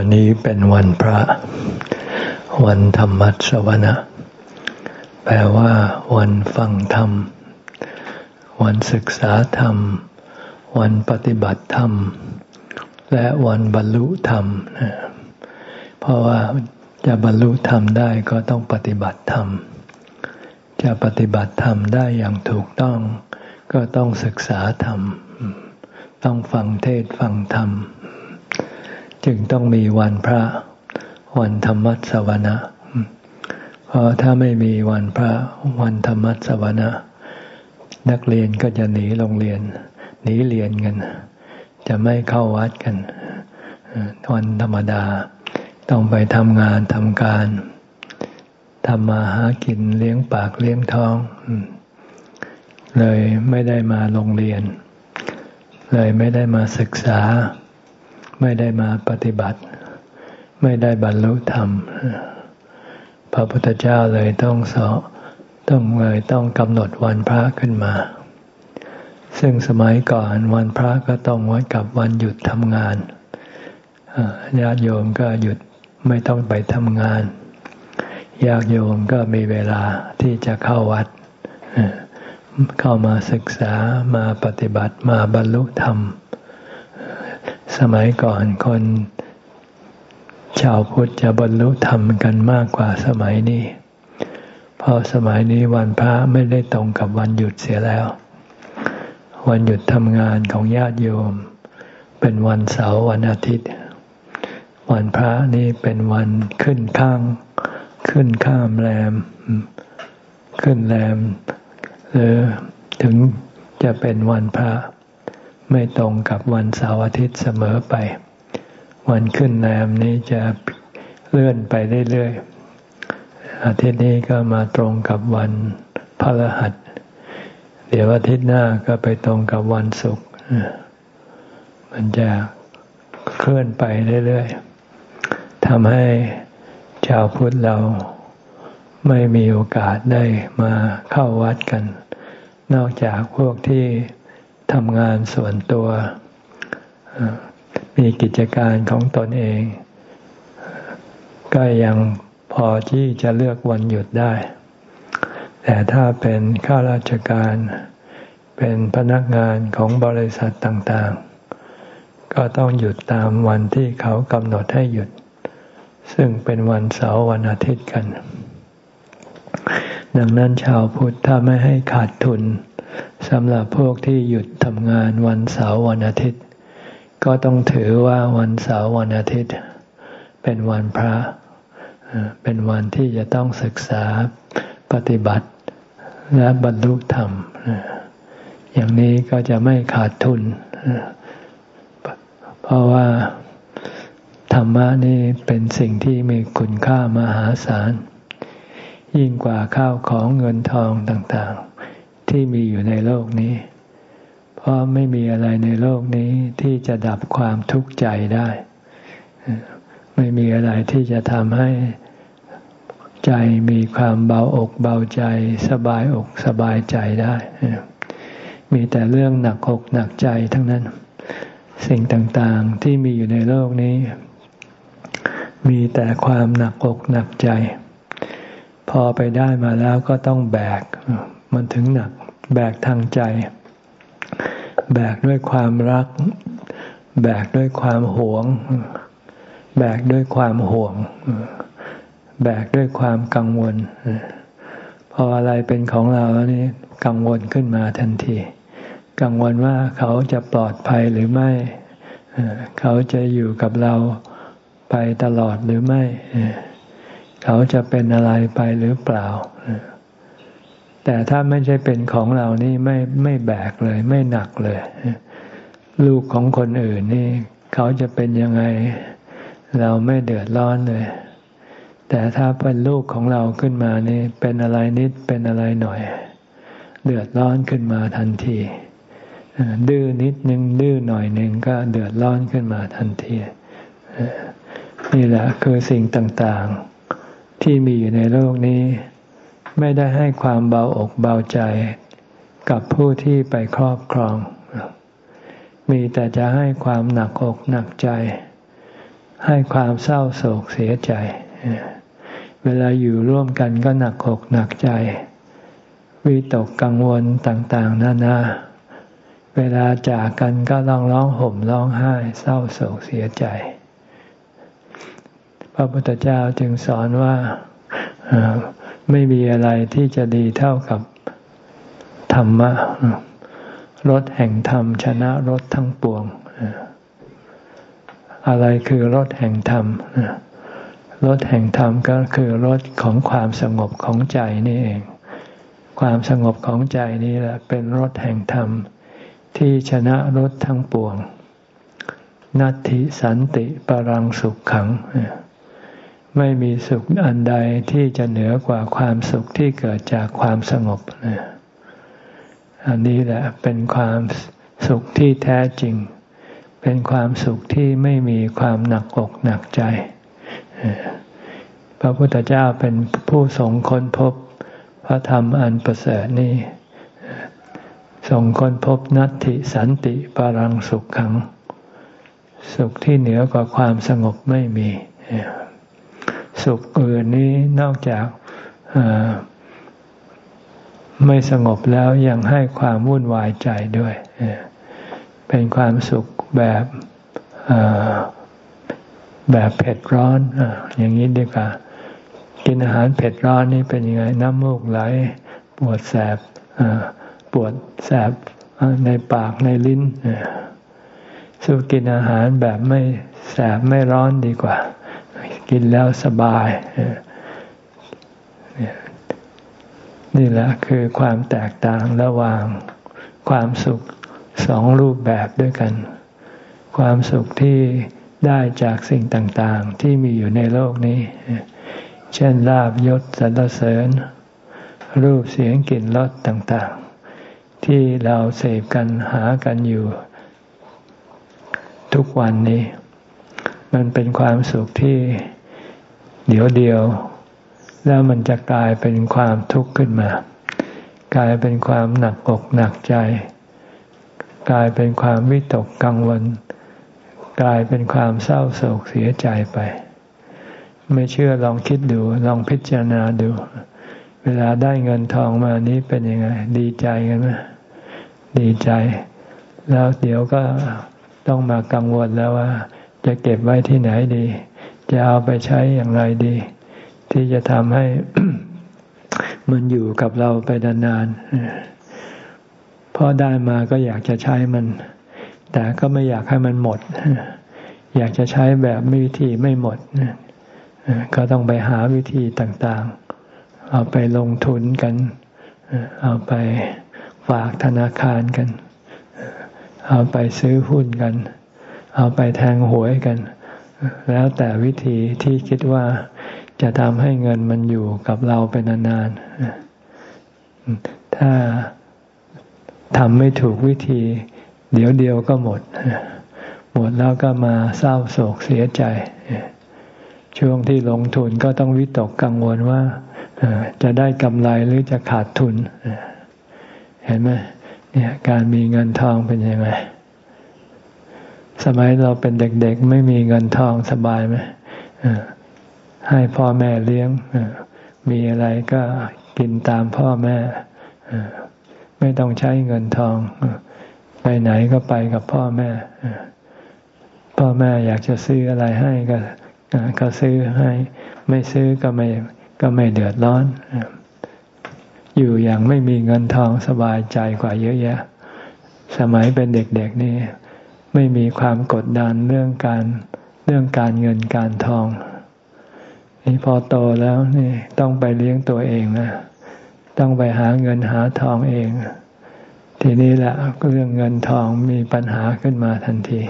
วันนี้เป็นวันพระ วันธรรมัสวนะ แปลว่า วันฟังธรรม วันศึกษาธรรม วันปฏิบัติธรรม และวันบรรลุธรรม เพราะว่าจะบรรลุธรรมได้ก็ต้องปฏิบัติธรรม จะปฏิบัติธรรมได้อย่างถูกต้อง ก็ต้องศึกษาธรรม ต้องฟังเทศฟังธรรม จึงต้องมีวันพระ วันธรรมสวนะเพราะถ้าไม่มีวันพระวันธรรมสวนะ นักเรียนก็จะหนีโรงเรียน หนีเรียนกัน จะไม่เข้าวัดกัน วันธรรมดา ต้องไปทำงานทำการทำมาหากินเลี้ยงปากเลี้ยงท้อง เลยไม่ได้มาโรงเรียน เลยไม่ได้มาศึกษา ไม่ได้มาปฏิบัติ ไม่ได้บรรลุธรรม พระพุทธเจ้าเลยต้องสอต้องเลยต้องกำหนดวันพระขึ้นมา ซึ่งสมัยก่อนวันพระก็ต้องวัดกับวันหยุดทำงานญาติโยมก็หยุดไม่ต้องไปทำงานญาติโยมก็มีเวลาที่จะเข้าวัด เข้ามาศึกษามาปฏิบัติมาบรรลุธรรม สมัยก่อนคน ชาวพุทธจะบรรลุธรรมกันมากกว่าสมัยนี้ เพราะสมัยนี้วันพระไม่ได้ตรงกับวันหยุดเสียแล้ว วันหยุดทำงานของญาติโยม เป็นวันเสาร์วันอาทิตย์ วันพระนี่เป็นวันขึ้นข้าง ขึ้นข้ามแรม ขึ้นแรม หรือถึงจะเป็นวันพระ ไม่ตรงกับวันเสาร์อาทิตย์เสมอไป วันขึ้นแรมนี้จะเลื่อนไปเรื่อยๆ อาทิตย์นี้ก็มาตรงกับวันพระรหัส เดี๋ยวอาทิตย์หน้าก็ไปตรงกับวันศุกร์ มันจะเคลื่อนไปเรื่อยๆ ทำให้ชาวพุทธเราไม่มีโอกาสได้มาเข้าวัดกัน นอกจากพวกที่ ทำงานส่วนตัว มีกิจการของตนเอง ก็ยังพอที่จะเลือกวันหยุดได้ แต่ถ้าเป็นข้าราชการ เป็นพนักงานของบริษัทต่างๆ ก็ต้องหยุดตามวันที่เขากำหนดให้หยุด ซึ่งเป็นวันเสาร์วันอาทิตย์กัน ดังนั้นชาวพุทธถ้าไม่ให้ขาดทุน สำหรับพวกที่หยุดทำงานวันเสาร์วันอาทิตย์ ก็ต้องถือว่าวันเสาร์วันอาทิตย์ เป็นวันพระ เป็นวันที่จะต้องศึกษาปฏิบัติและบรรลุธรรม อย่างนี้ก็จะไม่ขาดทุน เพราะว่าธรรมะนี่เป็นสิ่งที่มีคุณค่ามหาศาล ยิ่งกว่าข้าวของเงินทองต่าง ที่มีอยู่ในโลกนี้ เพราะไม่มีอะไรในโลกนี้ที่จะดับความทุกข์ใจได้ ไม่มีอะไรที่จะทำให้ใจมีความเบาอกเบาใจ สบายอกสบายใจได้ มีแต่เรื่องหนักอกหนักใจทั้งนั้น สิ่งต่างๆที่มีอยู่ในโลกนี้ มีแต่ความหนักอกหนักใจ พอไปได้มาแล้วก็ต้องแบก มันถึงหนัก แบกทางใจ แบกด้วยความรัก แบกด้วยความหวง แบกด้วยความห่วง แบกด้วยความกังวลพออะไรเป็นของเราแล้วนี่กังวลขึ้นมาทันที กังวลว่าเขาจะปลอดภัยหรือไม่เขาจะอยู่กับเราไปตลอดหรือไม่ เขาจะเป็นอะไรไปหรือเปล่า แต่ถ้าไม่ใช่เป็นของเรานี่ไม่ไม่แบกเลย ไม่หนักเลย ลูกของคนอื่นนี่ เขาจะเป็นยังไง เราไม่เดือดร้อนเลย แต่ถ้าเป็นลูกของเราขึ้นมานี่ เป็นอะไรนิดเป็นอะไรหน่อย เดือดร้อนขึ้นมาทันทีดื้อนิดนึงดื้อหน่อยหนึ่งก็เดือดร้อนขึ้นมาทันทีนี่แหละคือสิ่งต่างๆ ที่มีอยู่ในโลกนี้ ไม่ได้ให้ความเบาอกเบาใจ กับผู้ที่ไปครอบครอง มีแต่จะให้ความหนักอกหนักใจ ให้ความเศร้าโศกเสียใจ เวลาอยู่ร่วมกันก็หนักอกหนักใจวิตกกังวลต่างๆ นานา เวลาจากกันก็ร้องร้องห่มร้องไห้ เศร้าโศกเสียใจ พระพุทธเจ้าจึงสอนว่า ไม่มีอะไรที่จะดีเท่ากับธรรมะรถแห่งธรรมชนะรถทั้งปวง อะไรคือรถแห่งธรรมรถแห่งธรรมก็คือรถของความสงบของใจนี่เอง ความสงบของใจนี้แหละเป็นรถแห่งธรรม ที่ชนะรถทั้งปวง นัตติสันติปรังสุขขัง ไม่มีสุขอันใดที่จะเหนือกว่าความสุขที่เกิดจากความสงบอันนี้แหละเป็นความสุขที่แท้จริง เป็นความสุขที่ไม่มีความหนักอกหนักใจ พระพุทธเจ้าเป็นผู้ทรงค้นพบพระธรรมอันประเสริฐนี้ทรงค้นพบนัตติสันติปรังสุขขัง สุขที่เหนือกว่าความสงบไม่มี สุขอื่นนี้นอกจากไม่สงบแล้วยังให้ความวุ่นวายใจด้วย เป็นความสุขแบบแบบเผ็ดร้อนอย่างนี้ดีกว่า กินอาหารเผ็ดร้อนนี่เป็นยังไง น้ำมูกไหล ปวดแสบปวดแสบในปากในลิ้นสู้กินอาหารแบบไม่แสบไม่ร้อนดีกว่า กินแล้วสบาย นี่แหละคือความแตกต่างระหว่างความสุขสองรูปแบบด้วยกัน ความสุขที่ได้จากสิ่งต่างๆ ที่มีอยู่ในโลกนี้ เช่นลาบยศสรรเสริญ รูปเสียงกลิ่นรสต่างๆ ที่เราเสพกันหากันอยู่ ทุกวันนี้ มันเป็นความสุขที่ เดี๋ยวเดียว แล้วมันจะกลายเป็นความทุกข์ขึ้นมา กลายเป็นความหนักอกหนักใจ กลายเป็นความวิตกกังวล กลายเป็นความเศร้าโศกเสียใจไป ไม่เชื่อลองคิดดู ลองพิจารณาดู เวลาได้เงินทองมานี้เป็นยังไง ดีใจกันไหมดีใจ แล้วเดี๋ยวก็ต้องมากังวลแล้วว่า จะเก็บไว้ที่ไหนดี จะเอาไปใช้อย่างไรดี ที่จะทำให้มันอยู่กับเราไปนานๆพอได้มาก็อยากจะใช้มัน แต่ก็ไม่อยากให้มันหมด อยากจะใช้แบบวิธีไม่หมด ก็ต้องไปหาวิธีต่างๆ เอาไปลงทุนกัน เอาไปฝากธนาคารกัน เอาไปซื้อหุ้นกัน เอาไปแทงหวยกัน แล้วแต่วิธีที่คิดว่าจะทำให้เงินมันอยู่กับเราเป็นนานๆ ถ้าทำไม่ถูกวิธี เดี๋ยวเดียวก็หมด หมดแล้วก็มาเศร้าโศกเสียใจ ช่วงที่ลงทุนก็ต้องวิตกกังวลว่าจะได้กำไรหรือจะขาดทุน เห็นไหมเนี่ยการมีเงินทองเป็นยังไง สมัยเราเป็นเด็กๆ ไม่มีเงินทองสบายไหมให้พ่อแม่เลี้ยงมีอะไรก็กินตามพ่อแม่ไม่ต้องใช้เงินทองไปไหนก็ไปกับพ่อแม่พ่อแม่อยากจะซื้ออะไรให้ก็ก็ซื้อให้ ไม่ซื้อก็ไม่ก็ไม่เดือดร้อนอยู่อย่างไม่มีเงินทองสบายใจกว่าเยอะแยะ สมัยเป็นเด็กๆนี่ ไม่มีความกดดันเรื่องการเรื่องการเงินการทอง นี่พอโตแล้วนี่ต้องไปเลี้ยงตัวเองนะต้องไปหาเงินหาทองเอง ทีนี้แหละเรื่องเงินทองมีปัญหาขึ้นมาทันที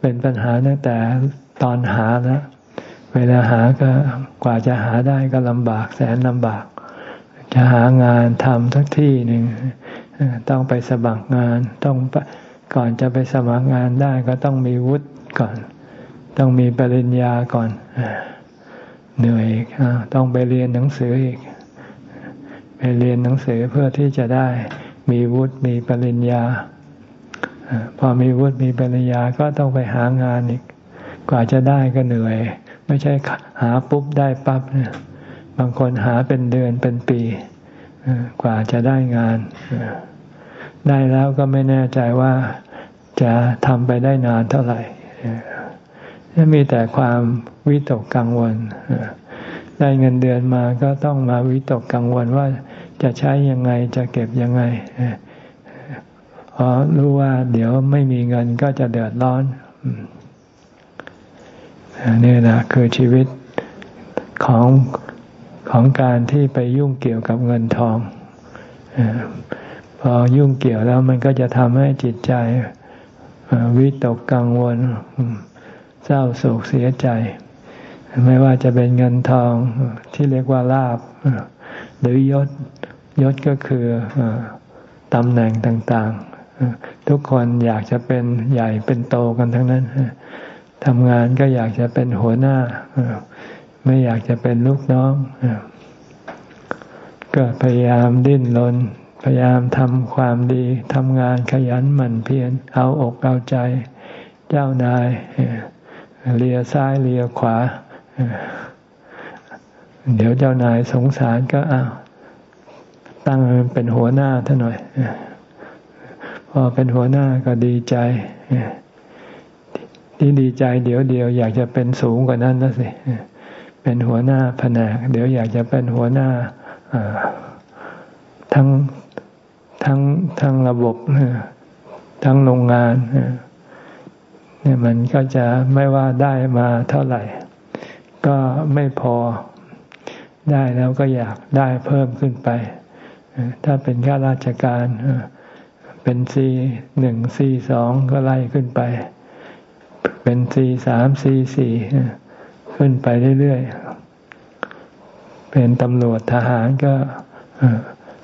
เป็นปัญหาตั้งแต่ตอนหาแล้วเวลาหาก็กว่าจะหาได้ก็ลำบากแสนลำบาก จะหางานทำสักที่หนึ่งต้องไปสมัครงานต้อง ก่อนจะไปสมัครงานได้ก็ต้องมีวุฒิก่อน ต้องมีปริญญาก่อนเหนื่อยอีกต้องไปเรียนหนังสืออีก ไปเรียนหนังสือเพื่อที่จะได้ มีวุฒิมีปริญญาพอมีวุฒิมีปริญญาก็ต้องไปหางานอีก กว่าจะได้ก็เหนื่อย ไม่ใช่หาปุ๊บได้ปั๊บเนี่ยบางคนหาเป็นเดือนเป็นปีกว่าจะได้งาน ได้แล้วก็ไม่แน่ใจว่าจะทำไปได้นานเท่าไหร่มีแต่ความวิตกกังวล ได้เงินเดือนมาก็ต้องมาวิตกกังวลว่าจะใช้ยังไงจะเก็บยังไงเพราะรู้ว่าเดี๋ยวไม่มีเงินก็จะเดือดร้อนนี่นะคือชีวิตของของการที่ไปยุ่งเกี่ยวกับเงินทอง พอยุ่งเกี่ยวแล้วมันก็จะทำให้จิตใจวิตกกังวล เศร้าโศกเสียใจ ไม่ว่าจะเป็นเงินทองที่เรียกว่าลาบ หรือยศยศก็คือตำแหน่งต่างๆ ทุกคนอยากจะเป็นใหญ่เป็นโตกันทั้งนั้นทำงานก็อยากจะเป็นหัวหน้า ไม่อยากจะเป็นลูกน้อง ก็พยายามดิ้นรน พยายามทำความดีทำงานขยันหมั่นเพียรเอาอกเอาใจ เจ้านายเลียซ้ายเลียขวา เดี๋ยวเจ้านายสงสารก็อ้าวตั้งเป็นหัวหน้าท่าหน่อยพอเป็นหัวหน้าก็ดีใจที่ดีใจเดี๋ยวเดียวอยากจะเป็นสูงกว่านั้นนะสิเป็นหัวหน้าแผนก เดี๋ยวอยากจะเป็นหัวหน้าทั้ง ทั้งทั้งระบบทั้งโรงงานเนี่ยมันก็จะไม่ว่าได้มาเท่าไหร่ ก็ไม่พอได้แล้วก็อยากได้เพิ่มขึ้นไป ถ้าเป็นข้าราชการเป็นซีหนึ่งซีสองก็ไล่ขึ้นไป เป็นซีสามซีสี่ขึ้นไปเรื่อยๆ เป็นตำรวจทหารก็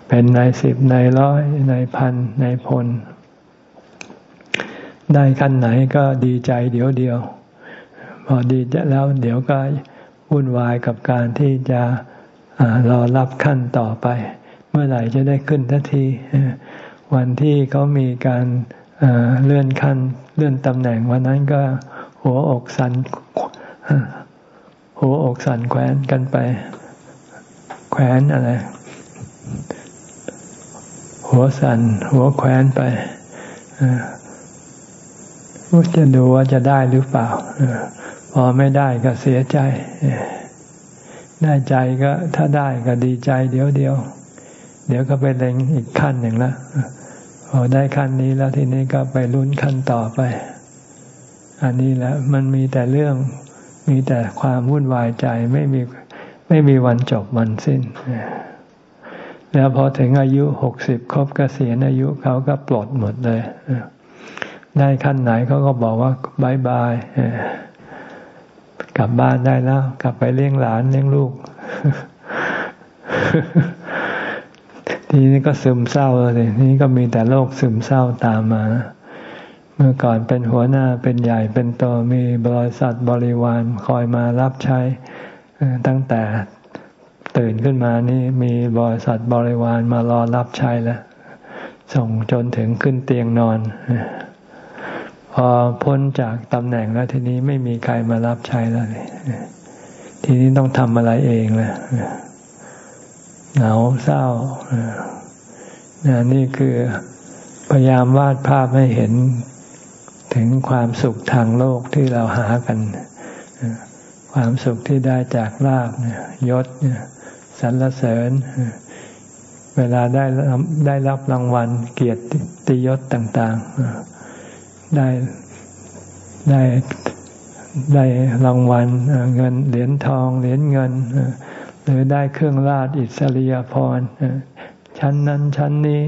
เป็นนายสิบนายร้อยนายพันนายพล ได้ขั้นไหนก็ดีใจเดี๋ยวเดียว พอดีแล้วเดี๋ยวก็วุ่นวายกับการที่จะรอรับขั้นต่อไป เมื่อไหร่จะได้ขึ้นทันที วันที่เขามีการเลื่อนขั้นเลื่อนตำแหน่งวันนั้นก็หัวอกสันหัวอกสันแขวนกันไป แขวนอะไร หัวสันหัวแขวนไปจะดูว่าจะได้หรือเปล่าพอไม่ได้ก็เสียใจ ได้ใจก็ถ้าได้ก็ดีใจเดี๋ยวเดียว เดี๋ยวก็ไปเล็งอีกขั้นหนึ่งละพอได้ขั้นนี้แล้วทีนี้ก็ไปลุ้นขั้นต่อไป อันนี้แหละมันมีแต่เรื่องมีแต่ความวุ่นวายใจไม่มีไม่มีวันจบวันสิ้น แล้วพอถึงอายุหกสิบครบเกษียณอายุเขาก็ปลดหมดเลยได้ขั้นไหนเขาก็บอกว่าบายบายกลับบ้านได้แล้ว กลับไปเลี้ยงหลานเลี้ยงลูก ทีนี้ก็ซึมเศร้าเลยทีนี่ก็มีแต่โรคซึมเศร้าตามมาเมื่อก่อนเป็นหัวหน้าเป็นใหญ่เป็นโตมีบริษัทบริวารคอยมารับใช้ตั้งแต่ ตื่นขึ้นมานี่มีบริษัทบริวารมารอรับใช้แล้ว ส่งจนถึงขึ้นเตียงนอน พอพ้นจากตำแหน่งแล้วทีนี้ไม่มีใครมารับใช้แล้วทีนี้ต้องทำอะไรเองเลยเหงาเศร้านี่คือพยายามวาดภาพให้เห็นถึงความสุขทางโลกที่เราหากัน ความสุขที่ได้จากลาบยศ สรรเสริญ เวลาได้ได้รับรางวัลเกียรติยศต่าง ๆ ได้ได้ได้รางวัลเงินเหรียญทองเหรียญเงิน หรือได้เครื่องราชอิสริยพรชั้นนั้นชั้นนี้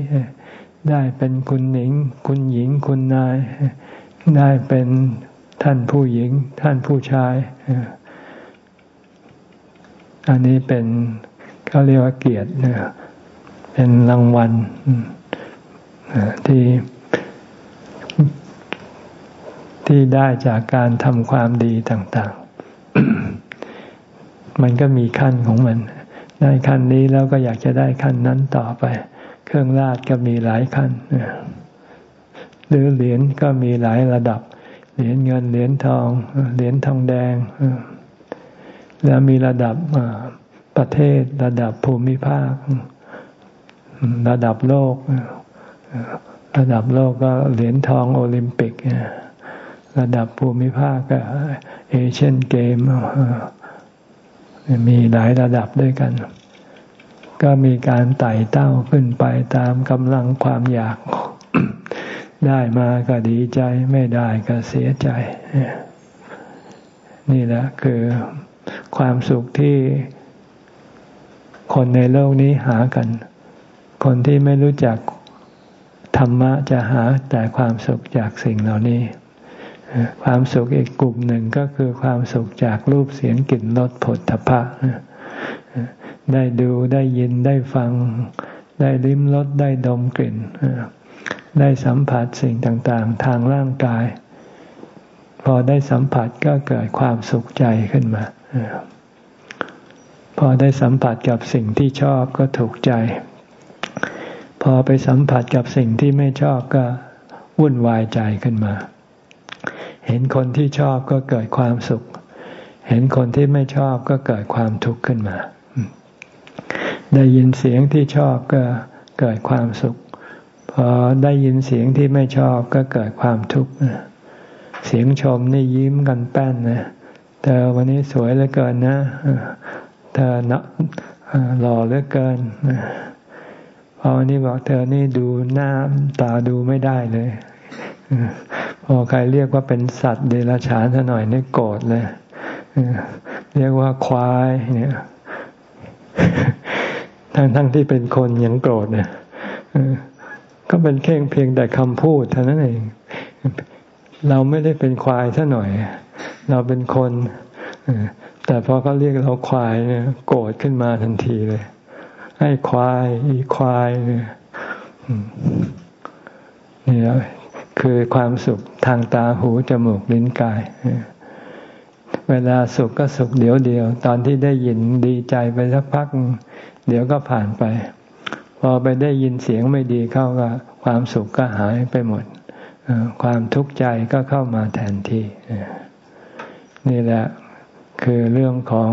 ได้เป็นคุณหญิง คุณหญิงคุณนาย ได้เป็นท่านผู้หญิง ท่านผู้ชาย อันนี้เป็น เขาเรียกว่าเกียรติเป็นรางวัลที่ที่ได้จากการทำความดีต่างๆ มันก็มีขั้นของมัน ได้ขั้นนี้แล้วก็อยากจะได้ขั้นนั้นต่อไป เครื่องราชก็มีหลายขั้นหรือเหรียญก็มีหลายระดับ เหรียญเงิน เหรียญทอง เหรียญทองแดง แล้วมีระดับ ประเทศ ระดับภูมิภาค ระดับโลก ระดับโลกก็เหรียญทองโอลิมปิก ระดับภูมิภาคก็เอเชียนเกม มีหลายระดับด้วยกัน ก็มีการไต่เต้าขึ้นไปตามกำลังความอยาก ได้มาก็ดีใจไม่ได้ก็เสียใจ นี่แหละคือความสุขที่ คนในโลกนี้หากัน คนที่ไม่รู้จักธรรมะจะหาแต่ความสุขจากสิ่งเหล่านี้ ความสุขอีกกลุ่มหนึ่งก็คือความสุขจากรูปเสียงกลิ่นรสผลทพะได้ดูได้ยินได้ฟัง ได้ลิ้มรสได้ดมกลิ่น ได้สัมผัสสิ่งต่างๆ ทางร่างกาย พอได้สัมผัสก็เกิดความสุขใจขึ้นมา พอได้สัมผัสกับสิ่งที่ชอบก็ถูกใจ พอไปสัมผัสกับสิ่งที่ไม่ชอบก็วุ่นวายใจขึ้นมา เห็นคนที่ชอบก็เกิดความสุข เห็นคนที่ไม่ชอบก็เกิดความทุกข์ขึ้นมา ได้ยินเสียงที่ชอบก็เกิดความสุข พอได้ยินเสียงที่ไม่ชอบก็เกิดความทุกข์เสียงชมนี่ยิ้มกันแป้นนะเธอวันนี้สวยเหลือเกินนะ เธอเนาะหล่อเหลือเกินพอวันนี้บอกเธอนี่ดูหน้าตาดูไม่ได้เลยพอใครเรียกว่าเป็นสัตว์เดรัจฉานซะหน่อยนี่โกรธเลยเรียกว่าควายเนี่ยทั้งทั้งที่เป็นคนยังโกรธเนี่ยก็เป็นแค่เพียงแต่คำพูดเท่านั้นเอง เราไม่ได้เป็นควายซะหน่อย เราเป็นคน แต่พอเขาเรียกเราควายเนี่ย โกรธขึ้นมาทันทีเลย ให้ควาย อีควายเนี่ยนี่แหละคือความสุขทางตาหูจมูกลิ้นกาย เวลาสุขก็สุขเดี๋ยวเดียว ตอนที่ได้ยินดีใจไปสักพัก เดี๋ยวก็ผ่านไป พอไปได้ยินเสียงไม่ดีเข้าก็ ความสุขก็หายไปหมดความทุกข์ใจก็เข้ามาแทนที่นี่แหละ คือเรื่องของ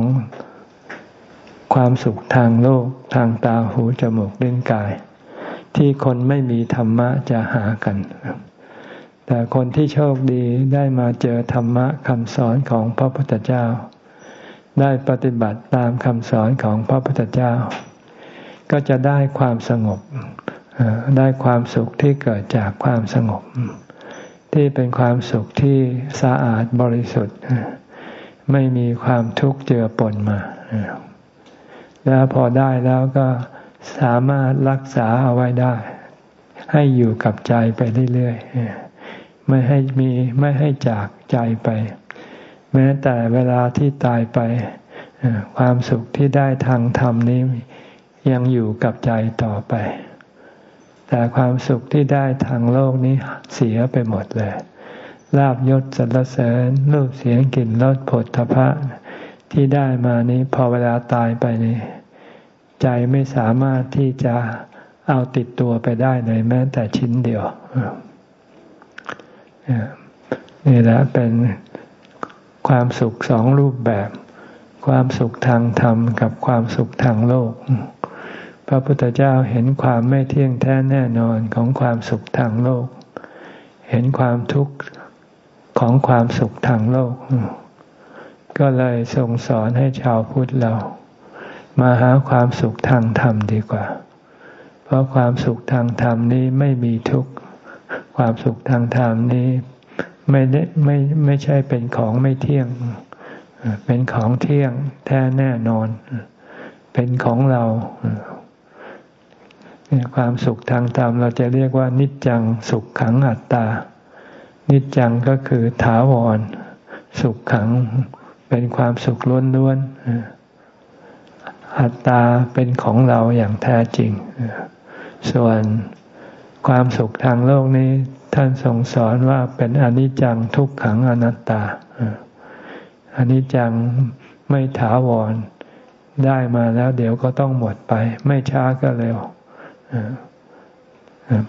ความสุขทางโลกทางตาหูจมูกลิ้นกาย ที่คนไม่มีธรรมะจะหากัน แต่คนที่โชคดีได้มาเจอธรรมะคำสอนของพระพุทธเจ้า ได้ปฏิบัติตามคำสอนของพระพุทธเจ้า ก็จะได้ความสงบ ได้ความสุขที่เกิดจากความสงบ ที่เป็นความสุขที่สะอาดบริสุทธิ์ ไม่มีความทุกข์เจือปนมา แล้วพอได้แล้วก็สามารถรักษาเอาไว้ได้ ให้อยู่กับใจไปเรื่อยๆไม่ให้มีไม่ให้จากใจไป แม้แต่เวลาที่ตายไป ความสุขที่ได้ทางธรรมนี้ยังอยู่กับใจต่อไป แต่ความสุขที่ได้ทางโลกนี้เสียไปหมดเลย ลาบยศสรรเสริญรูปเสียงกลิ่นรสผลทพะ ที่ได้มานี้พอเวลาตายไปนี่ใจไม่สามารถที่จะเอาติดตัวไปได้เลยแม้แต่ชิ้นเดียว นี่แหละเป็นความสุขสองรูปแบบ ความสุขทางธรรมกับความสุขทางโลก พระพุทธเจ้าเห็นความไม่เที่ยงแท้แน่นอนของความสุขทางโลก เห็นความทุกข์ ของความสุขทางโลก ก็เลยทรงสอนให้ชาวพุทธเรา มาหาความสุขทางธรรมดีกว่า เพราะความสุขทางธรรมนี้ไม่มีทุกข์ ความสุขทางธรรมนี้ไม่ได้ไม่ไม่ใช่เป็นของไม่เที่ยง เป็นของเที่ยงแท้แน่นอน เป็นของเราความสุขทางธรรมเราจะเรียกว่านิจจังสุขขังอัตตา นิจจังก็คือถาวร สุขขัง เป็นความสุขล้วนๆอัตตาเป็นของเราอย่างแท้จริง ส่วนความสุขทางโลกนี้ ท่านทรงสอนว่าเป็นอนิจจังทุกขังอนัตตาอนิจจังไม่ถาวรได้มาแล้วเดี๋ยวก็ต้องหมดไป ไม่ช้าก็เร็ว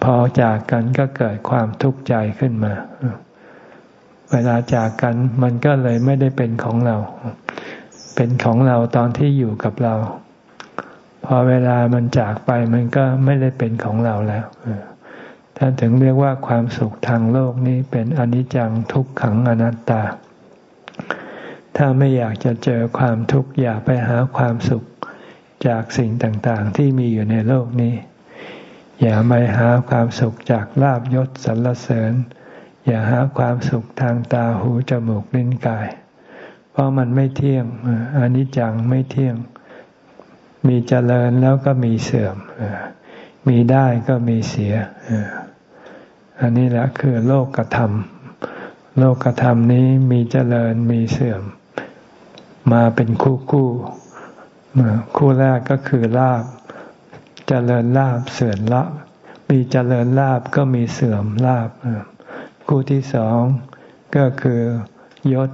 พอจากกันก็เกิดความทุกข์ใจขึ้นมา เวลาจากกันมันก็เลยไม่ได้เป็นของเรา เป็นของเราตอนที่อยู่กับเรา พอเวลามันจากไปมันก็ไม่ได้เป็นของเราแล้วท่านถึงเรียกว่าความสุขทางโลกนี้เป็นอนิจจังทุกขังอนัตตา ถ้าไม่อยากจะเจอความทุกข์อย่าไปหาความสุขจากสิ่งต่างๆ ที่มีอยู่ในโลกนี้ อย่าไปหาความสุขจากลาบยศสรรเสริญ อย่าหาความสุขทางตาหูจมูกลิ้นกาย เพราะมันไม่เที่ยงอนิจจังไม่เที่ยง มีเจริญแล้วก็มีเสื่อม มีได้ก็มีเสีย อันนี้แหละคือโลกกระทำโลกกระทำนี้มีเจริญมีเสื่อม มาเป็นคู่คู่คู่แรกก็คือลาบ เจริญลาบเสื่อมละ มีเจริญลาบก็มีเสื่อมลาบคู่ที่สองก็คือยศ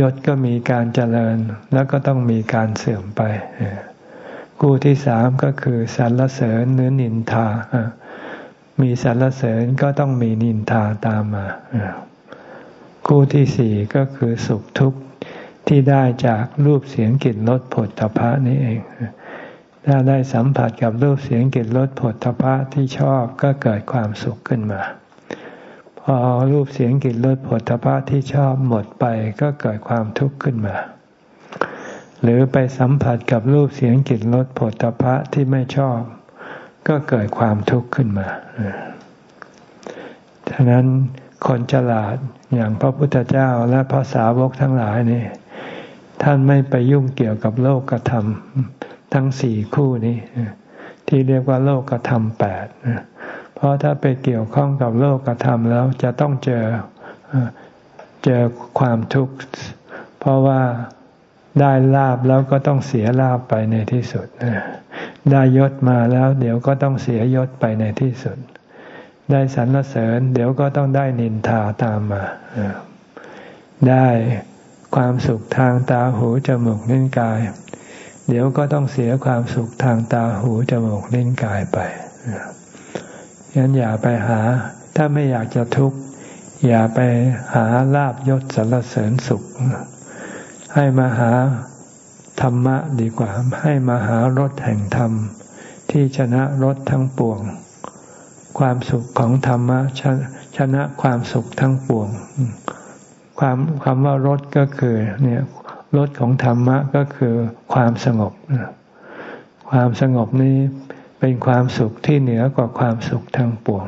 ยศก็มีการเจริญแล้วก็ต้องมีการเสื่อมไปคู่ที่สามก็คือสรรเสริญหรือนินทา มีสรรเสริญก็ต้องมีนินทาตามมา คู่ที่สี่ก็คือสุขทุกข์ที่ได้จากรูปเสียงกลิ่นรสผลตภะนี่เอง ถ้าได้สัมผัสกับรูปเสียงกลิ่นรสผลตภะที่ชอบก็เกิดความสุขขึ้นมา พอรูปเสียงกลิ่นรสผลตภะที่ชอบหมดไปก็เกิดความทุกข์ขึ้นมา หรือไปสัมผัสกับรูปเสียงกลิ่นรสผลตภะที่ไม่ชอบ ก็เกิดความทุกข์ขึ้นมาฉะนั้นคนฉลาดอย่างพระพุทธเจ้าและพระสาวกทั้งหลายนี่ท่านไม่ไปยุ่งเกี่ยวกับโลกธรรม ทั้งสี่คู่นี้ ที่เรียกว่าโลกธรรมแปดเพราะถ้าไปเกี่ยวข้องกับโลกธรรมแล้วจะต้องเจอเจอความทุกข์เพราะว่าได้ลาบแล้วก็ต้องเสียลาบไปในที่สุด ได้ยศมาแล้วเดี๋ยวก็ต้องเสียยศไปในที่สุด ได้สรรเสริญ เดี๋ยวก็ต้องได้นินทาตามมา ได้ความสุขทางตาหูจมูกลิ้นกาย เดี๋ยวก็ต้องเสียความสุขทางตาหูจมูกลิ้นกายไปงั้นอย่าไปหา ถ้าไม่อยากจะทุกข์อย่าไปหาลาบยศสรรเสริญสุข ให้มาหาธรรมะดีกว่า ให้มาหารถแห่งธรรม ที่ชนะรถทั้งปวง ความสุขของธรรมะชชนะความสุขทั้งปวง ความคำว่ารถก็คือเนี่ย รถของธรรมะก็คือความสงบ ความสงบนี้เป็นความสุขที่เหนือกว่าความสุขทั้งปวง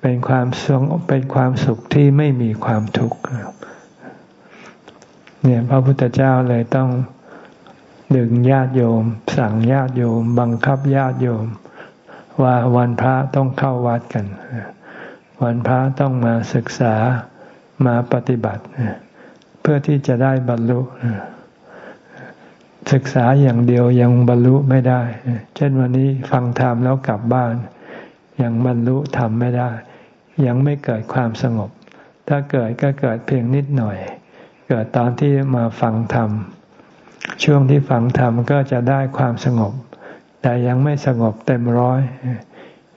เป็นความสงบเป็นความสุขที่ไม่มีความทุกข์ เนี่ยพระพุทธเจ้าเลยต้องดึงญาติโยม สั่งญาติโยม บังคับญาติโยม ว่าวันพระต้องเข้าวัดกัน วันพระต้องมาศึกษามาปฏิบัติเพื่อที่จะได้บรรลุ ศึกษาอย่างเดียวยังบรรลุไม่ได้ เช่นวันนี้ฟังธรรมแล้วกลับบ้าน ยังบรรลุธรรมไม่ได้ ยังไม่เกิดความสงบ ถ้าเกิดก็เกิดเพียงนิดหน่อย เกิดตอนที่มาฟังธรรม ช่วงที่ฟังธรรมก็จะได้ความสงบ แต่ยังไม่สงบเต็มร้อย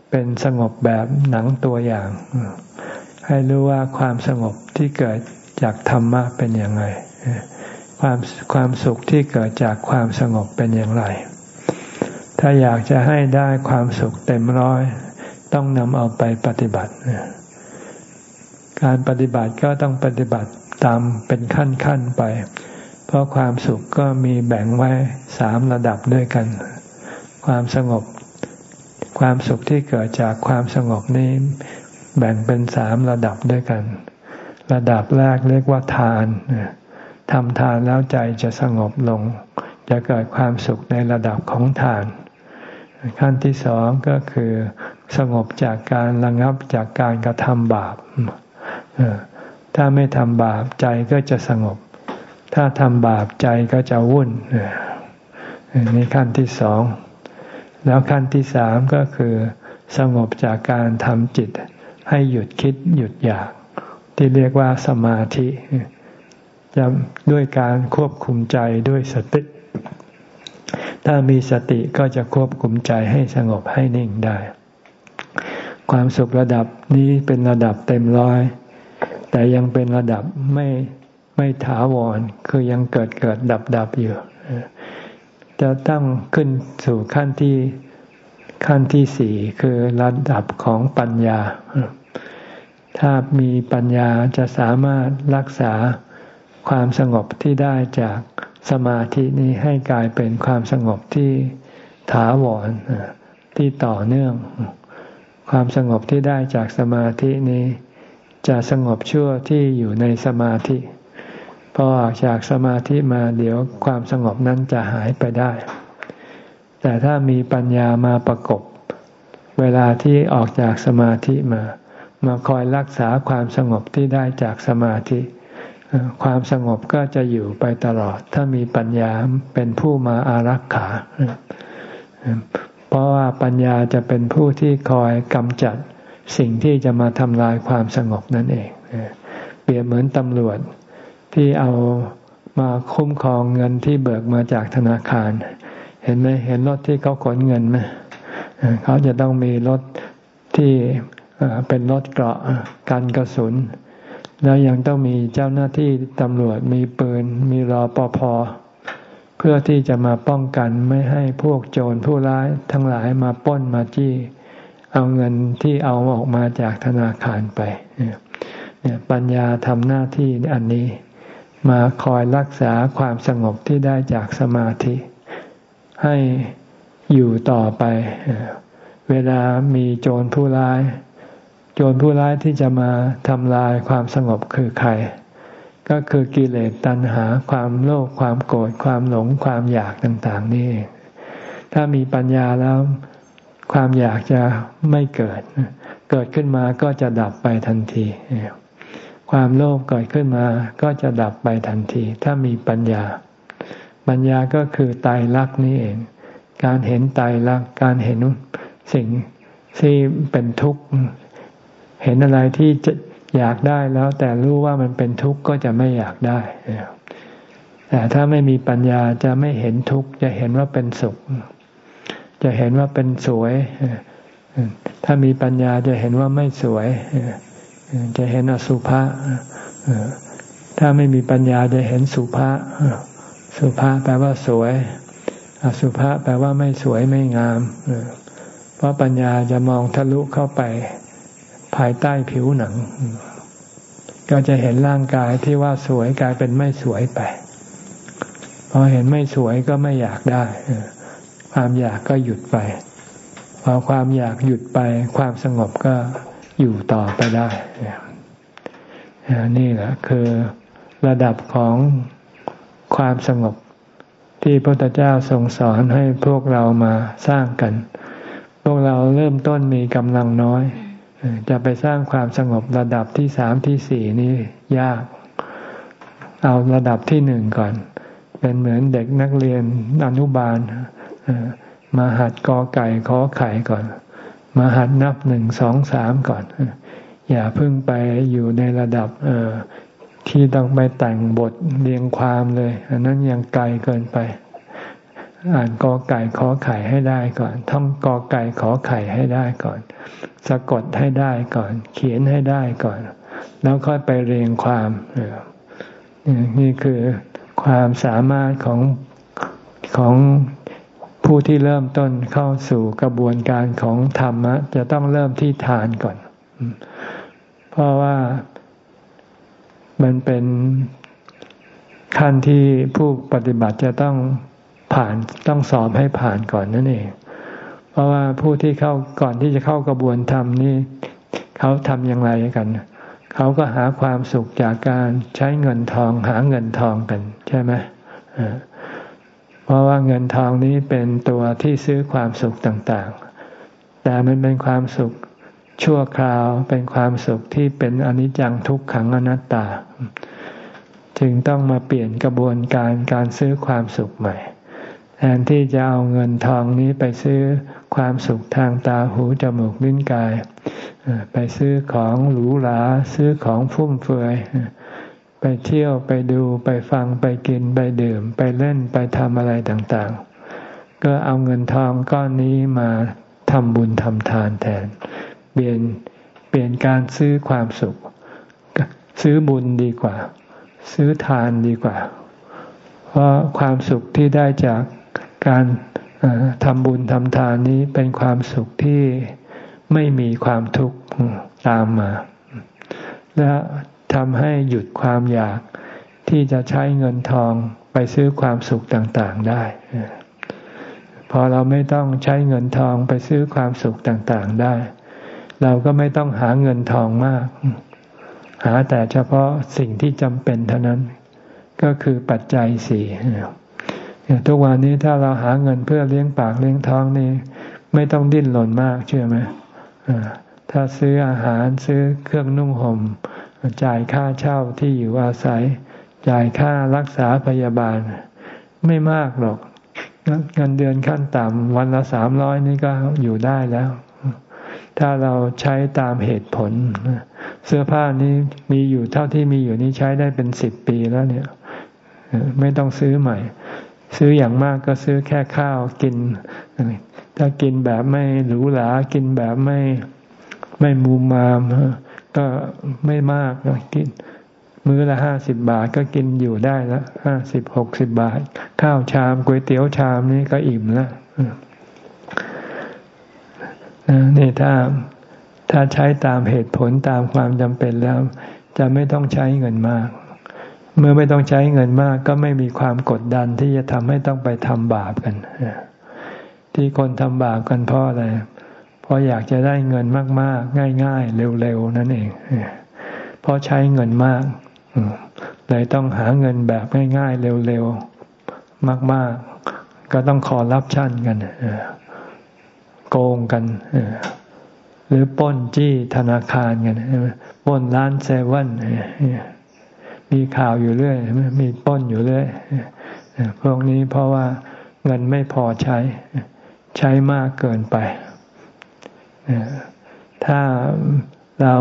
เป็นสงบแบบหนังตัวอย่าง ให้รู้ว่าความสงบที่เกิด จากธรรมะเป็นอย่างไร ความความสุขที่เกิดจากความสงบเป็นอย่างไร ถ้าอยากจะให้ได้ความสุขเต็มร้อย ต้องนำเอาไปปฏิบัติ การปฏิบัติก็ต้องปฏิบัติตามเป็นขั้นขั้นไป เพราะความสุขก็มีแบ่งไว้สามระดับด้วยกัน ความสงบ ความสุขที่เกิดจากความสงบนี้ แบ่งเป็นสามระดับด้วยกัน ระดับแรกเรียกว่าทานทำทานแล้วใจจะสงบลง จะเกิดความสุขในระดับของทาน ขั้นที่สองก็คือสงบจากการระงับจากการกระทำบาป ถ้าไม่ทำบาปใจก็จะสงบ ถ้าทำบาปใจก็จะวุ่นนี่ขั้นที่สอง แล้วขั้นที่สามก็คือ สงบจากการทำจิตให้หยุดคิดหยุดอยาก ที่เรียกว่าสมาธิจะด้วยการควบคุมใจด้วยสติ ถ้ามีสติก็จะควบคุมใจให้สงบให้นิ่งได้ ความสุขระดับนี้เป็นระดับเต็มร้อย แต่ยังเป็นระดับไม่ไม่ถาวร คือยังเกิดเกิดดับดับอยู่ จะต้องขึ้นสู่ขั้นที่ขั้นที่สี่คือระดับของปัญญา ถ้ามีปัญญาจะสามารถรักษาความสงบที่ได้จากสมาธินี้ให้กลายเป็นความสงบที่ถาวรที่ต่อเนื่อง ความสงบที่ได้จากสมาธินี้ จะสงบชั่วที่อยู่ในสมาธิพอออกจากสมาธิมาเดี๋ยวความสงบนั้นจะหายไปได้ แต่ถ้ามีปัญญามาประกบ เวลาที่ออกจากสมาธิมา มาคอยรักษาความสงบที่ได้จากสมาธิ ความสงบก็จะอยู่ไปตลอด ถ้ามีปัญญาเป็นผู้มาอารักขา เพราะว่าปัญญาจะเป็นผู้ที่คอยกำจัดสิ่งที่จะมาทำลายความสงบนั่นเอง เปรียบเหมือนตำรวจที่เอามาคุ้มครองเงินที่เบิกมาจากธนาคาร เห็นไหมเห็นรถที่เขาขนเงินไหมเขาจะต้องมีรถที่ เป็นรถเกราะกันกระสุน แล้วยังต้องมีเจ้าหน้าที่ตำรวจมีปืน มีรอปภเพื่อที่จะมาป้องกันไม่ให้พวกโจรผู้ร้ายทั้งหลายมาป้นมาจี้ เอาเงินที่เอาออกมาจากธนาคารไปเนี่ยปัญญาทำหน้าที่อันนี้ มาคอยรักษาความสงบที่ได้จากสมาธิ ให้อยู่ต่อไป เวลามีโจรผู้ร้าย จรผู้ร้ายที่จะมาทำลายความสงบคือใคร ก็คือกิเลสตัณหา ความโลภความโกรธความหลงความอยากต่างๆ นี่ ถ้ามีปัญญาแล้วความอยากจะไม่เกิด เกิดขึ้นมาก็จะดับไปทันที ความโลภเกิดขึ้นมาก็จะดับไปทันที ถ้ามีปัญญา ปัญญาก็คือตายรักนี่เอง การเห็นตายรัก การเห็นสิ่งที่เป็นทุกข์ เห็นอะไรที่จะอยากได้แล้ว แต่รู้ว่ามันเป็นทุกข์ก็จะไม่อยากได้แต่ถ้าไม่มีปัญญาจะไม่เห็นทุกข์จะเห็นว่าเป็นสุข จะเห็นว่าเป็นสวย ถ้ามีปัญญาจะเห็นว่าไม่สวย จะเห็นอสุภะถ้าไม่มีปัญญาจะเห็นสุภะสุภะแปลว่าสวย อสุภะแปลว่าไม่สวยไม่งามเพราะปัญญาจะมองทะลุเข้าไป ภายใต้ผิวหนัง ก็จะเห็นร่างกายที่ว่าสวยกลายเป็นไม่สวยไปพอเห็นไม่สวยก็ไม่อยากได้ความอยากก็หยุดไป พอความอยากหยุดไป ความสงบก็อยู่ต่อไปได้ นี่แหละคือระดับของความสงบที่พระพุทธเจ้าทรงสอนให้พวกเรามาสร้างกัน พวกเราเริ่มต้นมีกำลังน้อย จะไปสร้างความสงบระดับที่สามที่สี่นี่ยาก เอาระดับที่หนึ่งก่อน เป็นเหมือนเด็กนักเรียนอนุบาลมาหัดกอไก่ขอไข่ก่อน มาหัดนับหนึ่งสองสามก่อน อย่าเพิ่งไปอยู่ในระดับที่ต้องไปแต่งบทเรียงความเลย อันนั้นยังไกลเกินไป อ่านกอไก่ขอไข่ให้ได้ก่อน ท่องกอไก่ขอไข่ให้ได้ก่อน สะกดให้ได้ก่อน เขียนให้ได้ก่อน แล้วค่อยไปเรียงความนี่คือความสามารถของของผู้ที่เริ่มต้นเข้าสู่กระบวนการของธรรมะ จะต้องเริ่มที่ทานก่อน เพราะว่ามันเป็นขั้นที่ผู้ปฏิบัติจะต้อง ผ่านต้องสอบให้ผ่านก่อนนั่นเอง เพราะว่าผู้ที่เข้าก่อนที่จะเข้ากระบวนธรรมนี่เขาทำอย่างไรกัน เขาก็หาความสุขจากการใช้เงินทองหาเงินทองกัน ใช่ไหมเพราะว่าเงินทองนี้เป็นตัวที่ซื้อความสุขต่างๆ แต่มันเป็นความสุขชั่วคราวเป็นความสุขที่เป็นอนิจจังทุกขังอนัตตา จึงต้องมาเปลี่ยนกระบวนการการซื้อความสุขใหม่ แทนที่จะเอาเงินทองนี้ไปซื้อความสุขทางตาหูจมูกลิ้นกาย ไปซื้อของหรูหราซื้อของฟุ่มเฟือยไปเที่ยวไปดูไปฟังไปกินไปดื่ม ไปเล่นไปทำอะไรต่างๆ ก็เอาเงินทองก้อนนี้มาทำบุญทำทานแทน เปลี่ยนเปลี่ยนการซื้อความสุข ซื้อบุญดีกว่า ซื้อทานดีกว่า เพราะความสุขที่ได้จาก การทำบุญทำทานนี้เป็นความสุขที่ไม่มีความทุกข์ตามมา และทำให้หยุดความอยากที่จะใช้เงินทองไปซื้อความสุขต่างๆได้ พอเราไม่ต้องใช้เงินทองไปซื้อความสุขต่างๆได้ เราก็ไม่ต้องหาเงินทองมาก หาแต่เฉพาะสิ่งที่จำเป็นเท่านั้น ก็คือปัจจัยสี่ ทุกวันนี้ถ้าเราหาเงินเพื่อเลี้ยงปากเลี้ยงท้องนี่ไม่ต้องดิ้นรนมากเชื่อไหมถ้าซื้ออาหารซื้อเครื่องนุ่งหม่มจ่ายค่าเช่าที่อยู่อาศัย จ่ายค่ารักษาพยาบาล ไม่มากหรอกเงินเดือนขั้นต่ำวันละสามร้อยนี่ก็อยู่ได้แล้ว ถ้าเราใช้ตามเหตุผล เสื้อผ้านี้มีอยู่เท่าที่มีอยู่นี้ใช้ได้เป็นสิบปีแล้วเนี่ย ไม่ต้องซื้อใหม่ ซื้ออย่างมากก็ซื้อแค่ข้าวกิน ถ้ากินแบบไม่หรูหรากินแบบไม่ไม่มูมามก็ไม่มากกิน มื้อละห้าสิบบาทก็กินอยู่ได้ละห้าสิบหกสิบบาท ข้าวชามก๋วยเตี๋ยวชามนี่ก็อิ่มล้วนี่ถ้าถ้าใช้ตามเหตุผลตามความจำเป็นแล้ว จะไม่ต้องใช้เงินมาก เมื่อไม่ต้องใช้เงินมาก ก็ไม่มีความกดดันที่จะทำให้ต้องไปทำบาปกัน ที่คนทำบาปกันเพราะอะไร เพราะอยากจะได้เงินมาก ๆ ง่าย ๆ เร็ว ๆ นั่นเอง เพราะใช้เงินมากเลยต้องหาเงินแบบง่าย ๆ เร็ว ๆ มาก ๆ ก็ต้องขอรับชั่นกันโกงกันหรือป้นจี้ธนาคารกันป้นร้านเซเว่น มีข่าวอยู่เรื่อย มีป้นอยู่เรื่อยพวกนี้เพราะว่าเงินไม่พอใช้ ใช้มากเกินไป ถ้าเรา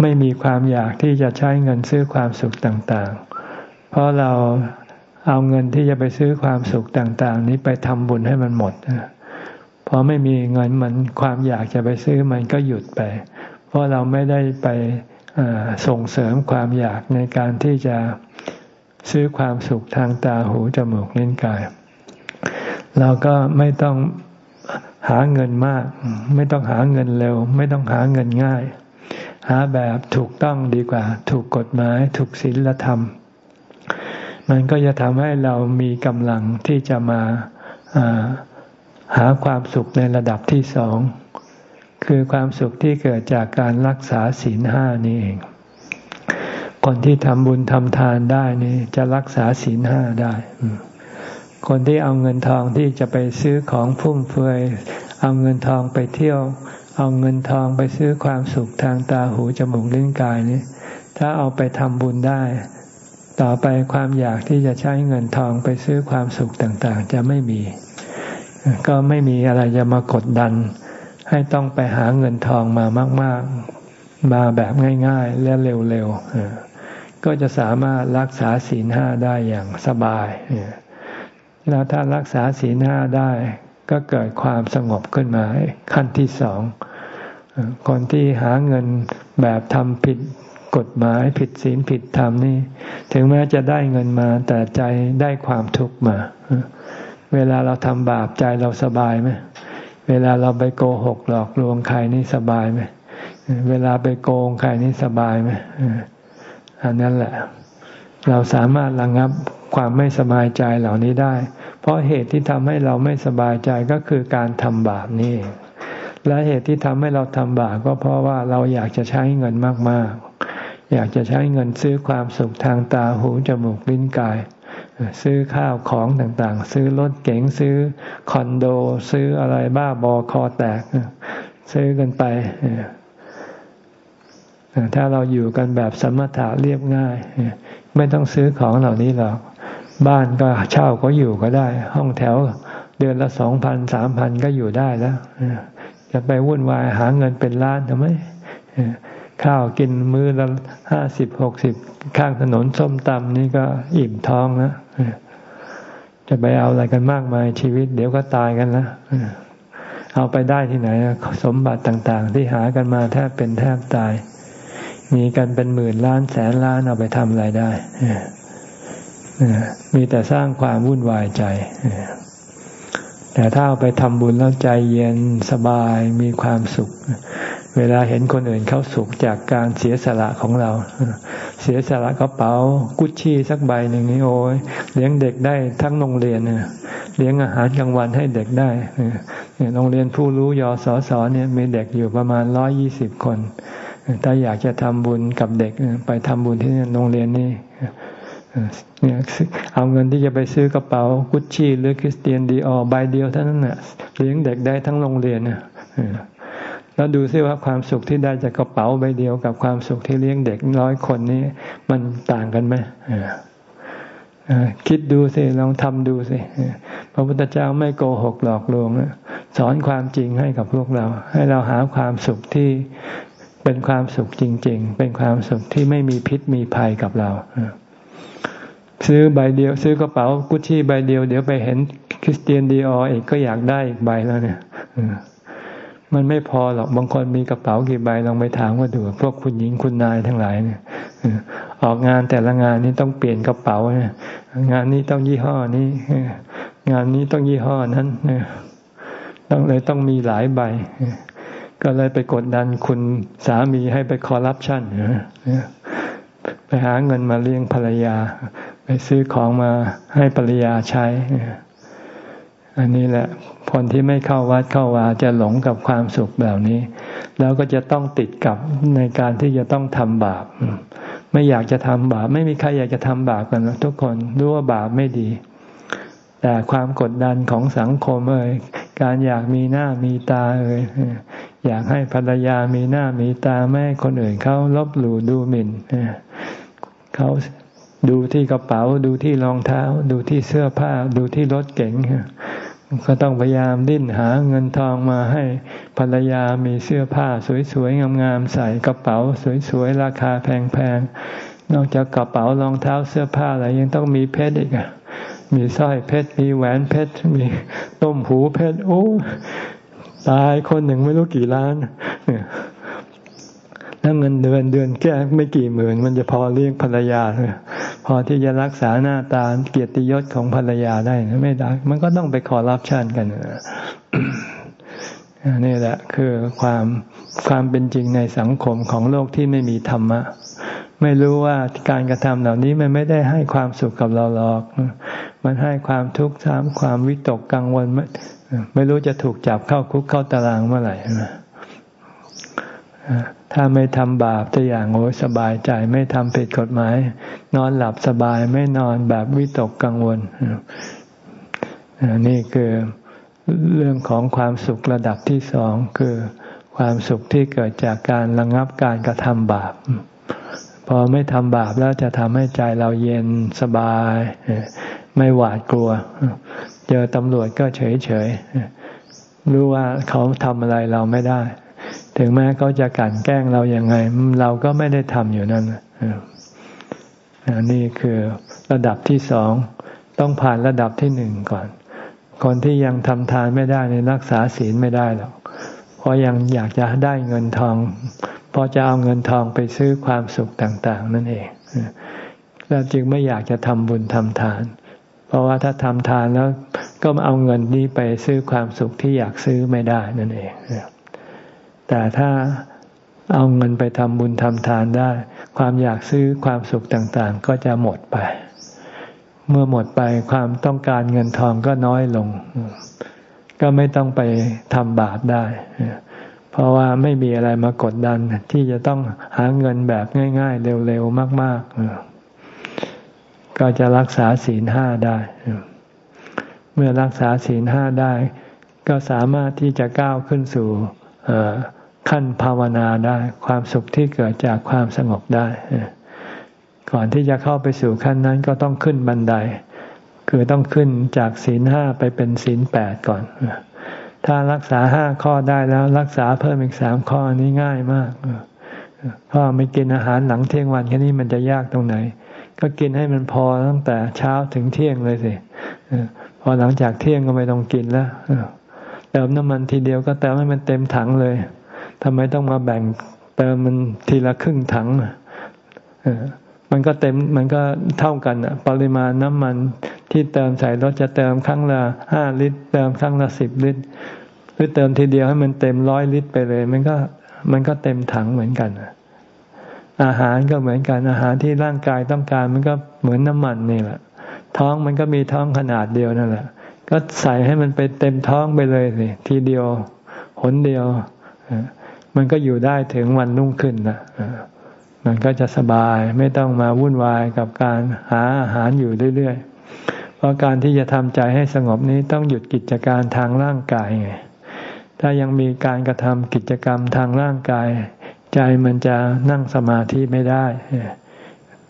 ไม่มีความอยากที่จะใช้เงินซื้อความสุขต่างๆ เพราะเราเอาเงินที่จะไปซื้อความสุขต่าง ๆ นี้ไปทำบุญให้มันหมดพอไม่มีเงินมันความอยากจะไปซื้อมันก็หยุดไป เพราะเราไม่ได้ไป ส่งเสริมความอยากในการที่จะซื้อความสุขทางตาหูจมูกลิ้นกาย เราก็ไม่ต้องหาเงินมาก ไม่ต้องหาเงินเร็ว ไม่ต้องหาเงินง่าย หาแบบถูกต้องดีกว่า ถูกกฎหมาย ถูกศีลธรรม มันก็จะทำให้เรามีกำลังที่จะมาหาความสุขในระดับที่สอง คือความสุขที่เกิดจากการรักษาศีลห้านี่เอง คนที่ทำบุญทำทานได้นี่จะรักษาศีลห้าได้ คนที่เอาเงินทองที่จะไปซื้อของฟุ่มเฟือยเอาเงินทองไปเที่ยว เอาเงินทองไปซื้อความสุขทางตาหูจมูกลิ้นกายนี้ถ้าเอาไปทำบุญได้ ต่อไปความอยากที่จะใช้เงินทองไปซื้อความสุขต่างๆ จะไม่มี ก็ไม่มีอะไรจะมากดดัน ให้ต้องไปหาเงินทองมามาก ๆ มาแบบง่าย ๆ และเร็วๆก็จะสามารถรักษาศีลห้าได้อย่างสบาย แล้วถ้ารักษาศีลห้าได้ ก็เกิดความสงบขึ้นมาขั้นที่สองคนที่หาเงินแบบทำผิดกฎหมายผิดศีลผิดธรรมนี่ ถึงแม้จะได้เงินมาแต่ใจได้ความทุกข์มา เวลาเราทำบาปใจเราสบายไหม เวลาเราไปโกหกหลอกลวงใครนี่สบายไหมเวลาไปโกงใครนี่สบายไหมอันนั้นแหละ เราสามารถระงงับความไม่สบายใจเหล่านี้ได้ เพราะเหตุที่ทำให้เราไม่สบายใจก็คือการทำบาปนี่ และเหตุที่ทำให้เราทำบาปก็เพราะว่าเราอยากจะใช้เงินมากๆ อยากจะใช้เงินซื้อความสุขทางตาหูจมูกลิ้นกาย ซื้อข้าวของต่างๆ ซื้อรถเก๋งซื้อคอนโด ซื้ออะไรบ้าบอคอแตก ซื้อกันไป ถ้าเราอยู่กันแบบสมถะเรียบง่าย ไม่ต้องซื้อของเหล่านี้หรอก บ้านก็เช่าก็อยู่ก็ได้ ห้องแถวเดือนละสองพันสามพันก็อยู่ได้แล้ว จะไปวุ่นวายหาเงินเป็นล้านทำไม ข้าวกินมื้อละห้าสิบหกสิบข้างถนนส้มตำนี่ก็อิ่มท้องนะจะไปเอาอะไรกันมากมายชีวิต เดี๋ยวก็ตายกันแล้วเอาไปได้ที่ไหนสมบัติต่าง ๆ ที่หากันมาแทบเป็นแทบตาย มีกันเป็นหมื่นล้านแสนล้านเอาไปทำอะไรได้มีแต่สร้างความวุ่นวายใจแต่ถ้าเอาไปทำบุญแล้วใจเย็นสบายมีความสุข เวลาเห็นคนอื่นเขาสุขจากการเสียสละของเรา เสียสละกระเป๋ากุชชี่สักใบหนึ่งนี่โอ้ยเลี้ยงเด็กได้ทั้งโรงเรียนเลี้ยงอาหารกลางวันให้เด็กได้โรงเรียนผู้รู้ยศสเนี่ยมีเด็กอยู่ประมาณร้อยยี่สิบคนถ้าอยากจะทำบุญกับเด็กไปทำบุญที่โรงเรียนนี่เนี่ยเอาเงินที่จะไปซื้อกระเป๋ากุชชี่หรือคริสเตียนดีออใบเดียวเท่านั้นน่ะเลี้ยงเด็กได้ทั้งโรงเรียนน่ะ แล้วดูซิว่าความสุขที่ได้จากกระเป๋าใบเดียวกับความสุขที่เลี้ยงเด็กร้อยคนนี้ มันต่างกันไหมคิดดูสิลองทำดูสิพระพุทธเจ้าไม่โกหกหลอกลวงสอนความจริงให้กับพวกเรา ให้เราหาความสุขที่เป็นความสุขจริง ๆ เป็นความสุขที่ไม่มีพิษมีภัยกับเราซื้อใบเดียว ซื้อกระเป๋ากุชชี่ใบเดียว เดี๋ยวไปเห็นคริสเตียนดีอออีกก็อยากได้อีกใบแล้วเนี่ย มันไม่พอหรอก บางคนมีกระเป๋ากี่ใบลองไปถามว่าดู พวกคุณหญิงคุณนายทั้งหลายเนี่ยออกงานแต่ละงานนี้ต้องเปลี่ยนกระเป๋าเนี่ยงานนี้ต้องยี่ห้อนี้ งานนี้ต้องยี่ห้อนั้นต้องเลยต้องมีหลายใบ ก็เลยไปกดดันคุณสามีให้ไปคอร์รัปชันไปหาเงินมาเลี้ยงภรรยา ไปซื้อของมาให้ภรรยาใช้ อันนี้แหละ คนที่ไม่เข้าวัดเข้าวาจะหลงกับความสุขแบบนี้ แล้วก็จะต้องติดกับในการที่จะต้องทำบาป ไม่อยากจะทำบาป ไม่มีใครอยากจะทำบาปกันนะทุกคนรู้ว่าบาปไม่ดี แต่ความกดดันของสังคมเอ่ยการอยากมีหน้ามีตาเอ่ยอยากให้ภรรยามีหน้ามีตาไม่คนอื่นเขาลบหลู่ดูหมิ่นเขาดูที่กระเป๋า ดูที่รองเท้า ดูที่เสื้อผ้า ดูที่รถเก๋ง ก็ต้องพยายามดิ้นหาเงินทองมาให้ภรรยามีเสื้อผ้าสวยๆ งามๆ ใส่กระเป๋าสวยๆ ราคาแพงๆ นอกจากกระเป๋ารองเท้าเสื้อผ้าอะไรยังต้องมีเพชรอีกอะมีสร้อยเพชร มีแหวนเพชร มีต้มหูเพชร โอ้ ตายคนหนึ่งไม่รู้กี่ล้าน เนี่ยแล้วเงินเดือนเดือนแค่ไม่กี่หมื่น มันจะพอเลี้ยงภรรยาเลย พอที่จะรักษาหน้าตาเกียรติยศของภรรยาได้ไม่ได้ มันก็ต้องไปขอรับชันกันนี่แหละคือความความเป็นจริงในสังคมของโลกที่ไม่มีธรรมะ ไม่รู้ว่าการกระทำเหล่านี้มันไม่ได้ให้ความสุขกับเราหรอก มันให้ความทุกข์ซ้ำความวิตกกังวล ไม่ไม่รู้จะถูกจับเข้าคุกเข้าตารางเมื่อไหร่ ถ้าไม่ทำบาปตัวอย่างโอ้สบายใจไม่ทำผิดกฎหมาย นอนหลับสบายไม่นอนแบบวิตกกังวลนี่คือเรื่องของความสุขระดับที่สองคือความสุขที่เกิดจากการระงงับการกระทำบาป พอไม่ทำบาปแล้วจะทำให้ใจเราเย็นสบาย ไม่หวาดกลัว เจอตำรวจก็เฉยเฉยรู้ว่าเขาทำอะไรเราไม่ได้ ถึงแม้เขาจะกันแกล้งเราอย่างไง เราก็ไม่ได้ทำอยู่นั่นนี่คือระดับที่สองต้องผ่านระดับที่หนึ่งก่อน คนที่ยังทำทานไม่ได้ในรักษาศีลไม่ได้หรอกเพราะยังอยากจะได้เงินทองเพราะจะเอาเงินทองไปซื้อความสุขต่าง ๆ นั่นเองแล้วจึงไม่อยากจะทำบุญทำทาน เพราะว่าถ้าทำทานแล้วก็เอาเงินนี้ไปซื้อความสุขที่อยากซื้อไม่ได้นั่นเอง แต่ถ้าเอาเงินไปทำบุญทำทานได้ ความอยากซื้อความสุขต่างๆ ก็จะหมดไป เมื่อหมดไปความต้องการเงินทองก็น้อยลง ก็ไม่ต้องไปทำบาปได้ เพราะว่าไม่มีอะไรมากดดันที่จะต้องหาเงินแบบง่าย ๆ เร็วๆ มาก ๆ ก็จะรักษาศีลห้าได้ เมื่อรักษาศีลห้าได้ ก็สามารถที่จะก้าวขึ้นสู่ ขั้นภาวนาได้ ความสุขที่เกิดจากความสงบได้ ก่อนที่จะเข้าไปสู่ขั้นนั้นก็ต้องขึ้นบันได คือต้องขึ้นจากศีลห้าไปเป็นศีลแปดก่อน ถ้ารักษาห้าข้อได้แล้วรักษาเพิ่มอีกสามข้อนี้ง่ายมากพ่อไม่กินอาหารหลังเที่ยงวันแค่นี้มันจะยากตรงไหน ก็กินให้มันพอตั้งแต่เช้าถึงเที่ยงเลยสิพอหลังจากเที่ยงก็ไม่ต้องกินแล้วเติมน้ำมันทีเดียวก็เติมให้มันเต็มถังเลย ทำไมต้องมาแบ่งเติมมันทีละครึ่งถังมันก็เต็มมันก็เท่ากันปริมาณน้ำมันที่เติมใส่รถจะเติมครั้งละห้าลิตร เติมครั้งละสิบลิตร หรือเติมทีเดียวให้มันเต็มร้อยลิตรไปเลย มันก็มันก็เต็มถังเหมือนกันอาหารก็เหมือนกันอาหารที่ร่างกายต้องการมันก็เหมือนน้ำมันนี่แหละ ท้องมันก็มีท้องขนาดเดียวนั่นแหละ ก็ใส่ให้มันไปเต็มท้องไปเลยสิทีเดียวหนเดียว มันก็อยู่ได้ถึงวันรุ่งขึ้นนะมันก็จะสบายไม่ต้องมาวุ่นวายกับการหาอาหารอยู่เรื่อยๆ เพราะการที่จะทำใจให้สงบนี้ต้องหยุดกิจการทางร่างกายไง ถ้ายังมีการกระทำกิจกรรมทางร่างกาย ใจมันจะนั่งสมาธิไม่ได้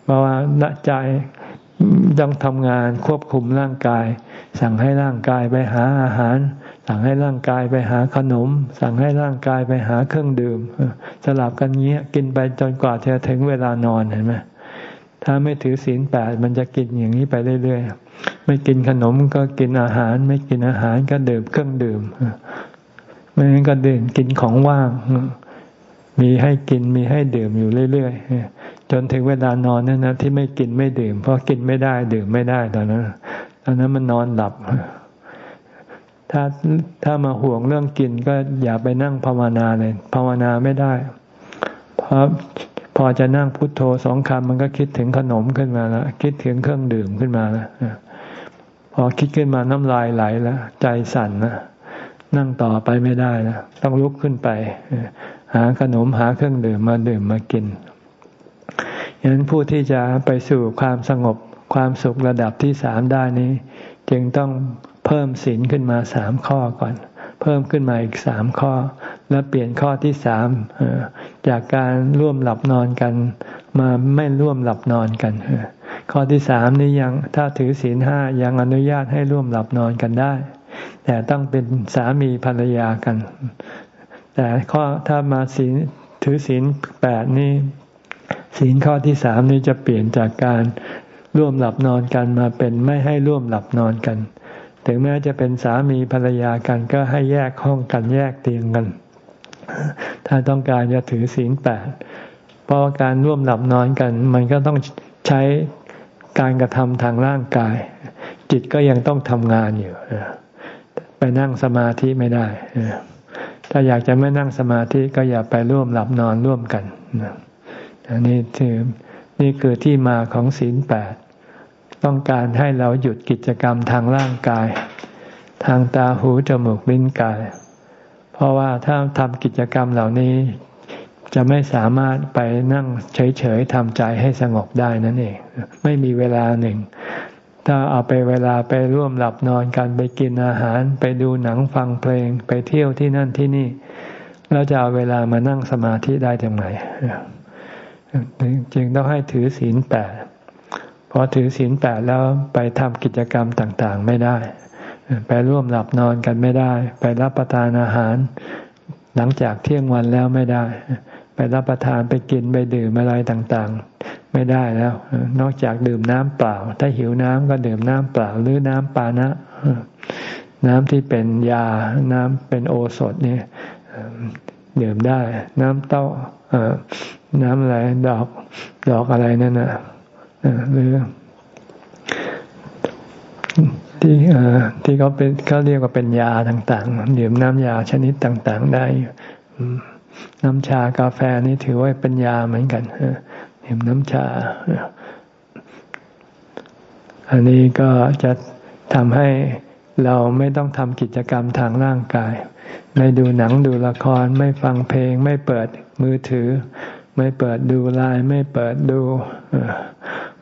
เพราะว่าใจต้องทำงานควบคุมร่างกาย สั่งให้ร่างกายไปหาอาหาร สั่งให้ร่างกายไปหาขนม สั่งให้ร่างกายไปหาเครื่องดื่ม สลับกันเงี้ยกินไปจนกว่าจะถึงเวลานอนเห็นไหมถ้าไม่ถือศีลแปดมันจะกินอย่างนี้ไปเรื่อยๆไม่กินขนมก็กินอาหาร ไม่กินอาหารก็ดื่มเครื่องดื่มไม่งั้นก็ดื่มกินของว่าง มีให้กินมีให้ดื่มอยู่เรื่อยๆจนถึงเวลานอนนั่นนะที่ไม่กินไม่ดื่ม เพราะกินไม่ได้ดื่มไม่ได้ตอนนั้นตอนนั้นมันนอนหลับ ถ้าถ้ามาห่วงเรื่องกินก็อย่าไปนั่งภาวนาเลย ภาวนาไม่ได้ เพราะพอจะนั่งพุทโธสองคำมันก็คิดถึงขนมขึ้นมาแล้วคิดถึงเครื่องดื่มขึ้นมาแล้วพอคิดขึ้นมาน้ำลายไหลแล้วใจสั่นนะนั่งต่อไปไม่ได้นะต้องลุกขึ้นไป หาขนมหาเครื่องดื่มมาดื่มมากินฉะนั้นผู้ที่จะไปสู่ความสงบความสุขระดับที่สามได้นี้ จึงต้อง เพิ่มศีลขึ้นมาสามข้อก่อน เพิ่มขึ้นมาอีกสามข้อ แล้วเปลี่ยนข้อที่สามจากการร่วมหลับนอนกัน มาไม่ร่วมหลับนอนกันข้อที่สามนี้ยังถ้าถือศีลห้ายังอนุญาตให้ร่วมหลับนอนกันได้ แต่ต้องเป็นสามีภรรยากัน แต่ข้อถ้ามาศีลถือศีลแปดนี้ศีลข้อที่สามนี้จะเปลี่ยนจากการร่วมหลับนอนกันมาเป็นไม่ให้ร่วมหลับนอนกัน ถึงแม้จะเป็นสามีภรรยากันก็ให้แยกห้องกันแยกเตียงกัน ถ้าต้องการจะถือศีลแปดเพราะการร่วมหลับนอนกัน มันก็ต้องใช้การกระทำทางร่างกาย จิตก็ยังต้องทำงานอยู่ไปนั่งสมาธิไม่ได้ถ้าอยากจะไม่นั่งสมาธิก็อย่าไปร่วมหลับนอนร่วมกันอันนี้คือนี่คือที่มาของศีลแปด ต้องการให้เราหยุดกิจกรรมทางร่างกาย ทางตาหูจมูกลิ้นกาย เพราะว่าถ้าทำกิจกรรมเหล่านี้ จะไม่สามารถไปนั่งเฉยๆทำใจให้สงบได้นั่นเอง ไม่มีเวลาหนึ่ง ถ้าเอาไปเวลาไปร่วมหลับนอนกันไปกินอาหาร ไปดูหนังฟังเพลง ไปเที่ยวที่นั่นที่นี่เราจะเอาเวลามานั่งสมาธิได้จากไหนจึงต้องให้ถือศีลแปด พอถือศีลแปดแล้วไปทำกิจกรรมต่างๆ ไม่ได้ ไปร่วมหลับนอนกันไม่ได้ ไปรับประทานอาหาร หลังจากเที่ยงวันแล้วไม่ได้ ไปรับประทานไปกินไปดื่มอะไรต่างๆ ไม่ได้แล้ว นอกจากดื่มน้ำเปล่า ถ้าหิวน้ำก็ดื่มน้ำเปล่าหรือน้ำปานะ น้ำที่เป็นยาน้ำเป็นโอสถเนี่ยดื่มได้ น้ำเต้าน้ำอะไรดอกดอกอะไรนั่นนะ หรือที่ที่เขาเป็นเขาเรียกว่าเป็นยาต่างๆดื่มน้ำยาชนิดต่างๆ ได้น้ำชากาแฟนี่ถือว่าเป็นยาเหมือนกันดื่มน้ำชา อันนี้ก็จะทำให้เราไม่ต้องทำกิจกรรมทางร่างกาย ไม่ดูหนังดูละคร ไม่ฟังเพลง ไม่เปิดมือถือ ไม่เปิดดูไลน์ไม่เปิดดู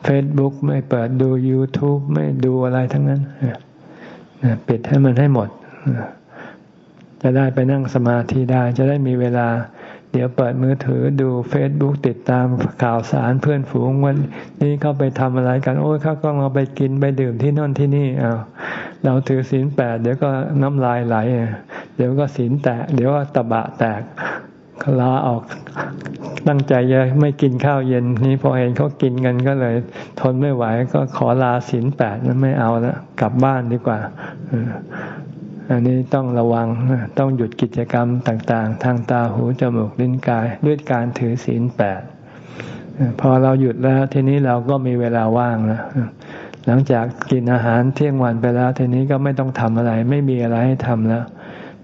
เฟซบุ๊กไม่เปิดดู YouTube ไม่ดูอะไรทั้งนั้นปิดให้มันให้หมด จะได้ไปนั่งสมาธิได้ จะได้มีเวลา เดี๋ยวเปิดมือถือดูเฟซบุ๊กติดตามข่าวสารเพื่อนฝูงวันนี้เขาไปทำอะไรกันโอ้ยเขาก็เราไปกินไปดื่มที่นั่นที่นี่อ้าเราถือศีลแปดเดี๋ยวก็น้ำลายไหล เดี๋ยวก็ศีลแตก เดี๋ยวก็ตะบะแตก ลาออกตั้งใจจะไม่กินข้าวเย็นนี้พอเห็นเขากินกันก็เลย ทนไม่ไหวก็ขอลาศีลแปดไม่เอาแล้วกลับบ้านดีกว่าอันนี้ต้องระวังต้องหยุดกิจกรรมต่าง ๆ ทางตาหูจมูกลิ้นกาย ด้วยการถือศีลแปดพอเราหยุดแล้วทีนี้เราก็มีเวลาว่างแล้วหลังจากกินอาหารเที่ยงวันไปแล้ว ทีนี้ก็ไม่ต้องทำอะไร ไม่มีอะไรให้ทำแล้ว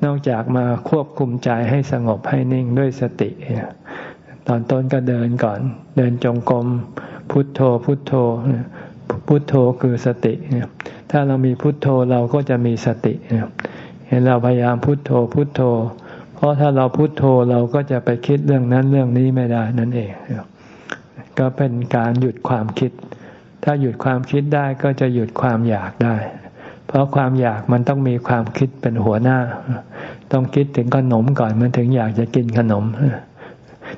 นอกจากมาควบคุมใจให้สงบให้นิ่งด้วยสติ ตอนต้นก็เดินก่อน เดินจงกรมพุทโธพุทโธ พุทโธคือสติ ถ้าเรามีพุทโธเราก็จะมีสติ เห็นเราพยายามพุทโธพุทโธ เพราะถ้าเราพุทโธเราก็จะไปคิดเรื่องนั้นเรื่องนี้ไม่ได้นั่นเอง ก็เป็นการหยุดความคิด ถ้าหยุดความคิดได้ก็จะหยุดความอยากได้ เพราะความอยากมันต้องมีความคิดเป็นหัวหน้า ต้องคิดถึงขนมก่อนมันถึงอยากจะกินขนม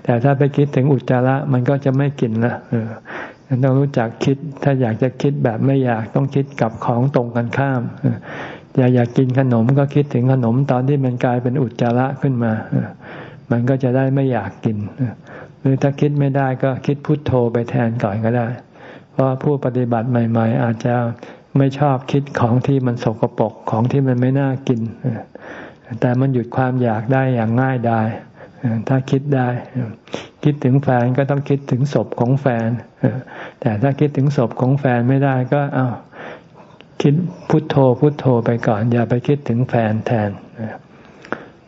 แต่ถ้าไปคิดถึงอุจจาระมันก็จะไม่กินละต้องรู้จักคิด ถ้าอยากจะคิดแบบไม่อยากต้องคิดกับของตรงกันข้ามอยากอยากกินขนมก็คิดถึงขนมตอนที่มันกลายเป็นอุจจาระขึ้นมา มันก็จะได้ไม่อยากกิน หรือถ้าคิดไม่ได้ก็คิดพุทโธไปแทนก่อนก็ได้ เพราะผู้ปฏิบัติใหม่ ๆ อาจจะ ไม่ชอบคิดของที่มันสกปรกของที่มันไม่น่ากิน แต่มันหยุดความอยากได้อย่างง่ายได้ถ้าคิดได้ คิดถึงแฟนก็ต้องคิดถึงศพของแฟน แต่ถ้าคิดถึงศพของแฟนไม่ได้ก็เอาคิดพุทโธพุทโธไปก่อน อย่าไปคิดถึงแฟนแทน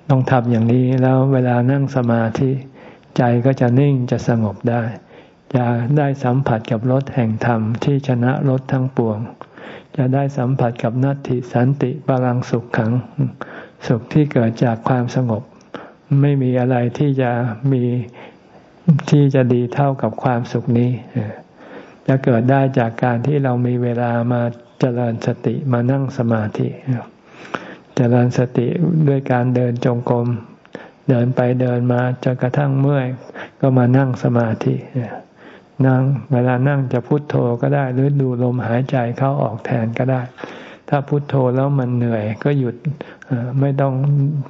ต้องทำอย่างนี้แล้วเวลานั่งสมาธิใจก็จะนิ่งจะสงบได้ จะได้สัมผัสกับรสแห่งธรรมที่ชนะรสทั้งปวง จะได้สัมผัสกับนัตติสันติบาลังสุขขัง สุขที่เกิดจากความสงบ ไม่มีอะไรที่จะมีที่จะดีเท่ากับความสุขนี้ จะเกิดได้จากการที่เรามีเวลามาเจริญสติมานั่งสมาธิเจริญสติด้วยการเดินจงกรมเดินไปเดินมาจนกระทั่งเมื่อย ก็มานั่งสมาธินั่ นั่งเวลานั่งจะพุโทโธก็ได้ หรือดูลมหายใจเข้าออกแทนก็ได้ ถ้าพุโทโธแล้วมันเหนื่อย ก็หยุดไม่ต้อง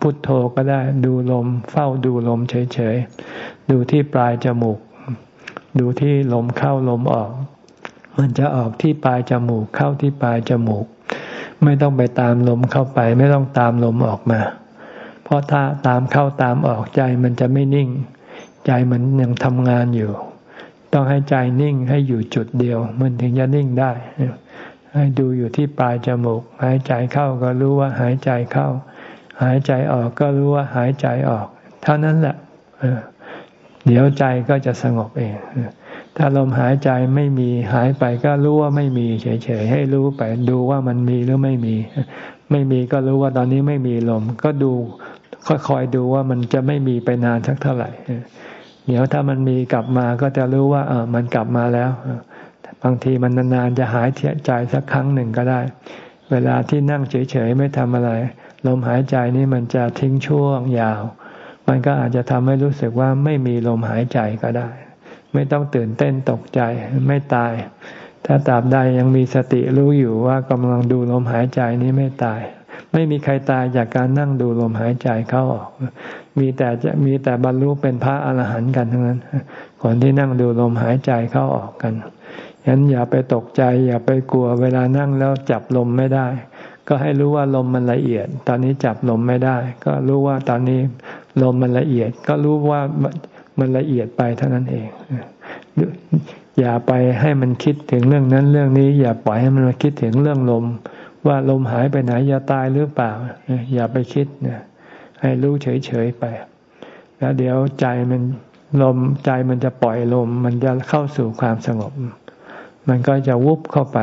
พุโทโธก็ได้ ดูลมเฝ้าดูลมเฉยๆ ดูที่ปลายจมูก ดูที่ลมเข้าลมออก มันจะออกที่ปลายจมูกเข้าที่ปลายจมูก ไม่ต้องไปตามลมเข้าไป ไม่ต้องตามลมออกมา เพราะถ้าตามเข้าตามออกใจมันจะไม่นิ่ง ใจมันยังทำงานอยู่ ต้องให้ใจนิ่งให้อยู่จุดเดียว มันถึงจะนิ่งได้ ให้ดูอยู่ที่ปลายจมูก หายใจเข้าก็รู้ว่าหายใจเข้า หายใจออกก็รู้ว่าหายใจออก เท่านั้นแหละเดี๋ยวใจก็จะสงบเองถ้าลมหายใจไม่มีหายไปก็รู้ว่าไม่มีเฉยๆให้รู้ไป ดูว่ามันมีหรือไม่มี ไม่มีก็รู้ว่าตอนนี้ไม่มีลม ก็ดูค่อยๆดูว่ามันจะไม่มีไปนานสักเท่าไหร่ เดี๋ยวถ้ามันมีกลับมาก็จะรู้ว่า เออมันกลับมาแล้ว บางทีมันนานๆจะหายใจสักครั้งหนึ่งก็ได้ เวลาที่นั่งเฉยๆไม่ทำอะไร ลมหายใจนี่มันจะทิ้งช่วงยาว มันก็อาจจะทำให้รู้สึกว่าไม่มีลมหายใจก็ได้ ไม่ต้องตื่นเต้นตกใจไม่ตาย ถ้าตราบใดยังมีสติรู้อยู่ว่ากำลังดูลมหายใจนี้ไม่ตาย ไม่มีใครตายจากการนั่งดูลมหายใจเข้าออก มีแต่จะมีแต่บรรลุเป็นพระอรหันต์กันทั้งนั้นคนที่นั่งดูลมหายใจเข้าออกกันฉะนั้นอย่าไปตกใจ อย่าไปกลัวเวลานั่งแล้วจับลมไม่ได้ ก็ให้รู้ว่าลมมันละเอียด ตอนนี้จับลมไม่ได้ ก็รู้ว่าตอนนี้ลมมันละเอียด ก็รู้ว่ามันละเอียดไปเท่านั้นเองอย่าไปให้มันคิดถึงเรื่องนั้นเรื่องนี้ อย่าปล่อยให้มันมาคิดถึงเรื่องลม ว่าลมหายไปไหนจะตายหรือเปล่า อย่าไปคิดน ให้รู้เฉยๆไป แล้วเดี๋ยวใจมันลมใจมันจะปล่อยลม มันจะเข้าสู่ความสงบ มันก็จะวุบเข้าไป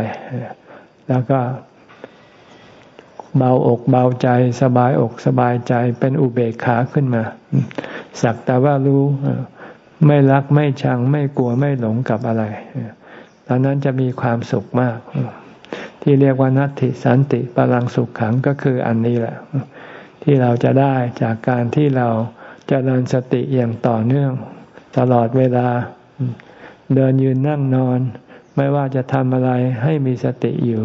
แล้วก็เบาอกเบาใจสบายอกสบายใจเป็นอุเบกขาขึ้นมา สักแต่ว่ารู้ไม่รักไม่ชังไม่กลัวไม่หลงกับอะไรตอนนั้นจะมีความสุขมาก ที่เรียกว่านัตติสันติพลังสุขขังก็คืออันนี้แหละ ที่เราจะได้จากการที่เราจเจริญสติอย่างต่อเนื่อง ตลอดเวลา เดินยืนนั่งนอน ไม่ว่าจะทำอะไรให้มีสติอยู่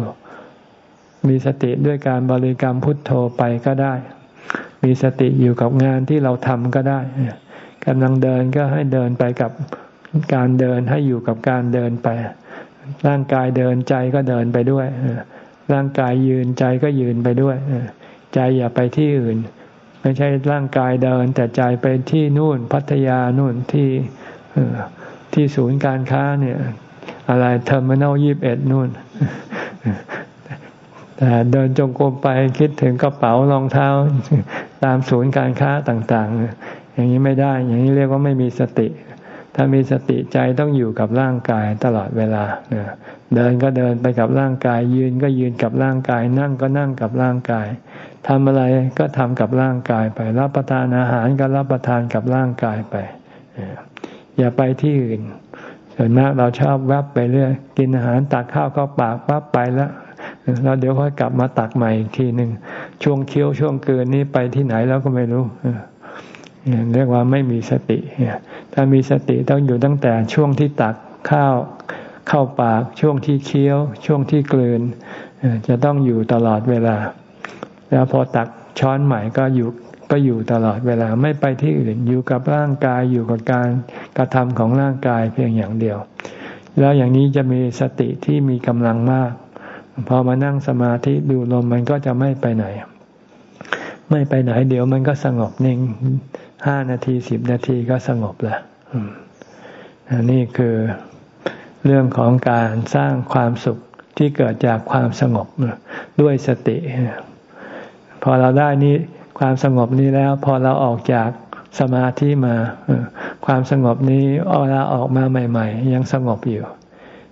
มีสติด้วยการบริกรรมพุทโธไปก็ได้ มีสติอยู่กับงานที่เราทำก็ได้กำลังเดินก็ให้เดินไปกับการเดินให้อยู่กับการเดินไป ร่างกายเดินใจก็เดินไปด้วยร่างกายยืนใจก็ยืนไปด้วย ใจอย่าไปที่อื่น ไม่ใช่ร่างกายเดิน แต่ใจไปที่นู่นพัทยานู่นที่ที่ศูนย์การค้าเนี่ย อะไรเทอร์มินอลยี่บเอ็ดนู่นแต่เดินจงกรมไปคิดถึงกระเป๋ารองเท้า ตามศูนย์การค้าต่าง ๆ อย่างนี้ไม่ได้ อย่างนี้เรียกว่าไม่มีสติ ถ้ามีสติใจต้องอยู่กับร่างกายตลอดเวลาเดินก็เดินไปกับร่างกาย ยืนก็ยืนกับร่างกาย นั่งก็นั่งกับร่างกายทำอะไรก็ทำกับร่างกายไป รับประทานอาหารก็รับประทานกับร่างกายไป อย่าไปที่อื่นส่วนมากเราชอบแวบไปเรื่อยกินอาหารตักข้าวเข้าปากปั๊บไปแล้วแล้วเดี๋ยวค่อยกลับมาตักใหม่อีกทีหนึ่งช่วงเคี้ยวช่วงเกินนี้ไปที่ไหนแล้วก็ไม่รู้ เรียกว่าไม่มีสติ ถ้ามีสติต้องอยู่ตั้งแต่ช่วงที่ตักข้าวเข้าปาก ช่วงที่เคี้ยว ช่วงที่กลืน จะต้องอยู่ตลอดเวลา แล้วพอตักช้อนใหม่ก็อยู่ก็อยู่ตลอดเวลาไม่ไปที่อื่นอยู่กับร่างกายอยู่กับการกระทำของร่างกายเพียงอย่างเดียว แล้วอย่างนี้จะมีสติที่มีกำลังมาก พอมานั่งสมาธิดูลมมันก็จะไม่ไปไหน ไม่ไปไหนเดี๋ยวมันก็สงบนิ่ง ห้านาทีสิบนาทีก็สงบละอันนี้คือเรื่องของการสร้างความสุขที่เกิดจากความสงบด้วยสติ พอเราได้นี้ความสงบนี้แล้ว พอเราออกจากสมาธิมา ความสงบนี้เวลาออกมาใหม่ ๆ ยังสงบอยู่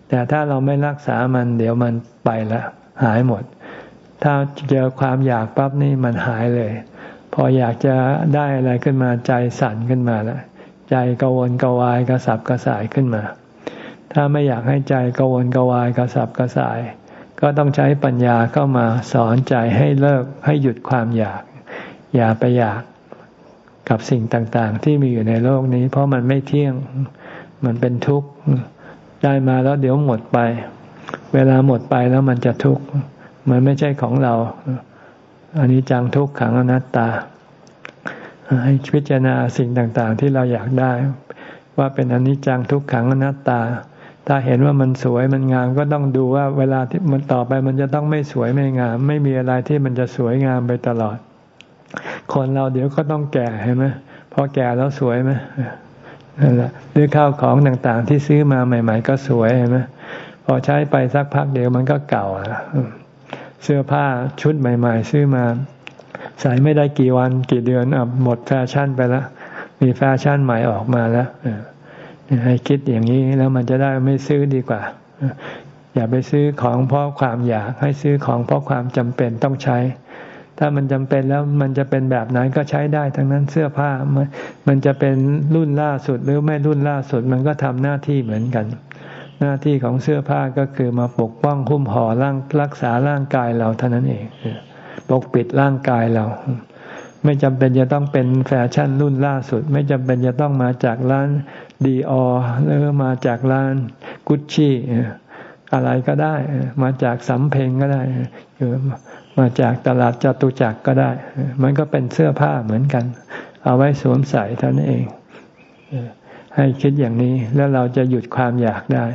แต่ถ้าเราไม่รักษามันเดี๋ยวมันไปละหายหมด ถ้าเจอความอยากปั๊บนี่มันหายเลย พออยากจะได้อะไรขึ้นมาใจสั่นขึ้นมาแล้วใจกวนกวายกระสับกระส่ายขึ้นมา ถ้าไม่อยากให้ใจกวนกวายกระสับกระส่าย ก็ต้องใช้ปัญญาเข้ามาสอนใจให้เลิกให้หยุดความอยาก อย่าไปอยากกับสิ่งต่างๆ ที่มีอยู่ในโลกนี้ เพราะมันไม่เที่ยงมันเป็นทุกข์ได้มาแล้วเดี๋ยวหมดไป เวลาหมดไปแล้วมันจะทุกข์มันไม่ใช่ของเรา อันนี้จังทุกขังอนัตตา ให้พิจารณาสิ่งต่างๆ ที่เราอยากได้ ว่าเป็นอนิจจังทุกขังอนัตตา ถ้าเห็นว่ามันสวยมันงามก็ต้องดูว่าเวลาที่มันต่อไปมันจะต้องไม่สวยไม่งาม ไม่มีอะไรที่มันจะสวยงามไปตลอด คนเราเดี๋ยวก็ต้องแก่เห็นไหมพอแก่แล้วสวยไหมนั่นแหละหรือข้าวของต่างๆ ที่ซื้อมาใหม่ ๆ ก็สวยเห็นไหมพอใช้ไปสักพักเดียวมันก็เก่าอะ เสื้อผ้าชุดใหม่ ๆ ซื้อมา ใส่ไม่ได้กี่วันกี่เดือนอหมดแฟชั่นไปแล้วมีแฟชั่นใหม่ออกมาแล้วให้คิดอย่างนี้แล้วมันจะได้ไม่ซื้อดีกว่า อย่าไปซื้อของเพราะความอยากให้ซื้อของเพราะความจำเป็นต้องใช้ ถ้ามันจำเป็นแล้วมันจะเป็นแบบไหนก็ใช้ได้ทั้งนั้นเสื้อผ้ามันมันจะเป็นรุ่นล่าสุดหรือไม่รุ่นล่าสุดมันก็ทำหน้าที่เหมือนกัน หน้าที่ของเสื้อผ้าก็คือมาปกป้องคุ้มห่อร่างรักษาร่างกายเราเท่านั้นเองปกปิดร่างกายเรา ไม่จำเป็นจะต้องเป็นแฟชั่นรุ่นล่าสุด ไม่จำเป็นจะต้องมาจากร้านดีออหรือมาจากร้านกุชชี่อะไรก็ได้ มาจากสำเพ็งก็ได้มาจากตลาดจตุจักรก็ได้ มันก็เป็นเสื้อผ้าเหมือนกัน เอาไว้สวมใส่เท่านั้นเองให้คิดอย่างนี้แล้วเราจะหยุดความอยากได้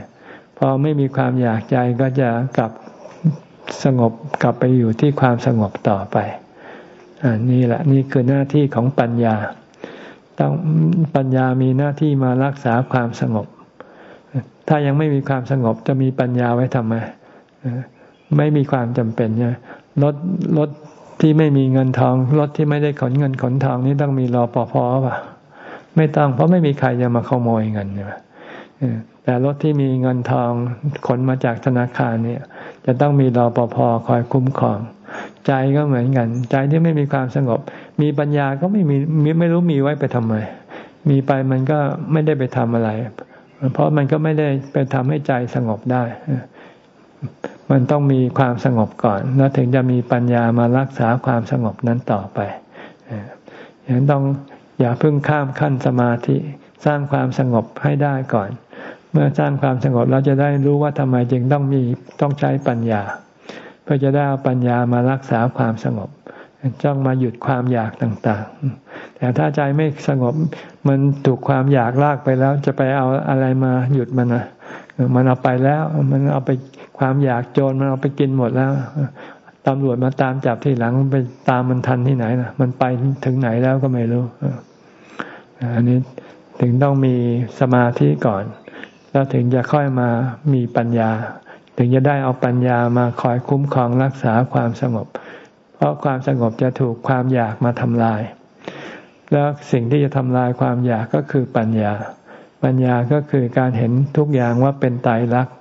พอไม่มีความอยากใจก็จะกลับสงบกลับไปอยู่ที่ความสงบต่อไปอันนี้แหละนี่คือหน้าที่ของปัญญา ต้องปัญญามีหน้าที่มารักษาความสงบ ถ้ายังไม่มีความสงบจะมีปัญญาไว้ทำไมไม่มีความจำเป็นนี่ยรถรถที่ไม่มีเงินทองรถที่ไม่ได้ขนเงินขนทองนี่ต้องมีรอปภป่ะ ไม่ต้องเพราะไม่มีใครจะมาขโมยเงินใช่ไหม แต่รถที่มีเงินทองขนมาจากธนาคารเนี่ย จะต้องมีรอปภคอยคุ้มครอง ใจก็เหมือนกัน ใจที่ไม่มีความสงบ มีปัญญาก็ไม่มีไม่รู้มีไว้ไปทำไม มีไปมันก็ไม่ได้ไปทำอะไร เพราะมันก็ไม่ได้ไปทำให้ใจสงบได้ มันต้องมีความสงบก่อน แล้วถึงจะมีปัญญามารักษาความสงบนั้นต่อไปอย่างนั้นต้องอย่าเพิ่งข้ามขั้นสมาธิสร้างความสงบให้ได้ก่อน เมื่อสร้างความสงบเราจะได้รู้ว่าทำไมจึงต้องมีต้องใช้ปัญญา เพื่อจะได้เอาปัญญามารักษาความสงบจ้องมาหยุดความอยากต่างๆ แต่ถ้าใจไม่สงบมันถูกความอยากลากไปแล้ว จะไปเอาอะไรมาหยุดมันนะมันเอาไปแล้ว มันเอาไปความอยากโจรมันเอาไปกินหมดแล้วตำรวจมาตามจับที่หลังไปตามมันทันที่ไหนล่ะมันไปถึงไหนแล้วก็ไม่รู้อันนี้ถึงต้องมีสมาธิก่อน แล้วถึงจะค่อยมามีปัญญา ถึงจะได้เอาปัญญามาคอยคุ้มครองรักษาความสงบ เพราะความสงบจะถูกความอยากมาทำลาย แล้วสิ่งที่จะทำลายความอยากก็คือปัญญา ปัญญาก็คือการเห็นทุกอย่างว่าเป็นไตรลักษณ์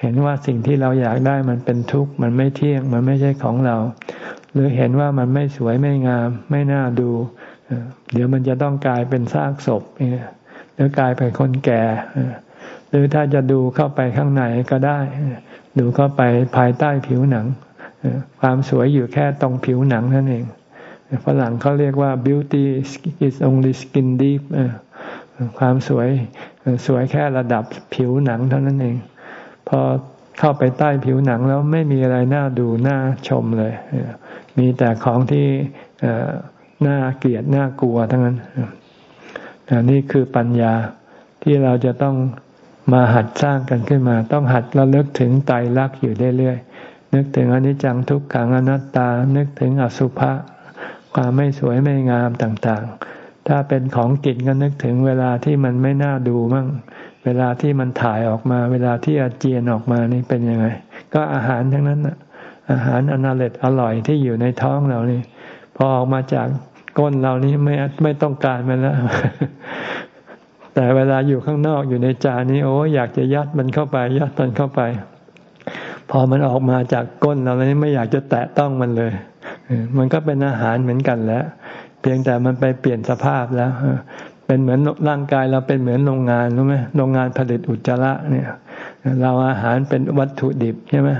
เห็นว่าสิ่งที่เราอยากได้มันเป็นทุกข์ มันไม่เที่ยง มันไม่ใช่ของเรา หรือเห็นว่ามันไม่สวยไม่งาม ไม่น่าดู เดี๋ยวมันจะต้องกลายเป็นซากศพเนี่ยหรือกลายเป็นคนแก่ หรือถ้าจะดูเข้าไปข้างในก็ได้ ดูเข้าไปภายใต้ผิวหนัง ความสวยอยู่แค่ตรงผิวหนังนั่นเองฝรั่งเขาเรียกว่า beauty is only skin deep ความสวยสวยแค่ระดับผิวหนังเท่านั้นเอง พอเข้าไปใต้ผิวหนังแล้วไม่มีอะไรน่าดูน่าชมเลย มีแต่ของที่น่าเกลียดน่ากลัวทั้งนั้นนี่คือปัญญาที่เราจะต้อง มาหัดสร้างกันขึ้นมา ต้องหัดระลึกถึงไตรลักษณ์อยู่เรื่อยๆนึกถึงอนิจจังทุกขังอนัตตา นึกถึงอสุภะความไม่สวยไม่งามต่างๆ ถ้าเป็นของกินก็นึกถึงเวลาที่มันไม่น่าดูมั่ง เวลาที่มันถ่ายออกมา เวลาที่อาเจียนออกมานี่เป็นยังไง ก็อาหารทั้งนั้นนะอาหารอนาเล็ดอร่อยที่อยู่ในท้องเรานี่พอออกมาจากก้นเรานี่ไม่ไม่ต้องการมันแล้ว แต่เวลาอยู่ข้างนอกอยู่ในจานนี้โอ้อยากจะยัดมันเข้าไป ยัดมันเข้าไป พอมันออกมาจากก้นเรานี่ไม่อยากจะแตะต้องมันเลย มันก็เป็นอาหารเหมือนกันแล้วเพียงแต่มันไปเปลี่ยนสภาพแล้วเป็นเหมือนร่างกายเราเป็นเหมือนโรงงานรู้ไหมโรงงานผลิตอุจจาระเนี่ย เราอาหารเป็นวัตถุดิบใช่ไหม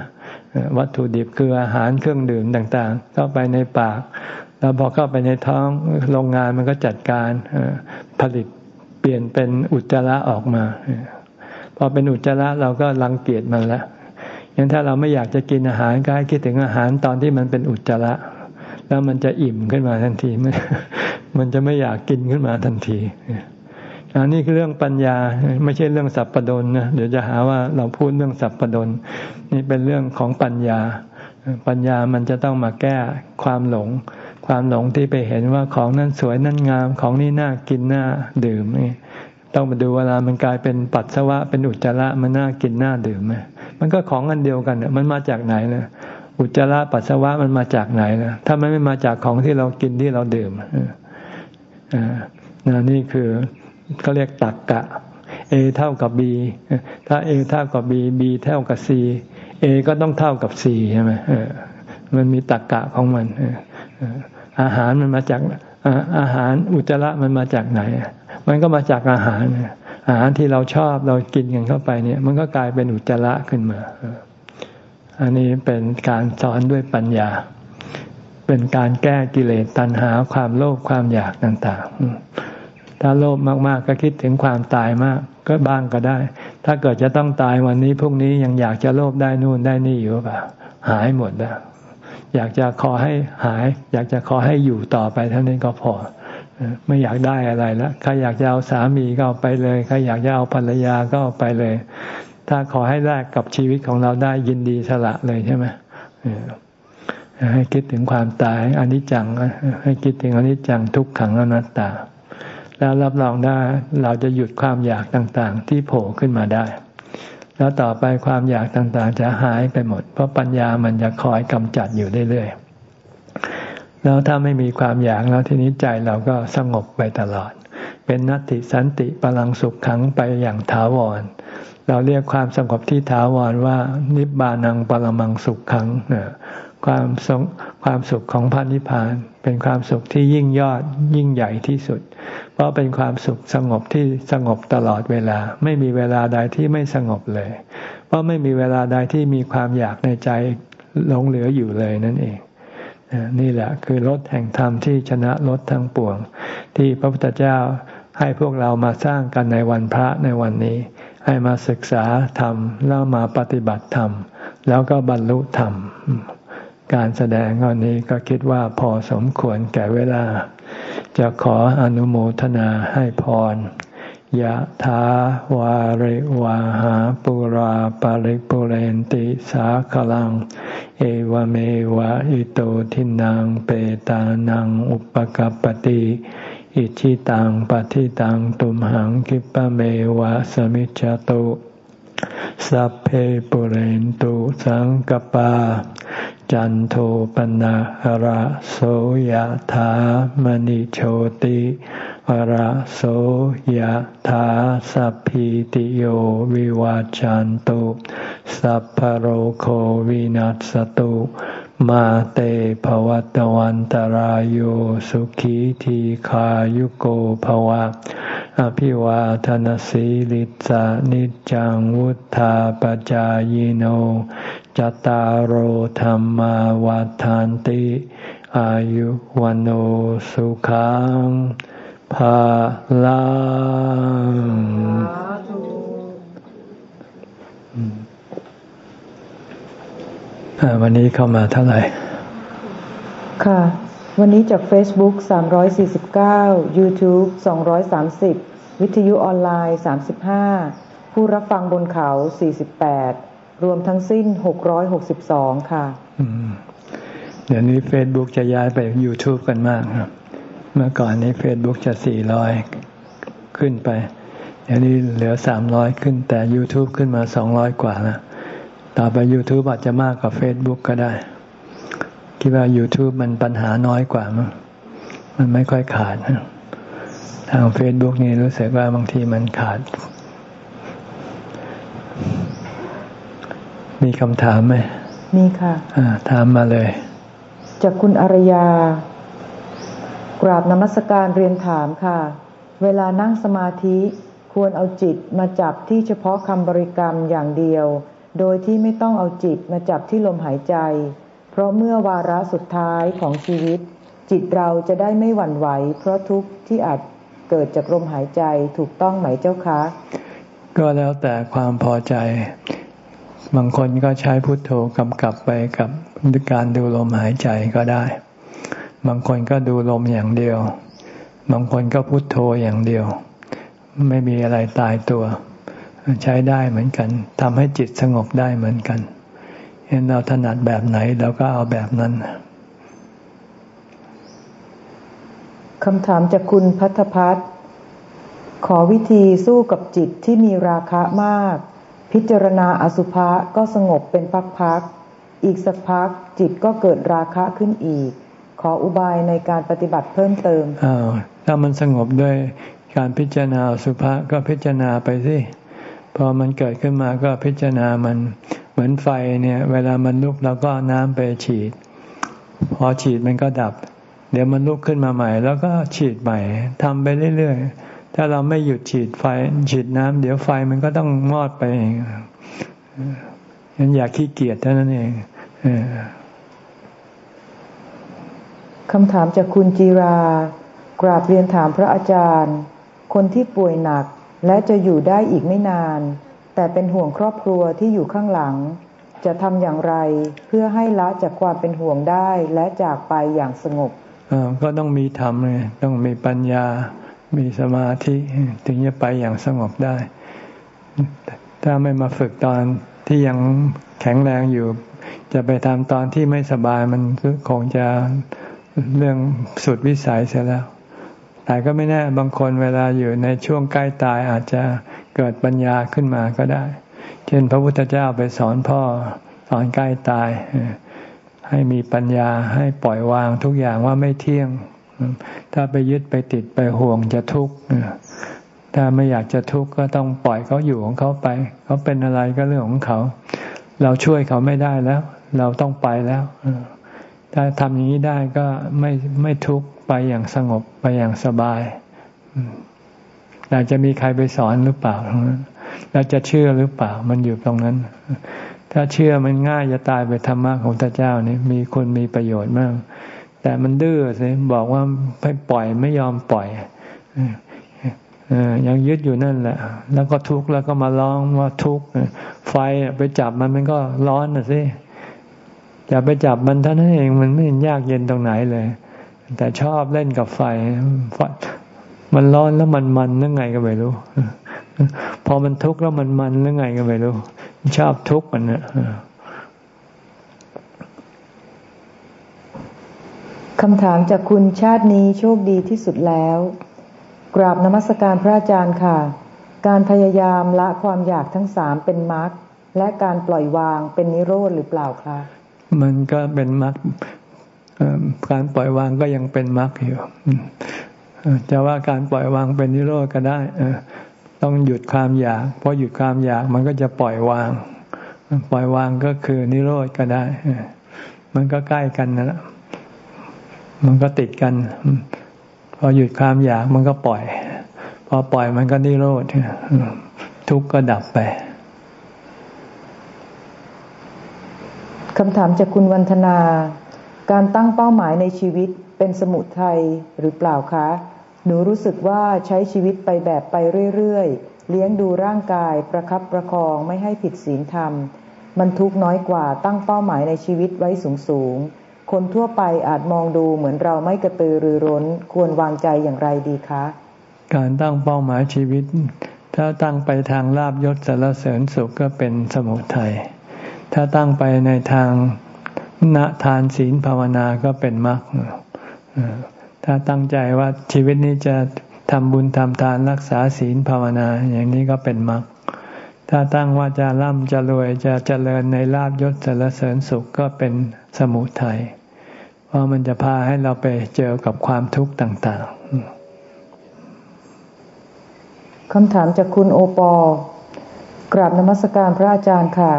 วัตถุดิบคืออาหารเครื่องดื่มต่างๆ เข้าไปในปาก แล้วพอเข้าไปในท้องโรงงานมันก็จัดการผลิต เปลี่ยนเป็นอุจจาระออกมา พอเป็นอุจจาระเราก็รังเกียจมันแล้วงั้นถ้าเราไม่อยากจะกินอาหารก็ให้คิดถึงอาหารตอนที่มันเป็นอุจจาระแล้วมันจะอิ่มขึ้นมาทันทีมันจะไม่อยากกินขึ้นมาทันทีอันนี้คือเรื่องปัญญาไม่ใช่เรื่องสัพพดลนะเดี๋ยวจะหาว่าเราพูดเรื่องสัพพดลนี่เป็นเรื่องของปัญญา ปัญญามันจะต้องมาแก้ความหลง ความหลงที่ไปเห็นว่าของนั้นสวยนั่นงาม ของนี่น่ากินน่าดื่มนี่ต้องมาดูเวลามันกลายเป็นปัสสาวะเป็นอุจจาระมันน่ากินน่าดื่มไหมมันก็ของอันเดียวกันมันมาจากไหนนะอุจจาระปัสสาวะมันมาจากไหนนะถ้ามันไม่มาจากของที่เรากินที่เราดื่มอ่านี่คือเขาเรียกตักกะ A เท่ากับ B ถ้า A เท่ากับ B B เท่ากับ C A ก็ต้องเท่ากับ C ใช่ไหมมันมีตักกะของมัน อาหารมันมาจากอาหารอุจจาระมันมาจากไหน มันก็มาจากอาหาร อาหารที่เราชอบเรากินกันเข้าไปเนี่ย มันก็กลายเป็นอุจจาระขึ้นมา อันนี้เป็นการสอนด้วยปัญญา เป็นการแก้กิเลสตัณหาความโลภความอยากต่างๆ ถ้าโลภมากๆก็คิดถึงความตายมากก็บ้างก็ได้ ถ้าเกิดจะต้องตายวันนี้พรุ่งนี้ยังอยากจะโลภได้นู่นได้นี่อยู่ป่ะหายหมดแล้ว อยากจะขอให้หาย อยากจะขอให้อยู่ต่อไปเท่านั้นก็พอไม่อยากได้อะไรแล้วใครอยากจะเอาสามีก็เอาไปเลยใครอยากจะเอาภรรยาก็เอาไปเลย ถ้าขอให้แลกกับชีวิตของเราได้ยินดีสละเลยใช่ไหมให้คิดถึงความตายอนิจจัง ให้คิดถึงอนิจจังทุกขังอนัตตา แล้วรับรองได้เราจะหยุดความอยากต่างๆ ที่โผล่ขึ้นมาได้ แล้วต่อไปความอยากต่างๆ จะหายไปหมด เพราะปัญญามันจะคอยกำจัดอยู่เรื่อยๆแล้วถ้าไม่มีความอยากแล้วทีนี้ใจเราก็สงบไปตลอด เป็นนัตติสันติพลังสุขขังไปอย่างถาวร เราเรียกความสงบที่ถาวรว่า นิบานังปรมังสุขขัง ความสงความสุขของพระนิพพาน เป็นความสุขที่ยิ่งยอดยิ่งใหญ่ที่สุด เพราะเป็นความสุขสงบที่สงบตลอดเวลา ไม่มีเวลาใดที่ไม่สงบเลย เพราะไม่มีเวลาใดที่มีความอยากในใจหลงเหลืออยู่เลยนั่นเอง นี่แหละคือรถแห่งธรรมที่ชนะรถทั้งปวง ที่พระพุทธเจ้าให้พวกเรามาสร้างกันในวันพระในวันนี้ ให้มาศึกษาธรรมแล้วมาปฏิบัติธรรม แล้วก็บรรลุธรรม การแสดงวันนี้ก็คิดว่าพอสมควรแก่เวลา จะขออนุโมทนาให้พรยะถาวาริวาหาปุราปาริปุเรนติสาคลัง เอวเมวะอิโตทินังเปตานังอุปกัปติอิชิตังปฏิตังตุมหังคิปะเมวะสมิจจตุสัพเพปุเรนตุสังกปา จันโทปนะหระโสยธามณิโชติหระโสยธาสัพพิติโยวิวาจันตุสัพพโรโควินัสตุมาเตภวัตวันตารโยสุขีทีขายุโกภวะ อภิวาทนสีลิสานิจังวุธาปจายโน จตารโหธรรมวาทานติ อายุวันโอสุขังภาลังวันนี้เข้ามาเท่าไหร่ ค่ะ วันนี้จาก Facebook 349 YouTube 230 วิทยุออนไลน์ 35 ผู้รับฟังบนเขา 48 รวมทั้งสิ้น662ค่ะเดี๋ยวนี้ Facebook จะย้ายไป YouTube กันมากครับ เมื่อก่อนนี้ Facebook จะ400ขึ้นไป เดี๋ยวนี้เหลือ300ขึ้น แต่ YouTube ขึ้นมา200กว่าแล้วต่อไป YouTube อาจจะมากกว่า Facebook ก็ได้ คิดว่า YouTube มันปัญหาน้อยกว่ามั้งมันไม่ค่อยขาด ทาง Facebook นี่รู้สึกว่าบางทีมันขาด มีคำถามไหมมีค่ะะถามมาเลย จากคุณอารยา กราบนมัสการเรียนถามค่ะ เวลานั่งสมาธิควรเอาจิตมาจับที่เฉพาะคำบริกรรมอย่างเดียว โดยที่ไม่ต้องเอาจิตมาจับที่ลมหายใจ เพราะเมื่อวาระสุดท้ายของชีวิต จิตเราจะได้ไม่หวั่นไหว เพราะทุกข์ที่อาจเกิดจากลมหายใจถูกต้องไหมเจ้าคะ ก็แล้วแต่ความพอใจ บางคนก็ใช้พุทโธกำกับไปกับการดูลมหายใจก็ได้ บางคนก็ดูลมอย่างเดียว บางคนก็พุทโธอย่างเดียว ไม่มีอะไรตายตัว ใช้ได้เหมือนกันทำให้จิตสงบได้เหมือนกันเห็นเราถนัดแบบไหนเราก็เอาแบบนั้นคำถามจากคุณพัทพัฒขอวิธีสู้กับจิตที่มีราคะมาก พิจารณาอสุภะก็สงบเป็นพักๆ อีกสักพักจิตก็เกิดราคะขึ้นอีก ขออุบายในการปฏิบัติเพิ่มเติมอ้าวถ้ามันสงบด้วยการพิจารณาอสุภะก็พิจารณาไปสิพอมันเกิดขึ้นมาก็พิจารณามันเหมือนไฟเนี่ย เวลามันลุกเราก็น้ำไปฉีด พอฉีดมันก็ดับ เดี๋ยวมันลุกขึ้นมาใหม่ แล้วก็ฉีดใหม่ทำไปเรื่อยๆ ถ้าเราไม่หยุดฉีดไฟ ฉีดน้ำเดี๋ยวไฟมันก็ต้องมอดไปเองงั้นอย่าขี้เกียจเท่านั้นเองคำถามจากคุณจีรา กราบเรียนถามพระอาจารย์ คนที่ป่วยหนักและจะอยู่ได้อีกไม่นาน แต่เป็นห่วงครอบครัวที่อยู่ข้างหลัง จะทำอย่างไรเพื่อให้ละจากความเป็นห่วงได้และจากไปอย่างสงบก็ต้องมีธรรมไงต้องมีปัญญา มีสมาธิถึงจะไปอย่างสงบได้ ถ้าไม่มาฝึกตอนที่ยังแข็งแรงอยู่ จะไปทำตอนที่ไม่สบายมันคงจะเรื่องสุดวิสัยเสียแล้ว แต่ก็ไม่แน่บางคนเวลาอยู่ในช่วงใกล้ตายอาจจะเกิดปัญญาขึ้นมาก็ได้ เช่นพระพุทธเจ้าไปสอนพ่อสอนใกล้ตาย ให้มีปัญญาให้ปล่อยวางทุกอย่างว่าไม่เที่ยง ถ้าไปยึดไปติดไปห่วงจะทุกข์ถ้าไม่อยากจะทุกข์ก็ต้องปล่อยเขาอยู่ของเขาไป เขาเป็นอะไรก็เรื่องของเขา เราช่วยเขาไม่ได้แล้ว เราต้องไปแล้ว ถ้าทำอย่างนี้ได้ก็ไม่ไม่ทุกข์ไปอย่างสงบไปอย่างสบายเราจะมีใครไปสอนหรือเปล่าเราจะเชื่อหรือเปล่า มันอยู่ตรงนั้น ถ้าเชื่อมันง่ายจะตายไปธรรมะของพระเจ้านี่มีคนมีประโยชน์มาก แต่มันดื้อสิบอกว่าให้ปล่อยไม่ยอมปล่อยยังยึดอยู่นั่นแหละ แล้วก็ทุกข์แล้วก็มาร้องว่าทุกข์ไฟไปจับมันมันก็ร้อนนะสิอย่าไปจับมันท่านั้นเองมันไม่ยากเย็นตรงไหนเลย แต่ชอบเล่นกับไฟมันร้อนแล้วมันมันนั่งไงก็ไม่รู้ พอมันทุกข์แล้วมันมันนั่งไงก็ไม่รู้ ชอบทุกข์มันเนี่ย คำถามจากคุณชาตินี้โชคดีที่สุดแล้ว กราบนมัสการพระอาจารย์ค่ะ การพยายามละความอยากทั้งสามเป็นมรรคและการปล่อยวางเป็นนิโรธหรือเปล่าคะมันก็เป็นมรรคการปล่อยวางก็ยังเป็นมรรคอยู่จะว่าการปล่อยวางเป็นนิโรธก็ได้ต้องหยุดความอยากเพราะหยุดความอยากมันก็จะปล่อยวาง ปล่อยวางก็คือนิโรธก็ได้ มันก็ใกล้กันนะ มันก็ติดกัน พอหยุดความอยากมันก็ปล่อย พอปล่อยมันก็นิโรธทุกข์ก็ดับไปคำถามจากคุณวันธนา การตั้งเป้าหมายในชีวิตเป็นสมุทัยหรือเปล่าคะ หนูรู้สึกว่าใช้ชีวิตไปแบบไปเรื่อยๆ เลี้ยงดูร่างกายประครับประคองไม่ให้ผิดศีลธรรม มันทุกน้อยกว่าตั้งเป้าหมายในชีวิตไว้สูงๆ คนทั่วไปอาจมองดูเหมือนเราไม่กระตือรือร้น ควรวางใจอย่างไรดีคะ การตั้งเป้าหมายชีวิต ถ้าตั้งไปทางลาบยศสารเสริญสุขก็เป็นสมุทัยถ้าตั้งไปในทางณทานศีลภาวนาก็เป็นมรรคถ้าตั้งใจว่าชีวิตนี้จะทำบุญทำทานรักษาศีลภาวนา อย่างนี้ก็เป็นมรรค ถ้าตั้งว่าจะร่ำจะรวยจะเจริญในลาบยศสารเสริญสุขก็เป็นสมุทัยเพราะมันจะพาให้เราไปเจอกับความทุกข์ต่าง ๆคำถามจากคุณโอปอ กราบนมัสการพระอาจารย์ค่ะ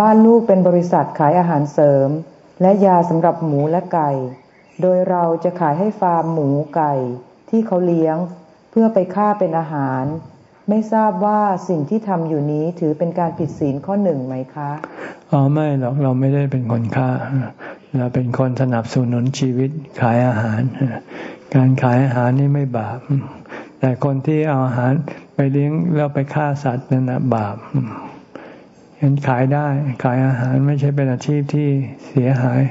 บ้านลูกเป็นบริษัทขายอาหารเสริม และยาสำหรับหมูและไก่ โดยเราจะขายให้ฟาร์มหมูไก่ที่เขาเลี้ยง เพื่อไปฆ่าเป็นอาหาร ไม่ทราบว่าสิ่งที่ทำอยู่นี้ถือเป็นการผิดศีลข้อหนึ่งไหมคะอ๋อไม่หรอกเราไม่ได้เป็นคนฆ่า เราเป็นคนสนับสนุนชีวิตขายอาหาร การขายอาหารนี่ไม่บาป แต่คนที่เอาอาหารไปเลี้ยงแล้วไปฆ่าสัตว์นั่นนะบาปเห็นขายได้ขายอาหารไม่ใช่เป็นอาชีพที่เสียหาย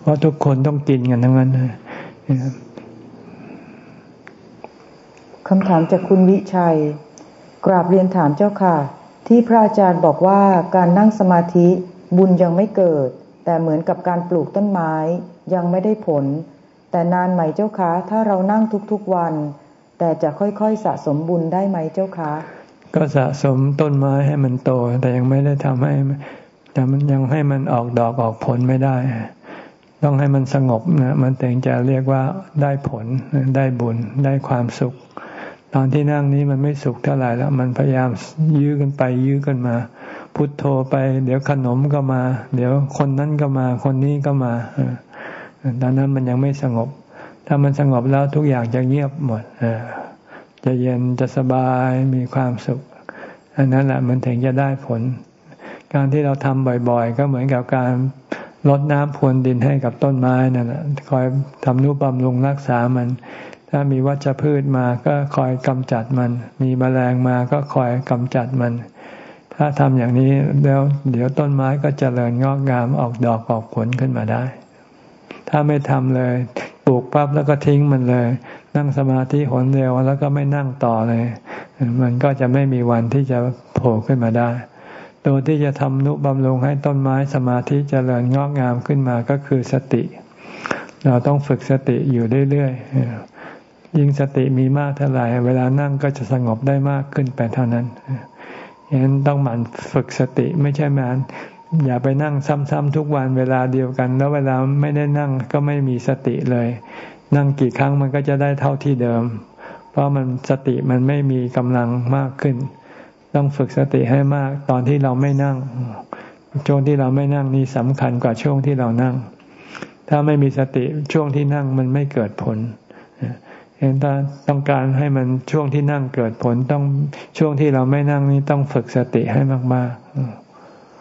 เพราะทุกคนต้องกินกันทั้งนั้น คำถามจากคุณวิชัย กราบเรียนถามเจ้าค่ะ ที่พระอาจารย์บอกว่าการนั่งสมาธิบุญยังไม่เกิด แต่เหมือนกับการปลูกต้นไม้ยังไม่ได้ผล แต่นานไหมเจ้าคะถ้าเรานั่งทุกๆวัน แต่จะค่อยๆสะสมบุญได้ไหมเจ้าคะก็สะสมต้นไม้ให้มันโต แต่ยังไม่ได้ทำให้แต่มันยังให้มันออกดอกออกผลไม่ได้ ต้องให้มันสงบนะมันถึงจะเรียกว่าได้ผลได้บุญได้ความสุข ตอนที่นั่งนี้มันไม่สุขเท่าไหร่แล้ว มันพยายามยื้อกันไปยื้อกันมา พุทโธไป เดี๋ยวขนมก็มา เดี๋ยวคนนั้นก็มา คนนี้ก็มาตอนนั้นมันยังไม่สงบ ถ้ามันสงบแล้วทุกอย่างจะเงียบหมดจะเย็นจะสบายมีความสุข อันนั้นแหละมันถึงจะได้ผล การที่เราทำบ่อย ๆ ก็เหมือนกับการลดน้ำพรวนดินให้กับต้นไม้นั่นแหละคอยทำนุบำรุงรักษามัน ถ้ามีวัชพืชมาก็คอยกำจัดมัน มีแมลงมาก็คอยกำจัดมัน ถ้าทำอย่างนี้แล้วเดี๋ยวต้นไม้ก็จเจริญงอกงามออกดอกออกผลขึ้นมาได้ ถ้าไม่ทำเลย ปลูกปั๊บแล้วก็ทิ้งมันเลย นั่งสมาธิหนเดียวแล้วก็ไม่นั่งต่อเลย มันก็จะไม่มีวันที่จะโผล่ขึ้นมาได้ ตัวที่จะทำนุบำรุงให้ต้นไม้สมาธิจเจริญงอกงามขึ้นมาก็คือสติ เราต้องฝึกสติอยู่เรื่อยๆ ยิ่งสติมีมากเท่าไหร่ เวลานั่งก็จะสงบได้มากขึ้นไปเท่านั้นฉะนั้นต้องหมั่นฝึกสติไม่ใช่มันอย่าไปนั่งซ้ำๆทุกวันเวลาเดียวกัน แล้วเวลาไม่ได้นั่งก็ไม่มีสติเลย นั่งกี่ครั้งมันก็จะได้เท่าที่เดิม เพราะมันสติมันไม่มีกำลังมากขึ้น ต้องฝึกสติให้มากตอนที่เราไม่นั่ง ช่วงที่เราไม่นั่งนี่สำคัญกว่าช่วงที่เรานั่ง ถ้าไม่มีสติช่วงที่นั่งมันไม่เกิดผล เห็นถ้าต้องการให้มันช่วงที่นั่งเกิดผลต้องช่วงที่เราไม่นั่งนี้ต้องฝึกสติให้มาก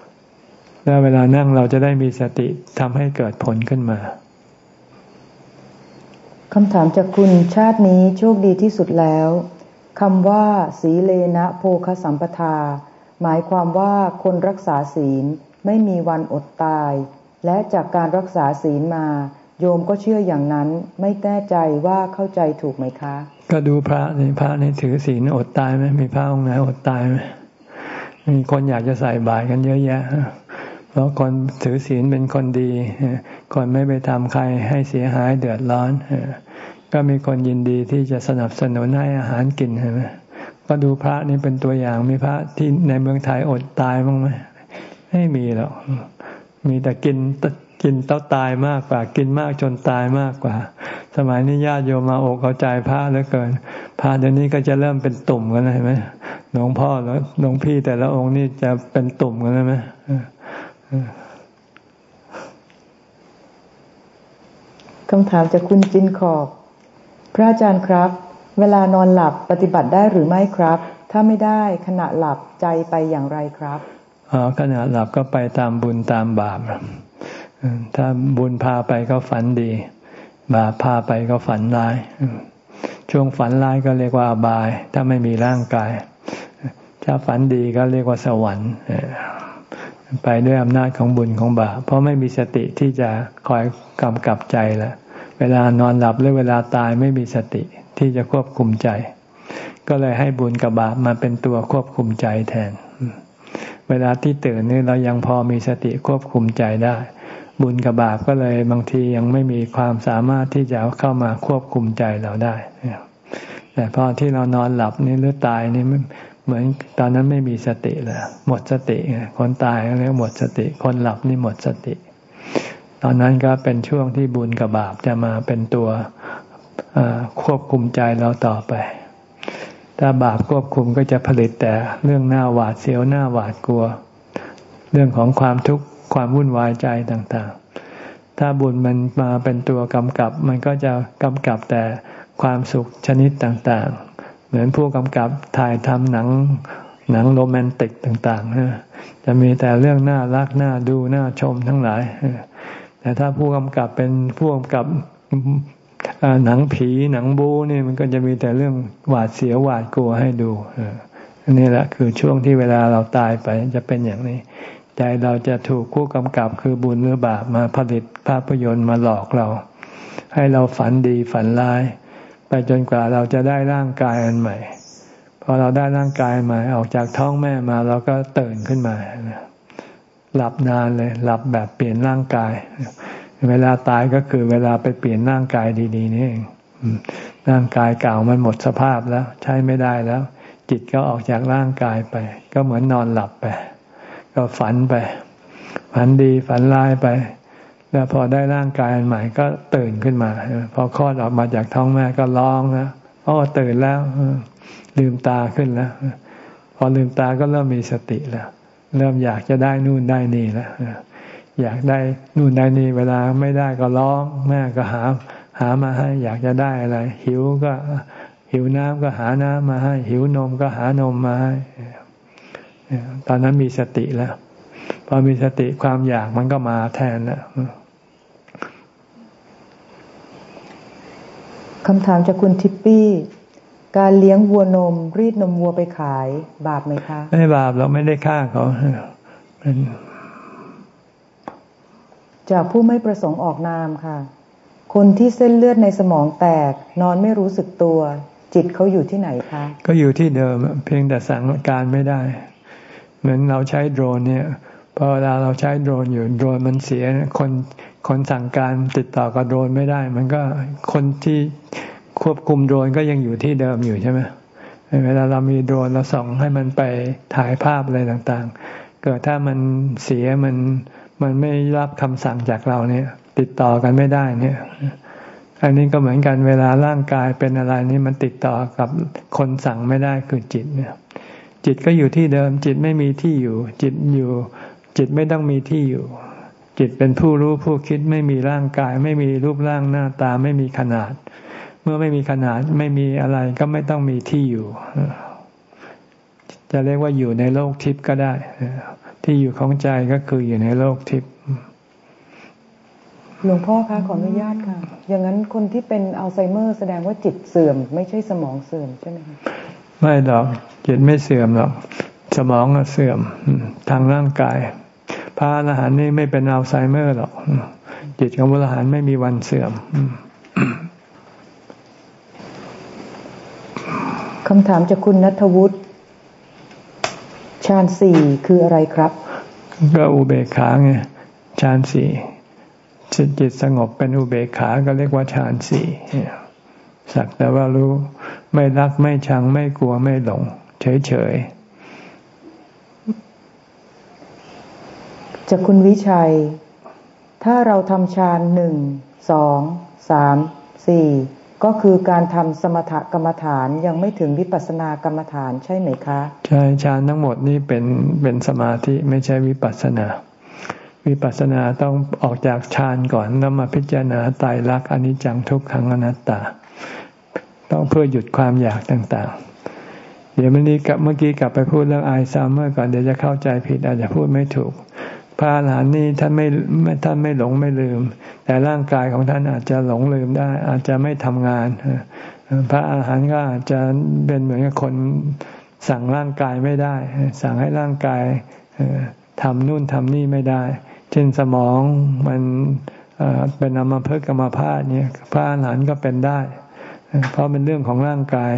ๆแล้วเวลานั่งเราจะได้มีสติทำให้เกิดผลขึ้นมาคำถามจากคุณชาตินี้โชคดีที่สุดแล้วคำว่า สีเลนะโภคสัมปทา หมายความว่าคนรักษาศีลไม่มีวันอดตาย และจากการรักษาศีลมา โยมก็เชื่ออย่างนั้นไม่แน่ใจว่าเข้าใจถูกไหมคะ ก็ดูพระนี่พระนี่ถือศีลอดตายไหมมีพระองค์ไหนอดตายไหมมีคนอยากจะใส่บาตรกันเยอะแยะ เพราะคนถือศีลเป็นคนดี คนไม่ไปทำใครให้เสียหายเดือดร้อน ก็มีคนยินดีที่จะสนับสนุนให้อาหารกินใช่ไหมก็ดูพระนี่เป็นตัวอย่างมีพระที่ในเมืองไทยอดตายบ้างไหมไม่มีหรอกมีแต่กิน กินเต้าตายมากกว่า กินมากจนตายมากกว่า สมัยนี้ญาติโยมมาอกเอาใจพระเหลือเกินพระเดี๋ยวนี้ก็จะเริ่มเป็นตุ่มกันเลยไหมหลวงพ่อแล้วหลวงพี่แต่ละองค์นี่จะเป็นตุ่มกันเลยไหมคำถามจากคุณจินขอบ พระอาจารย์ครับ เวลานอนหลับปฏิบัติได้หรือไม่ครับ ถ้าไม่ได้ขณะหลับใจไปอย่างไรครับอ๋อขณะหลับก็ไปตามบุญตามบาป ถ้าบุญพาไปก็ฝันดีบาปพาไปก็ฝันร้าย ช่วงฝันร้ายก็เรียกว่าบาย ถ้าไม่มีร่างกาย ถ้าฝันดีก็เรียกว่าสวรรค์ ไปด้วยอำนาจของบุญของบาปเพราะไม่มีสติที่จะคอยกำกับใจแล้วเวลานอนหลับหรือเวลาตายไม่มีสติที่จะควบคุมใจ ก็เลยให้บุญกับบาปมาเป็นตัวควบคุมใจแทน เวลาที่ตื่นนี่เรายังพอมีสติควบคุมใจได้ บุญกับบาปก็เลยบางทียังไม่มีความสามารถที่จะเข้ามาควบคุมใจเราได้ แต่พอที่เรานอนหลับนี่หรือตายนี่เหมือนตอนนั้นไม่มีสติเลยหมดสติคนตายเรียกหมดสติ คนหลับนี่หมดสติ ตอนนั้นก็เป็นช่วงที่บุญกับบาปจะมาเป็นตัวควบคุมใจเราต่อไป ถ้าบาปควบคุมก็จะผลิตแต่เรื่องหน้าหวาดเสียวหน้าหวาดกลัว เรื่องของความทุกข์ ความวุ่นวายใจต่างๆ ถ้าบุญมันมาเป็นตัวกำกับ มันก็จะกำกับแต่ความสุขชนิดต่างๆ เหมือนผู้กำกับถ่ายทำหนังหนังโรแมนติกต่างๆ จะมีแต่เรื่องน่ารักน่าดูน่าชมทั้งหลาย แต่ถ้าผู้กำกับเป็นผู้กำกับหนังผีหนังบูนี่มันก็จะมีแต่เรื่องหวาดเสียวหวาดกลัวให้ดูอันนี้แหละคือช่วงที่เวลาเราตายไปจะเป็นอย่างนี้ ใจเราจะถูกผู้กำกับคือบุญหรือบาปมาผลิตภาพยนตร์มาหลอกเรา ให้เราฝันดีฝันร้าย ไปจนกว่าเราจะได้ร่างกายอันใหม่พอเราได้ร่างกายใหม่ออกจากท้องแม่มาเราก็ตื่นขึ้นมาหลับนานเลยหลับแบบเปลี่ยนร่างกาย เวลาตายก็คือเวลาไปเปลี่ยนร่างกายดีๆนี่เองร่างกายเก่ามันหมดสภาพแล้ว ใช้ไม่ได้แล้ว จิตก็ออกจากร่างกายไป ก็เหมือนนอนหลับไป ก็ฝันไป ฝันดีฝันร้ายไป แล้วพอได้ร่างกายอันใหม่ก็ตื่นขึ้นมา พอคลอดออกมาจากท้องแม่ก็ร้องนะอ๋อตื่นแล้วลืมตาขึ้นแล้วพอลืมตาก็เริ่มมีสติแล้ว เริ่มอยากจะได้นู่นได้นี่แล้วอยากได้นู่นได้นี่เวลาไม่ได้ก็ร้องแม่ก็หา หามาให้ อยากจะได้อะไร หิวก็หิวน้ำก็หาน้ำมาให้ หิวนมก็หานมมาให้ ตอนนั้นมีสติแล้ว พอมีสติความอยากมันก็มาแทนแล้วคำถามจากคุณทิปปี้ การเลี้ยงวัวนม รีดนมวัวไปขาย บาปไหมคะ ไม่บาปเราไม่ได้ฆ่าเขาเป็นจากผู้ไม่ประสงค์ออกนามค่ะ คนที่เส้นเลือดในสมองแตก นอนไม่รู้สึกตัว จิตเขาอยู่ที่ไหนคะ ก็อยู่ที่เดิม เพียงแต่สั่งการไม่ได้ เหมือนเราใช้โดรนเนี่ยพอเวลาเราใช้โดรนอยู่โดรนมันเสียคนคนสั่งการติดต่อกับโดรนไม่ได้ มันก็คนที่ควบคุมโดรนก็ยังอยู่ที่เดิมอยู่ใช่ไหมเวลาเรามีโดรนเราส่องให้มันไปถ่ายภาพอะไรต่างๆ เกิดถ้ามันเสียมันมันไม่รับคำสั่งจากเราเนี่ย ติดต่อกันไม่ได้เนี่ย อันนี้ก็เหมือนกันเวลาร่างกายเป็นอะไรนี่มันติดต่อกับคนสั่งไม่ได้คือจิตเนี่ย จิตก็อยู่ที่เดิม จิตไม่มีที่อยู่ จิตอยู่ จิตไม่ต้องมีที่อยู่ จิตเป็นผู้รู้ผู้คิดไม่มีร่างกาย ไม่มีรูปร่างหน้าตาไม่มีขนาด เมื่อไม่มีขนาดไม่มีอะไรก็ไม่ต้องมีที่อยู่ จะเรียกว่าอยู่ในโลกทิพย์ก็ได้ ที่อยู่ของใจก็คืออยู่ในโลกทิพย์หลวงพ่อคะขออนุญาตค่ะ อย่างนั้นคนที่เป็นอัลไซเมอร์แสดงว่าจิตเสื่อม ไม่ใช่สมองเสื่อมใช่ไหมคะ ไม่หรอกจิตไม่เสื่อมหรอก สมองเสื่อมทางร่างกาย พระอรหันต์นี่ไม่เป็นอัลไซเมอร์หรอก จิตของพระอรหันต์ไม่มีวันเสื่อมคำถามจากคุณนัทวุฒิชฌานสี่คืออะไรครับ ก็อุเบกขาไงฌานสี่จิตสงบเป็นอุเบกขาก็เรียกว่าฌานสี่สักแต่ว่ารู้ ไม่รักไม่ชังไม่กลัวไม่หลง เฉยเฉยจากคุณวิชัย ถ้าเราทำฌานหนึ่งสองสามสี่ก็คือการทำสมถกรรมฐานยังไม่ถึงวิปัสสนากรรมฐานใช่ไหมคะ ใช่ฌานทั้งหมดนี้เป็นเป็นสมาธิไม่ใช่วิปัสสนา วิปัสสนาต้องออกจากฌานก่อนแล้วมาพิจารณาตายรักอนิจจังทุกขังอนัตตา ต้องเพื่อหยุดความอยากต่างๆ เดี๋ยวเมื่อนี้กับเมื่อกี้กลับไปพูดเรื่องไอซามเมอร์ก่อนเดี๋ยวจะเข้าใจผิดอาจจะพูดไม่ถูก พระอรหันต์นี่ท่านไม่ท่านไม่หลงไม่ลืม แต่ร่างกายของท่านอาจจะหลงลืมได้ อาจจะไม่ทำงาน พระอาหารหันต์ก็อาจจะเป็นเหมือนกับคนสั่งร่างกายไม่ได้ สั่งให้ร่างกายทำนู่นทำนี่ไม่ได้ เช่นสมองมันเป็นอมาเพิกรรมภาพเนี่ยพระอาหารหันต์ก็เป็นได้ เพราะเป็นเรื่องของร่างกาย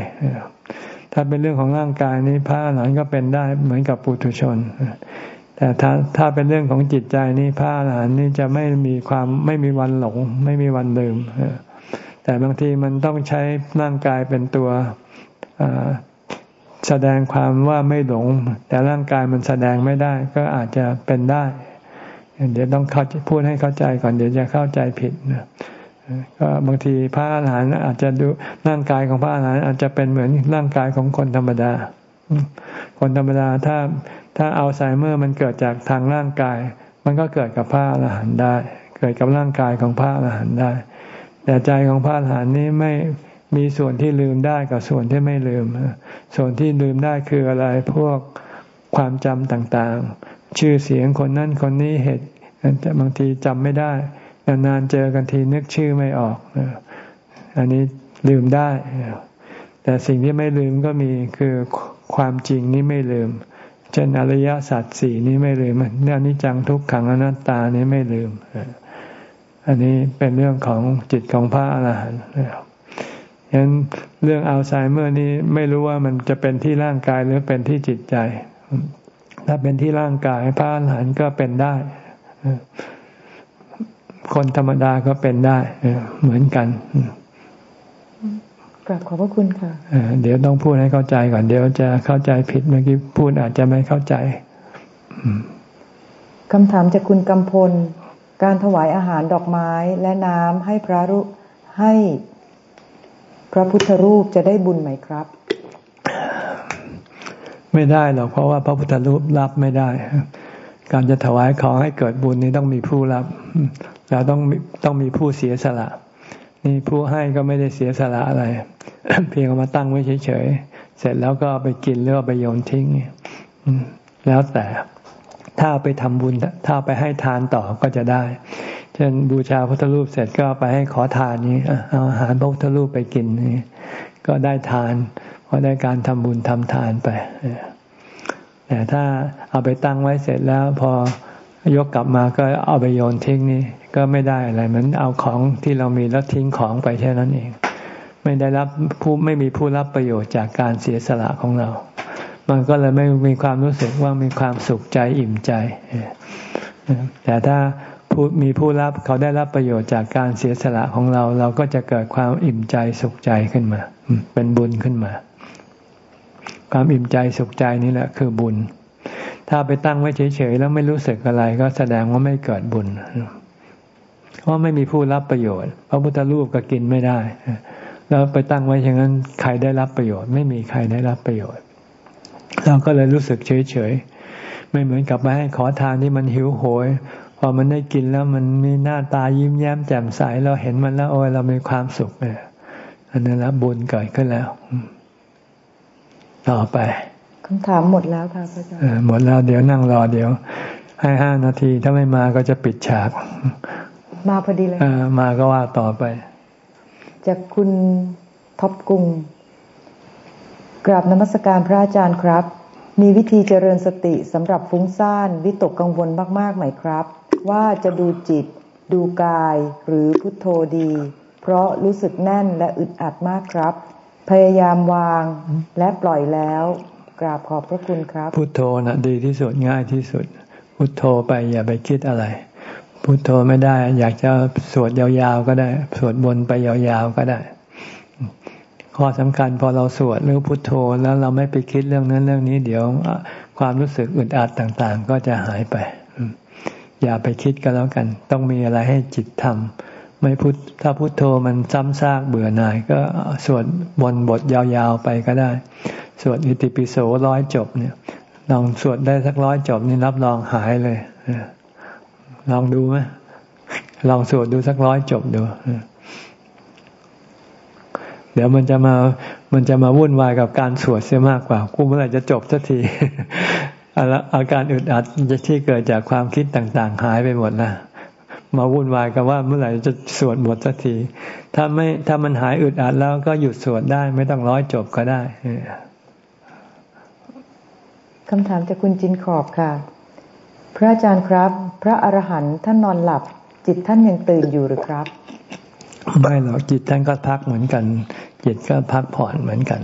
ถ้าเป็นเรื่องของร่างกายนี้พระอรหันต์ก็เป็นได้เหมือนกับปุถุชน แต่ถ้าถ้าเป็นเรื่องของจิตใจนี่พระอรหันต์นี่จะไม่มีความไม่มีวันหลง ไม่มีวันลืม แต่บางทีมันต้องใช้ร่างกายเป็นตัวแสดงความว่าไม่หลง แต่ร่างกายมันแสดงไม่ได้ ก็อาจจะเป็นได้ เดี๋ยวต้องเขาพูดให้เข้าใจก่อนเดี๋ยวจะเข้าใจผิดนะ ก็บางทีพระอรหันต์อาจจะดูร่างกายของพระอรหันต์อาจจะเป็นเหมือนร่างกายของคนธรรมดา คนธรรมดาถ้าถ้าอัลไซเมอร์มันเกิดจากทางร่างกาย มันก็เกิดกับพระอรหันต์ได้ เกิดกับร่างกายของพระอรหันต์ได้ แต่ใจของพระอรหันต์นี้ไม่มีส่วนที่ลืมได้กับส่วนที่ไม่ลืม ส่วนที่ลืมได้คืออะไรพวกความจำต่างๆ ชื่อเสียงคนนั้นคนนี้เหตุบางทีจำไม่ได้ นานๆเจอกันทีนึกชื่อไม่ออก อันนี้ลืมได้ แต่สิ่งที่ไม่ลืมก็มีคือความจริงนี้ไม่ลืม เช่นอริยสัจสี่นี้ไม่ลืมเรื่องนิจังทุกขังอนัตตานี้ไม่ลืม อันนี้เป็นเรื่องของจิตของพระอรหันต์ฉะนั้นเรื่องอัลไซเมอร์นี้ไม่รู้ว่ามันจะเป็นที่ร่างกายหรือเป็นที่จิตใจ ถ้าเป็นที่ร่างกายพระอรหันต์ก็เป็นได้ คนธรรมดาก็เป็นได้เหมือนกันกราบขอบพระคุณค่ะเดี๋ยวต้องพูดให้เข้าใจก่อนเดี๋ยวจะเข้าใจผิดเมื่อกี้พูดอาจจะไม่เข้าใจคำถามจากคุณกำพล การถวายอาหารดอกไม้และน้ำให้พระรูให้พระพุทธรูปจะได้บุญไหมครับ ไม่ได้หรอกเพราะว่าพระพุทธรูปรับไม่ได้ การจะถวายของให้เกิดบุญนี้ต้องมีผู้รับ แล้วต้องต้องมีผู้เสียสละ นี่ผู้ให้ก็ไม่ได้เสียสละอะไร เพียงเอามาตั้งไว้เฉยๆ เสร็จแล้วก็ไปกินหรือไปโยนทิ้ง แล้วแต่ถ้าไปทำบุญ ถ้าไปให้ทานต่อก็จะได้ เช่นบูชาพุทธรูปเสร็จก็ไปให้ขอทานนี้เอาอาหารพระพุทธรูปไปกินนี่ก็ได้ทาน เพราะได้การทำบุญทำทานไป แต่ถ้าเอาไปตั้งไว้เสร็จแล้วพอยกกลับมาก็เอาไปโยนทิ้งนี่ก็ไม่ได้อะไรเหมือนเอาของที่เรามีแล้วทิ้งของไปแค่นั้นเอง ไม่ได้รับผู้ไม่มีผู้รับประโยชน์จากการเสียสละของเรา มันก็เลยไม่มีความรู้สึกว่ามีความสุขใจอิ่มใจ แต่ถ้าผู้มีผู้รับเขาได้รับประโยชน์จากการเสียสละของเรา เราก็จะเกิดความอิ่มใจสุขใจขึ้นมา เป็นบุญขึ้นมา ความอิ่มใจสุขใจนี่แหละคือบุญ ถ้าไปตั้งไว้เฉยๆแล้วไม่รู้สึกอะไร ก็แสดงว่าไม่เกิดบุญ เพราะไม่มีผู้รับประโยชน์พระพุทธรูปก็กินไม่ได้ แล้วไปตั้งไว้อย่างนั้นใครได้รับประโยชน์ ไม่มีใครได้รับประโยชน์ เราก็เลยรู้สึกเฉยเฉยไม่เหมือนกับไปให้ขอทานที่มันหิวโหยพอมันได้กินแล้วมันมีหน้าตายิ้มแย้มแจ่มใสเราเห็นมันแล้วโอ้ยเรามีความสุขเนี่ยอันนั้นละบุญเกิดขึ้นแล้ว ต่อไปคำถามหมดแล้วค่ะพระอาจารย์หมดแล้วเดี๋ยวนั่งรอเดี๋ยว ให้ห้านาทีถ้าไม่มาก็จะปิดฉาก มาพอดีเลยมาก็ว่าต่อไป จากคุณท็อปกุงกราบนมัสการพระอาจารย์ครับ มีวิธีเจริญสติสำหรับฟุ้งซ่านวิตกกังวลมากๆไหมครับ ว่าจะดูจิต ดูกายหรือพุทโธดี เพราะรู้สึกแน่นและอึดอัดมากครับ พยายามวางและปล่อยแล้วกราบขอบพระคุณครับ พุโทโธนะดีที่สุดง่ายที่สุด พุโทโธไปอย่าไปคิดอะไร พุโทโธไม่ได้ อยากจะสวดยาวๆก็ได้ สวดบนไปยาวๆก็ได้ ข้อสำคัญพอเราสวดหรือพุโทโธแล้วเราไม่ไปคิดเรื่องนั้นเรื่องนี้เดี๋ยว ความรู้สึกอึดอัดต่างๆ ก็จะหายไป อย่าไปคิดก็แล้วกัน ต้องมีอะไรให้จิตทำ ไม่พุทถ้าพุทโธมันซ้ำซากเบื่อหน่าย ก็สวดบนบทยาวๆไปก็ได้ สวดอิติปิโสร้อยจบเนี่ยลองสวดได้สักร้อยจบนี่รับรองหายเลยลองดูไหมลองสวดดูสักร้อยจบดูเดี๋ยวมันจะมา มันจะมาวุ่นวายกับการสวดเสียมากกว่า กูเมื่อไหร่จะจบสักทีอาการอึดอัดที่เกิดจากความคิดต่าง ๆ หายไปหมดนะ มาวุ่นวายกับว่าเมื่อไหร่จะสวดหมดสักทีถ้าไม่ถ้ามันหายอึดอัดแล้วก็หยุดสวดได้ ไม่ต้องร้อยจบก็ได้คำถามจากคุณจินขอบค่ะ พระอาจารย์ครับ พระอรหันต์ท่านนอนหลับ จิตท่านยังตื่นอยู่หรือครับไม่หรอกจิตท่านก็พักเหมือนกัน จิตก็พักผ่อนเหมือนกัน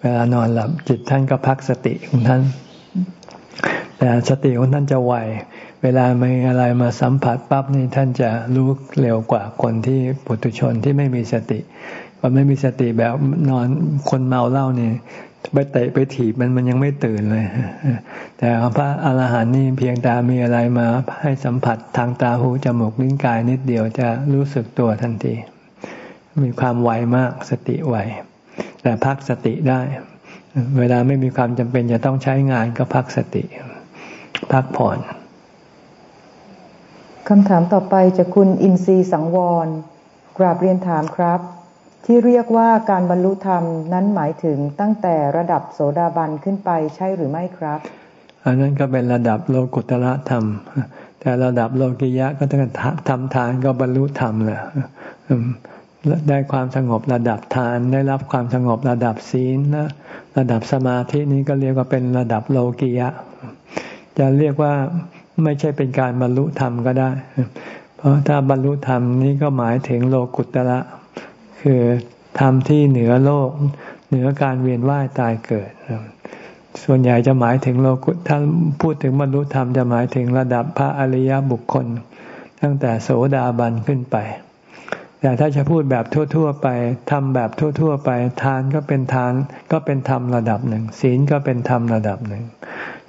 เวลานอนหลับจิตท่านก็พักสติของท่าน แต่สติของท่านจะไว เวลามีอะไรมาสัมผัสปั๊บนี่ท่านจะรู้เร็วกว่าคนที่ปุถุชนที่ไม่มีสติพอไม่มีสติแบบนอนคนเมาเหล้านี่ไปเตะไปถีบมันมันยังไม่ตื่นเลย แต่พระอรหันต์นี่เพียงตามีอะไรมาให้สัมผัสทางตาหูจมูกลิ้นกายนิดเดียวจะรู้สึกตัวทันที มีความไวมากสติไวแต่พักสติได้ เวลาไม่มีความจำเป็นจะต้องใช้งานก็พักสติ พักผ่อน คำถามต่อไปจากคุณอินทรีสังวร กราบเรียนถามครับ ที่เรียกว่าการบรรลุธรรมนั้นหมายถึงตั้งแต่ระดับโสดาบันขึ้นไปใช่หรือไม่ครับ อันนั้นก็เป็นระดับโลกุตละธรรม แต่ระดับโลกิยะก็ต้องทำทานก็บรรลุธรรมแหละได้ความสงบระดับทานได้รับความสงบระดับศีลนระดับสมาธินี้ก็เรียกว่าเป็นระดับโลกิยะ จะเรียกว่า ไม่ใช่เป็นการบรรลุธรรมก็ได้ เพราะถ้าบรรลุธรรมนี้ก็หมายถึงโลกุตละคือธรรมที่เหนือโลก เหนือการเวียนว่ายตายเกิด ส่วนใหญ่จะหมายถึงโลกุถ้าพูดถึงบรรลุธรรมจะหมายถึงระดับพระอริยบุคคล ตั้งแต่โสดาบันขึ้นไป แต่ถ้าจะพูดแบบทั่ว ๆ ไปทำแบบทั่ว ๆ ไป ทานก็เป็นทานก็เป็นธรรมระดับหนึ่ง ศีลก็เป็นธรรมระดับหนึ่ง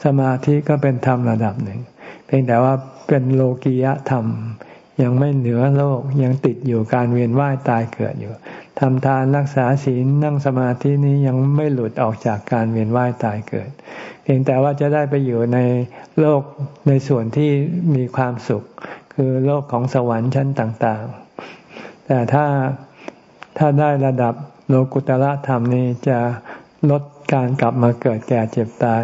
สมาธิก็เป็นธรรมระดับหนึ่ง เพียงแต่ว่าเป็นโลกียธรรม ยังไม่เหนือโลกยังติดอยู่การเวียนว่ายตายเกิดอยู่ทำทานรักษาศีลนั่งสมาธินี้ยังไม่หลุดออกจากการเวียนว่ายตายเกิด เพียงแต่ว่าจะได้ไปอยู่ในโลกในส่วนที่มีความสุข คือโลกของสวรรค์ชั้นต่างๆ แต่ถ้าถ้าได้ระดับโลกุตละธรรมนี้จะลดการกลับมาเกิดแก่เจ็บตาย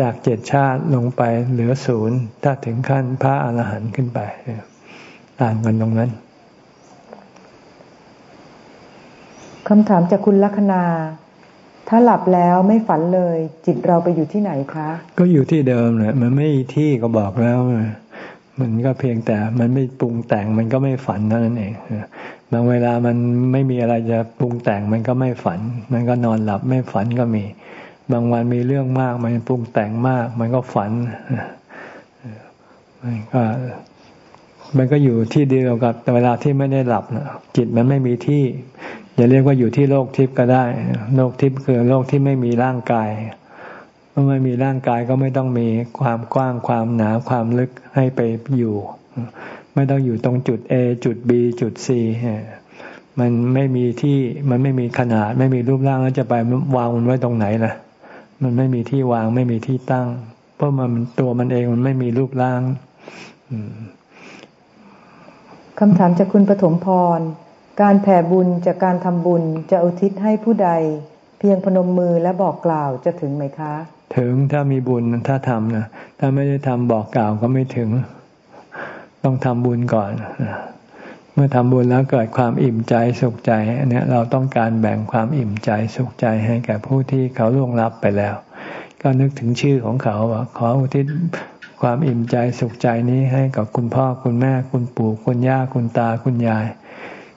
จากเจ็ดชาติลงไปเหลือศูนย์ถ้าถึงขั้นพระอรหันต์ขึ้นไปต่างกันตรงนั้นคำถามจากคุณลัคนา ถ้าหลับแล้วไม่ฝันเลย จิตเราไปอยู่ที่ไหนคะ ก็อยู่ที่เดิมแหละมันไม่ที่ก็บอกแล้วมันก็เพียงแต่มันไม่ปรุงแต่งมันก็ไม่ฝันนั่นเองบางเวลามันไม่มีอะไรจะปรุงแต่งมันก็ไม่ฝัน มันก็นอนหลับไม่ฝันก็มี บางวันมีเรื่องมาก มันปรุงแต่งมาก มันก็ฝัน มันก็มันก็อยู่ที่เดียวกับเวลาที่ไม่ได้หลับนะจิตมันไม่มีที่อย่าเรียกว่าอยู่ที่โลกทิพย์ก็ได้ โลกทิพย์คือโลกที่ไม่มีร่างกายเมื่อไม่มีร่างกายก็ไม่ต้องมีความกว้างความหนาความลึกให้ไปอยู่ ไม่ต้องอยู่ตรงจุด A จุด B จุด C มันไม่มีที่มันไม่มีขนาด ไม่มีรูปร่างแล้วจะไปวางมันไว้ตรงไหนล่ะ มันไม่มีที่วางไม่มีที่ตั้ง เพราะมันตัวมันเองมันไม่มีรูปร่างอืมคำถามจากคุณปฐมพร การแผ่บุญจากการทำบุญจะอุทิศให้ผู้ใด เพียงพนมมือและบอกกล่าวจะถึงไหมคะ ถึงถ้ามีบุญถ้าทำนะถ้าไม่ได้ทำบอกกล่าวก็ไม่ถึง ต้องทำบุญก่อน เมื่อทำบุญแล้วเกิดความอิ่มใจสุขใจอันนี้เราต้องการแบ่งความอิ่มใจสุขใจให้แก่ผู้ที่เขาล่วงลับไปแล้ว ก็นึกถึงชื่อของเขาว่าขออุทิศความอิ่มใจสุขใจนี้ให้กับคุณพ่อคุณแม่คุณปู่คุณย่าคุณตาคุณยาย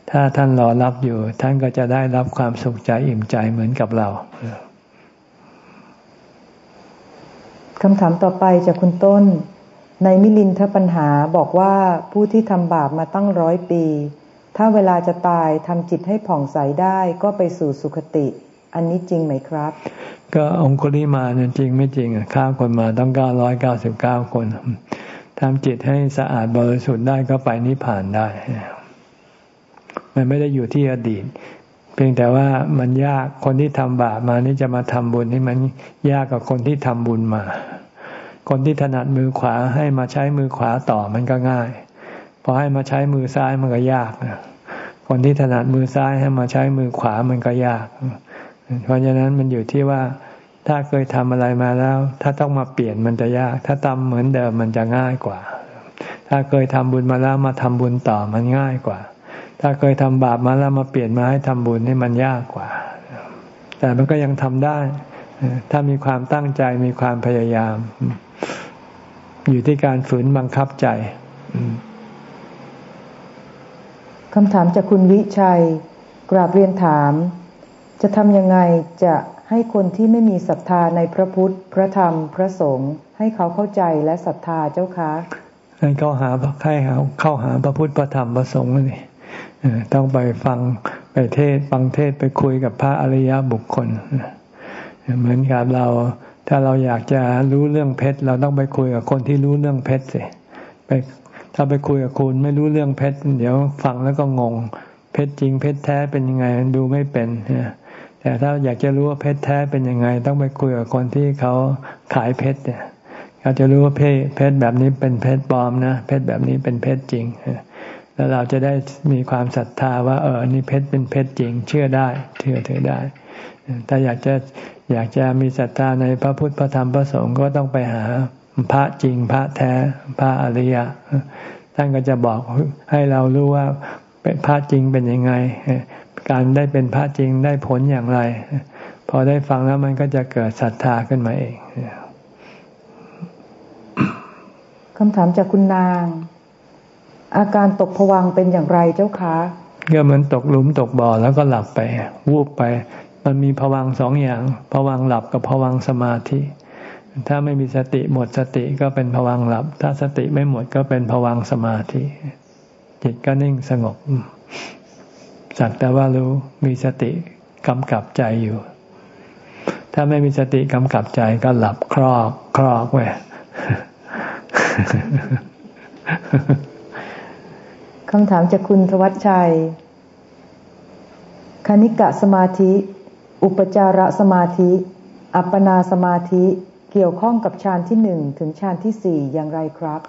ถ้าท่านรอรับอยู่ ท่านก็จะได้รับความสุขใจอิ่มใจเหมือนกับเราคำถามต่อไปจากคุณต้น ในมิลินทปัญหาบอกว่าผู้ที่ทำบาปมาตั้งร้อยปี ถ้าเวลาจะตายทำจิตให้ผ่องใสได้ก็ไปสู่สุคติ อันนี้จริงไหมครับ ก็องคุลิมาเนี่ยจริงไม่จริงฆ่าคนมาต้องเก้าร้อยเก้าสิบเก้าคนทำจิตให้สะอาดบริสุทธิ์ได้ก็ไปนิพพานได้ มันไม่ได้อยู่ที่อดีต เพียงแต่ว่ามันยากคนที่ทำบาปมานี่จะมาทำบุญนี่มันยากกว่าคนที่ทำบุญมา คนที่ถนัดมือขวาให้มาใช้มือขวาต่อมันก็ง่าย พอให้มาใช้มือซ้ายมันก็ยากนะคนที่ถนัดมือซ้ายให้มาใช้มือขวามันก็ยาก เพราะฉะนั้นมันอยู่ที่ว่าถ้าเคยทำอะไรมาแล้ว ถ้าต้องมาเปลี่ยนมันจะยาก ถ้าทำเหมือนเดิมมันจะง่ายกว่า ถ้าเคยทำบุญมาแล้วมาทำบุญต่อมันง่ายกว่า ถ้าเคยทำบาปมาแล้วมาเปลี่ยนมาให้ทำบุญนี่มันยากกว่า แต่มันก็ยังทำได้ ถ้ามีความตั้งใจมีความพยายาม อยู่ที่การฝืนบังคับใจคำถามจากคุณวิชัย กราบเรียนถาม จะทำยังไงจะให้คนที่ไม่มีศรัทธาในพระพุทธ พระธรรม พระสงฆ์ให้เขาเข้าใจและศรัทธาเจ้าคะให้เขาหาให้เขาเข้าหาพระพุทธพระธรรมพระสงฆ์นี่ต้องไปฟังไปเทศฟังเทศไปคุยกับพระอริยบุคคล เหมือนกับเรา ถ้าเราอยากจะรู้เรื่องเพชรเราต้องไปคุยกับคนที่รู้เรื่องเพชรสิไปถ้าไปคุยกับคุณไม่รู้เรื่องเพชรเดี๋ยวฟังแล้วก็งง เพชรจริงเพชรแท้เป็นยังไงดูไม่เป็นแต่ถ้าอยากจะรู้ว่าเพชรแท้เป็นยังไง ต้องไปคุยกับคนที่เขาขายเพชรเนี่ยเขาจะรู้ว่าเพชรแบบนี้เป็นเพชรปลอมนะเพชรแบบนี้เป็นเพชรจริงแล้วเราจะได้มีความศรัทธาว่า เออนี่เพชรเป็นเพชรจริง เชื่อได้เชื่อถือได้ถ้าอยากจะ อยากจะมีศรัทธาในพระพุทธพระธรรมพระสงฆ์ก็ต้องไปหาพระจริงพระแท้พระอริยะ ท่านก็จะบอกให้เรารู้ว่าเป็นพระจริงเป็นยังไง การได้เป็นพระจริงได้ผลอย่างไร พอได้ฟังแล้วมันก็จะเกิดศรัทธาขึ้นมาเองคำถามจากคุณนาง อาการตกผวังเป็นอย่างไรเจ้าคะก็เหมือนตกหลุมตกบ่อแล้วก็หลับไป วูบไป มันมีผวังสองอย่างผวังหลับกับผวังสมาธิ ถ้าไม่มีสติหมดสติก็เป็นผวังหลับ ถ้าสติไม่หมดก็เป็นผวังสมาธิ จิตก็นิ่งสงบสักแต่ว่ารู้มีสติกำกับใจอยู่ ถ้าไม่มีสติกำกับใจก็หลับครอกครอกไว้คำถามจากคุณทวัชชัย คณิกะสมาธิ อุปจารสมาธิ อัปปนาสมาธิเกี่ยวข้องกับฌานที่หนึ่งถึงฌานที่สี่อย่างไรครับ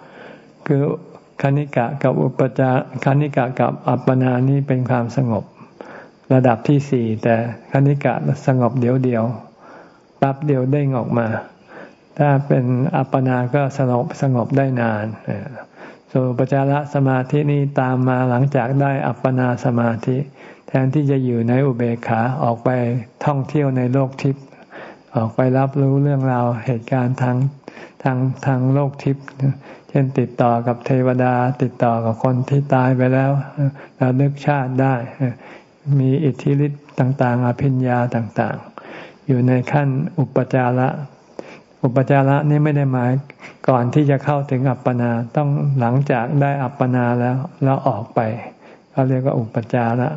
คือคณิกะกับอุปจารคณิกะกับอัปปนานี่เป็นความสงบ ระดับที่สี่แต่คณิกะสงบเดียวเดียวปั๊บเดียวเด้งออกมา ถ้าเป็นอัปปนาก็สงบสงบได้นานส่วนอุปจารสมาธินี้ตามมาหลังจากได้อัปปนาสมาธิ แทนที่จะอยู่ในอุเบกขาออกไปท่องเที่ยวในโลกทิพย์ออกไปรับรู้เรื่องราวเหตุการณ์ทางทางทางโลกทิพย์เช่นติดต่อกับเทวดา ติดต่อกับคนที่ตายไปแล้วเราเลิกชาติได้ มีอิทธิฤทธิ์ต่างๆอภิญญาต่างๆ อยู่ในขั้นอุปจาระอุปจาระนี่ไม่ได้หมายก่อนที่จะเข้าถึงอัปปนาต้องหลังจากได้อัปปนาแล้วแล้วออกไป เขาเรียกว่าอุปจาระ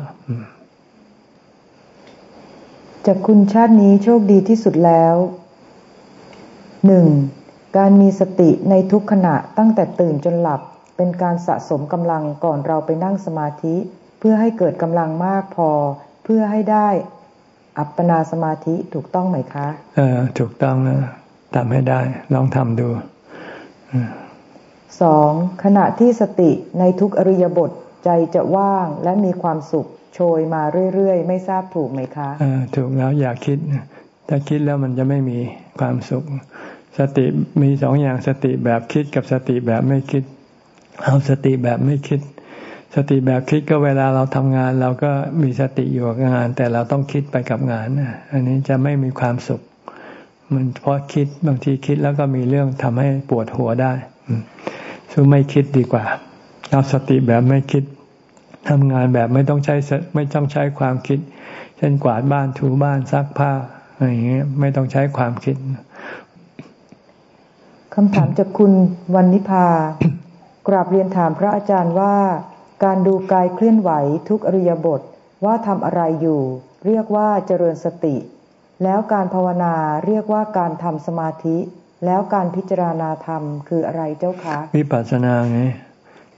จากคุณชาตินี้โชคดีที่สุดแล้วหนึ่งการมีสติในทุกขณะตั้งแต่ตื่นจนหลับ เป็นการสะสมกำลังก่อนเราไปนั่งสมาธิ เพื่อให้เกิดกำลังมากพอ เพื่อให้ได้อัปปนาสมาธิถูกต้องไหมคะ เออถูกต้องนะทำให้ได้ลองทำดูสองขณะที่สติในทุกอริยบท ใจจะว่างและมีความสุขโชยมาเรื่อยๆ ไม่ทราบถูกไหมคะถูกแล้วอย่าคิด ถ้าคิดแล้วมันจะไม่มีความสุข สติมีสองอย่างสติแบบคิดกับสติแบบไม่คิด เอาสติแบบไม่คิด สติแบบคิดก็เวลาเราทำงาน เราก็มีสติอยู่กับงาน แต่เราต้องคิดไปกับงานอันนี้จะไม่มีความสุข มันเพราะคิดบางทีคิดแล้วก็มีเรื่องทำให้ปวดหัวได้ซึ่งไม่คิดดีกว่า เอาสติแบบไม่คิดทำงานแบบไม่ต้องใช้ไม่ต้องใช้ความคิด เช่นกวาดบ้านถูบ้านซักผ้าอะไรอย่างเงี้ยไม่ต้องใช้ความคิดคำถามจากคุณวันนิพากราบเรียนถามพระอาจารย์ว่า การดูกายเคลื่อนไหวทุกอริยบทว่าทำอะไรอยู่ เรียกว่าเจริญสติ แล้วการภาวนาเรียกว่าการทำสมาธิ แล้วการพิจารณาธรรมคืออะไรเจ้าคะวิปัสสนาไง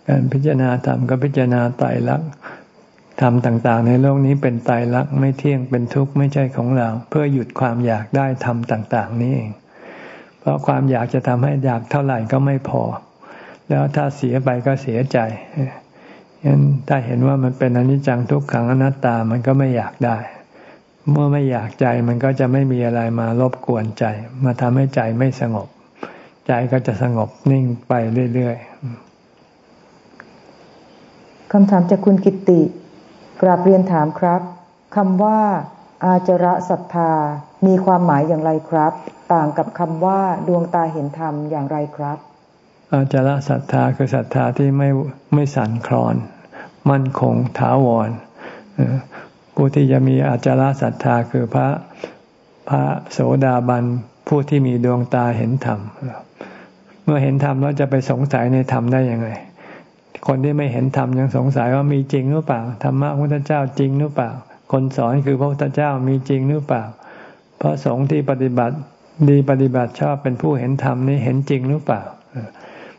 การพิจารณาธรรมก็พิจารณาไตรลักษณ์ธรรมต่างๆ ในโลกนี้เป็นไตรลักษณ์ไม่เที่ยงเป็นทุกข์ไม่ใช่ของเรา เพื่อหยุดความอยากได้ธรรมต่าง ๆ นี้เอง เพราะความอยากจะทำให้อยากเท่าไหร่ก็ไม่พอ แล้วถ้าเสียไปก็เสียใจยันถ้าเห็นว่ามันเป็นอนิจจังทุกขังอนัตตามันก็ไม่อยากได้ เมื่อไม่อยากใจมันก็จะไม่มีอะไรมารบกวนใจ มาทำให้ใจไม่สงบ ใจก็จะสงบนิ่งไปเรื่อยๆ คำถามจากคุณกิติ กราบเรียนถามครับคำว่า อาจระศรัทธา มีความหมายอย่างไรครับ ต่างกับคำว่าดวงตาเห็นธรรมอย่างไรครับ อาจระศรัทธาคือศรัทธาที่ไม่ไม่สั่นคลอน มั่นคงถาวรผู้ที่จะมีอาจระศรัทธาคือพระพระโสดาบันผู้ที่มีดวงตาเห็นธรรม เมื่อเห็นธรรมแล้วจะไปสงสัยในธรรมได้ยังไง คนที่ไม่เห็นธรรมยังสงสัยว่ามีจริงหรือเปล่าธรรมะพระพุทธเจ้าจริงหรือเปล่า คนสอนคือพระพุทธเจ้ามีจริงหรือเปล่า พระสงฆ์ที่ปฏิบัติดีปฏิบัติชอบเป็นผู้เห็นธรรมนี่เห็นจริงหรือเปล่า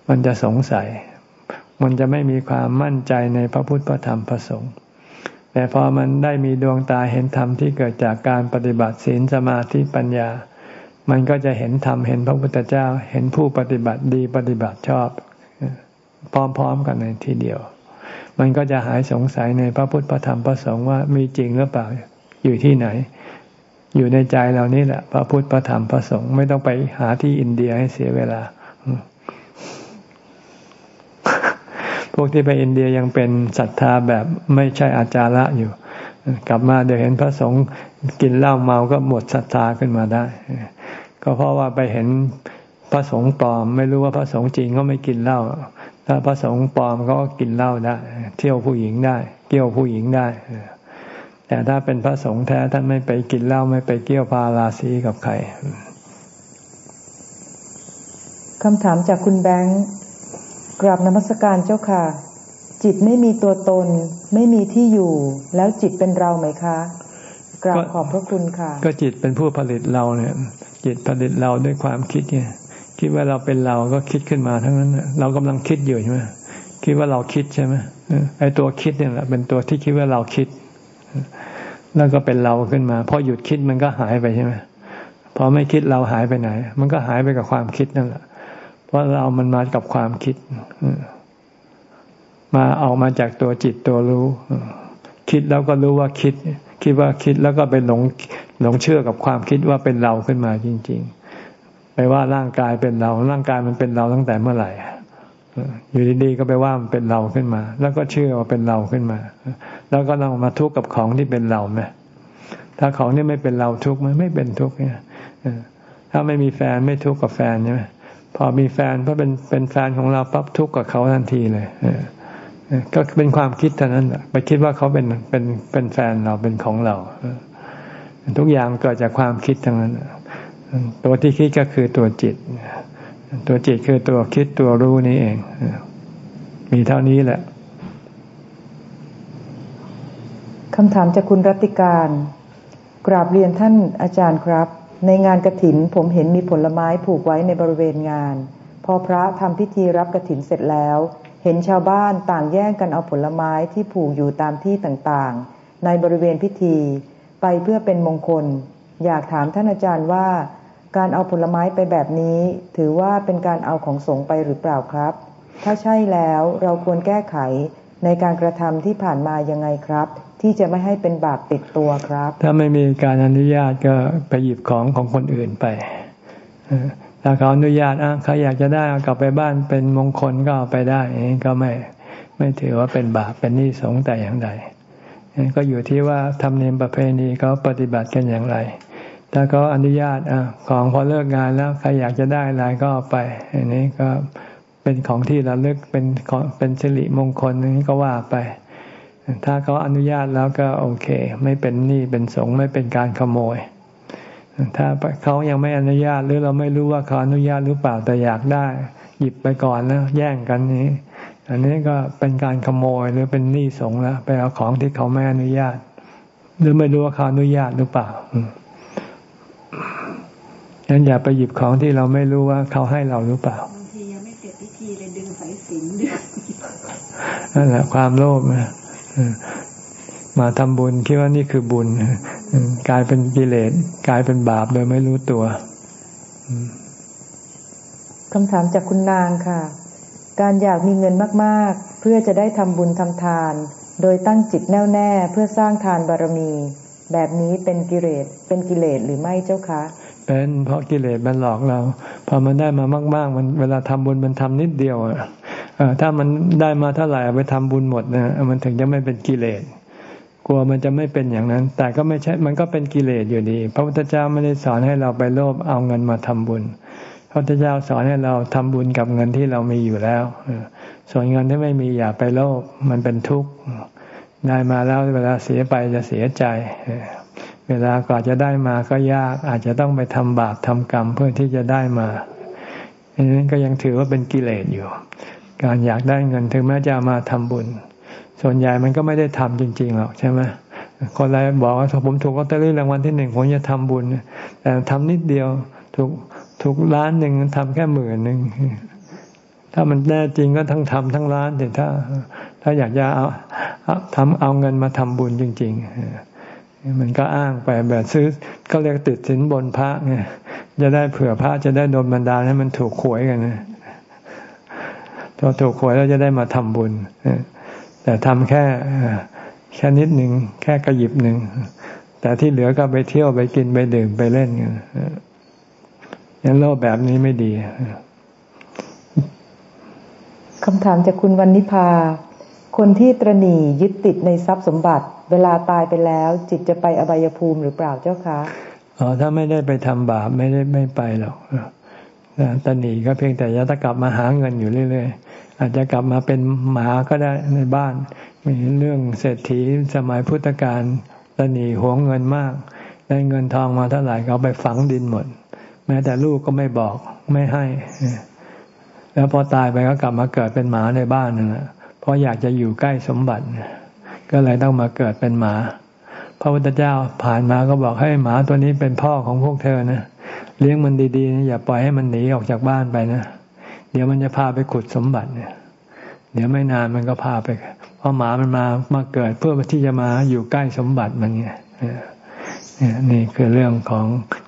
มันจะสงสัย มันจะไม่มีความมั่นใจในพระพุทธพระธรรมพระสงฆ์แต่พอมันได้มีดวงตาเห็นธรรมที่เกิดจากการปฏิบัติศีลสมาธิปัญญา มันก็จะเห็นธรรมเห็นพระพุทธเจ้า เห็นผู้ปฏิบัติดีปฏิบัติชอบ พร้อม ๆ กันในทีเดียว มันก็จะหายสงสัยในพระพุทธพระธรรมพระสงฆ์ว่ามีจริงหรือเปล่าอยู่ที่ไหน อยู่ในใจเรานี่แหละ พระพุทธพระธรรมพระสงฆ์ไม่ต้องไปหาที่อินเดียให้เสียเวลา พวกที่ไปอินเดียยังเป็นศรัทธาแบบไม่ใช่อาจาระอยู่ กลับมาเดี๋ยวเห็นพระสงฆ์กินเหล้าเมาก็หมดศรัทธาขึ้นมาได้ ก็เพราะว่าไปเห็นพระสงฆ์ปลอม ไม่รู้ว่าพระสงฆ์จริงก็ไม่กินเหล้า ถ้าพระสงฆ์ปลอมก็กินเหล้าได้เที่ยวผู้หญิงได้ เกี่ยวผู้หญิงได้ แต่ถ้าเป็นพระสงฆ์แท้ท่านไม่ไปกินเหล้าไม่ไปเกี่ยวพาราสีกับใครคำถามจากคุณแบงค์กราบนมัสการเจ้าค่ะ จิตไม่มีตัวตน ไม่มีที่อยู่ แล้วจิตเป็นเราไหมคะกราบขอบพระคุณค่ะ ก็จิตเป็นผู้ผลิตเราเนี่ย จิตผลิตเราด้วยความคิดเนี่ย คิดว่าเราเป็นเราก็คิดขึ้นมาทั้งนั้นเรากำลังคิดอยู่ใช่ไหมคิดว่าเราคิดใช่ไหมไอ้ตัวคิดเนี่ยแหละเป็นตัวที่คิดว่าเราคิด แล้วก็เป็นเราขึ้นมาพอหยุดคิดมันก็หายไปใช่ไหมพอไม่คิดเราหายไปไหน มันก็หายไปกับความคิดนั่นแหละ เพราะเรามันมากับความคิดมาออกมาจากตัวจิตตัวรู้ คิดแล้วก็รู้ว่าคิด คิดว่าคิดแล้วก็ไปหลงหลงเชื่อกับความคิดว่าเป็นเราขึ้นมาจริง ๆ ไปว่าร่างกายเป็นเรา ร่างกายมันเป็นเราตั้งแต่เมื่อไหร่อยู่ดีๆก็ไปว่ามันเป็นเราขึ้นมา แล้วก็เชื่อว่าเป็นเราขึ้นมา แล้วก็ต้องมาทุกข์กับของที่เป็นเราไหมถ้าของนี่ไม่เป็นเราทุกข์มันไม่เป็นทุกข์เนี่ยถ้าไม่มีแฟนไม่ทุกข์กับแฟนใช่ไหมพอมีแฟนเพราะเป็นเป็นแฟนของเราปั๊บทุกข์กับเขาทันทีเลยก็เป็นความคิดเท่านั้นไปคิดว่าเขาเป็นเป็นเป็นแฟนเราเป็นของเราทุกอย่างเกิดจากความคิดทั้งนั้น ตัวที่คิดก็คือตัวจิต ตัวจิตคือตัวคิดตัวรู้นี้เอง มีเท่านี้แหละคำถามจากคุณรัติการ กราบเรียนท่านอาจารย์ครับ ในงานกระถินผมเห็นมีผลไม้ผูกไว้ในบริเวณงาน พอพระทำพิธีรับกระถินเสร็จแล้ว เห็นชาวบ้านต่างแย่งกันเอาผลไม้ที่ผูกอยู่ตามที่ต่างๆ ในบริเวณพิธี ไปเพื่อเป็นมงคล อยากถามท่านอาจารย์ว่า การเอาผลไม้ไปแบบนี้ ถือว่าเป็นการเอาของสงไปหรือเปล่าครับ ถ้าใช่แล้วเราควรแก้ไขในการกระทำที่ผ่านมายังไงครับ ที่จะไม่ให้เป็นบาปติดตัวครับ ถ้าไม่มีการอนุญาตก็ไปหยิบของของคนอื่นไปถ้าเขาอนุญาตอะเขาอยากจะได้เอากลับไปบ้านเป็นมงคลก็เอาไปได้ก็ไม่ไม่ถือว่าเป็นบาปเป็นนิสงแต่อย่างใดก็อยู่ที่ว่าทำเนียมประเพณีเขาปฏิบัติกันอย่างไร ถ้าเขาอนุญาตอของพอเลิกงานแล้วใครอยากจะได้อะไรก็เอาไป อันนี้ก็เป็นของที่ระลึกเป็นของเป็นสิริมงคลนี้ก็ว่าไป ถ้าเขาอนุญาตแล้วก็โอเค ไม่เป็นหนี้เป็นสงไม่เป็นการขโมย ถ้าเขายังไม่อนุญาตหรือเราไม่รู้ว่าเขาอนุญาตหรือเปล่าแต่อยากได้ หยิบไปก่อนแล้วแย่งกันนี้ อันนี้ก็เป็นการขโมยหรือเป็นหนี้สงแล้วไปเอาของที่เขาไม่อนุญาต หรือไม่รู้ว่าเขาอนุญาตหรือเปล่า งั้นอย่าไปหยิบของที่เราไม่รู้ว่าเขาให้เราหรือเปล่าบางทียังไม่เสร็จพิธีเลยดึงสายสิญจนนั่นแหละความโลภนะมาทำบุญคิดว่านี่คือบุญกลายเป็นกิเลสกลายเป็นบาปโดยไม่รู้ตัวคำถามจากคุณนางค่ะ การอยากมีเงินมาก ๆ เพื่อจะได้ทำบุญทำทาน โดยตั้งจิตแน่วแน่เพื่อสร้างทานบารมี แบบนี้เป็นกิเลสเป็นกิเลสหรือไม่เจ้าคะ เป็นเพราะกิเลสมันหลอกเรา พอมันได้มามาก ๆ มันเวลาทำบุญมันทำนิดเดียวอะถ้ามันได้มาเท่าไหร่ไปทำบุญหมดนะมันถึงจะไม่เป็นกิเลสกลัวมันจะไม่เป็นอย่างนั้น แต่ก็ไม่ใช่ มันก็เป็นกิเลสอยู่ดี พระพุทธเจ้าไม่ได้สอนให้เราไปโลภเอาเงินมาทำบุญ พระพุทธเจ้าสอนให้เราทำบุญกับเงินที่เรามีอยู่แล้ว ส่วนเงินที่ไม่มีอย่าไปโลภ มันเป็นทุกข์ ได้มาแล้วเวลาเสียไปจะเสียใจ เวลาก่อจะได้มาก็ยากอาจจะต้องไปทำบาปทำกรรมเพื่อที่จะได้มาอันนั้นก็ยังถือว่าเป็นกิเลสอยู่ การอยากได้เงินถึงแม้จะมาทำบุญ ส่วนใหญ่มันก็ไม่ได้ทำจริงๆหรอกใช่ไหมคนไรบอกว่าถ้าผมถูกลอตเตอรี่รางวัลที่หนึ่งผมจะทำบุญ แต่ทำนิดเดียวถูกถูกล้านหนึ่งทำแค่หมื่นหนึ่งถ้ามันแน่จริงก็ทั้งทำทั้งล้านแต่ถ้า ถ้าอยากจะเอาทำเอาเงินมาทำบุญจริง ๆ มันก็อ้างไปแบบซื้อก็เรียกติดสินบนพระไงจะได้เผื่อพระจะได้โดนบันดาลให้มันถูกหวยกันนะพอถูกหวยแล้วจะได้มาทำบุญแต่ทำแค่แค่นิดหนึ่งแค่กระยิบหนึ่งแต่ที่เหลือก็ไปเที่ยวไปกินไปดื่มไปเล่นกันยังโลภแบบนี้ไม่ดีคำถามจากคุณวันนิพา คนที่ตรณียึดติดในทรัพย์สมบัติ เวลาตายไปแล้ว จิตจะไปอบายภูมิหรือเปล่าเจ้าคะอ๋อถ้าไม่ได้ไปทำบาปไม่ได้ไม่ไปหรอกตนีก็เพียงแต่จะกลับมาหาเงินอยู่เรื่อยๆอาจจะกลับมาเป็นหมาก็ได้ในบ้าน มีเรื่องเศรษฐีสมัยพุทธกาลตนีหวงเงินมาก ได้เงินทองมาเท่าไหร่เขาไปฝังดินหมด แม้แต่ลูกก็ไม่บอกไม่ให้ แล้วพอตายไปก็กลับมาเกิดเป็นหมาในบ้านนั่นแหละ เพราะอยากจะอยู่ใกล้สมบัติ ก็เลยต้องมาเกิดเป็นหมา พระพุทธเจ้าผ่านมาก็บอกให้หมาตัวนี้เป็นพ่อของพวกเธอนะเลี้ยงมันดีๆนะอย่าปล่อยให้มันหนีออกจากบ้านไปนะเดี๋ยวมันจะพาไปขุดสมบัติเนี่ย เดี๋ยวไม่นานมันก็พาไปเพราะหมามันมามาเกิดเพื่อที่จะมาอยู่ใกล้สมบัติมันไงนี่คือเรื่องของ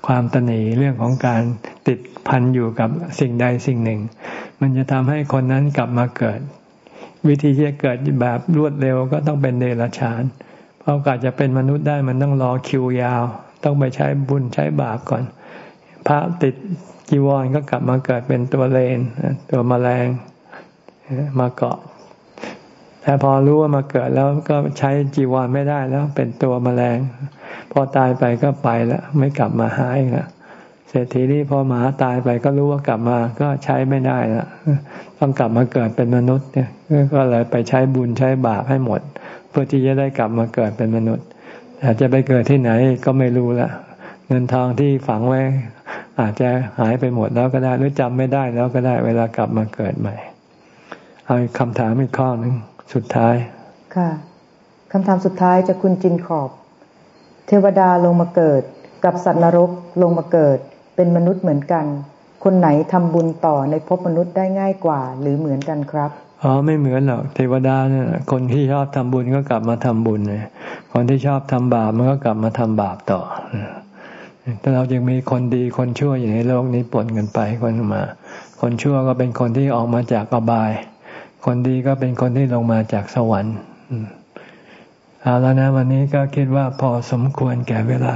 ความตนีเรื่องของการติดพันอยู่กับสิ่งใดสิ่งหนึ่ง มันจะทำให้คนนั้นกลับมาเกิด วิธีที่จะเกิดแบบรวดเร็วก็ต้องเป็นเดรัจฉาน เพราะกาจะเป็นมนุษย์ได้มันต้องรอคิวยาว ต้องไปใช้บุญใช้บาปก่อน พระติดจีวรก็กลับมาเกิดเป็นตัวเลน ตัวมแมลงมาเกาะ แต่พอรู้ว่ามาเกิดแล้วก็ใช้จีวรไม่ได้แล้วเป็นตัวมแมลง พอตายไปก็ไปแล้ว ไม่กลับมาหายแล้ว เศรษฐีนี่พอหมาตายไปก็รู้ว่ากลับมาก็ใช้ไม่ได้แล้วต้องกลับมาเกิดเป็นมนุษย์เนี่ยก็เลยไปใช้บุญใช้บาปให้หมด เพื่อที่จะได้กลับมาเกิดเป็นมนุษย์แต่จะไปเกิดที่ไหนก็ไม่รู้ละเงินทองที่ฝังไว้ อาจจะหายไปหมดแล้วก็ได้หรือจำไม่ได้แล้วก็ได้เวลากลับมาเกิดใหม่ เอาคำถามอีกข้อหนึ่งสุดท้าย ค่ะคำถามสุดท้ายจากคุณจินขอบ เทวดาลงมาเกิด กับสัตว์นรกลงมาเกิด เป็นมนุษย์เหมือนกัน คนไหนทำบุญต่อในภพมนุษย์ได้ง่ายกว่า หรือเหมือนกันครับอ๋อไม่เหมือนหรอกเทวดาเนี่ยคนที่ชอบทำบุญก็กลับมาทำบุญเลยคนที่ชอบทำบาปมันก็กลับมาทำบาปต่อแต่เรายังมีคนดีคนชั่วอยู่ในโลกนี้ปนกันไปคนมา คนชั่วก็เป็นคนที่ออกมาจากอบาย คนดีก็เป็นคนที่ลงมาจากสวรรค์เอาแล้วนะวันนี้ก็คิดว่าพอสมควรแก่เวลา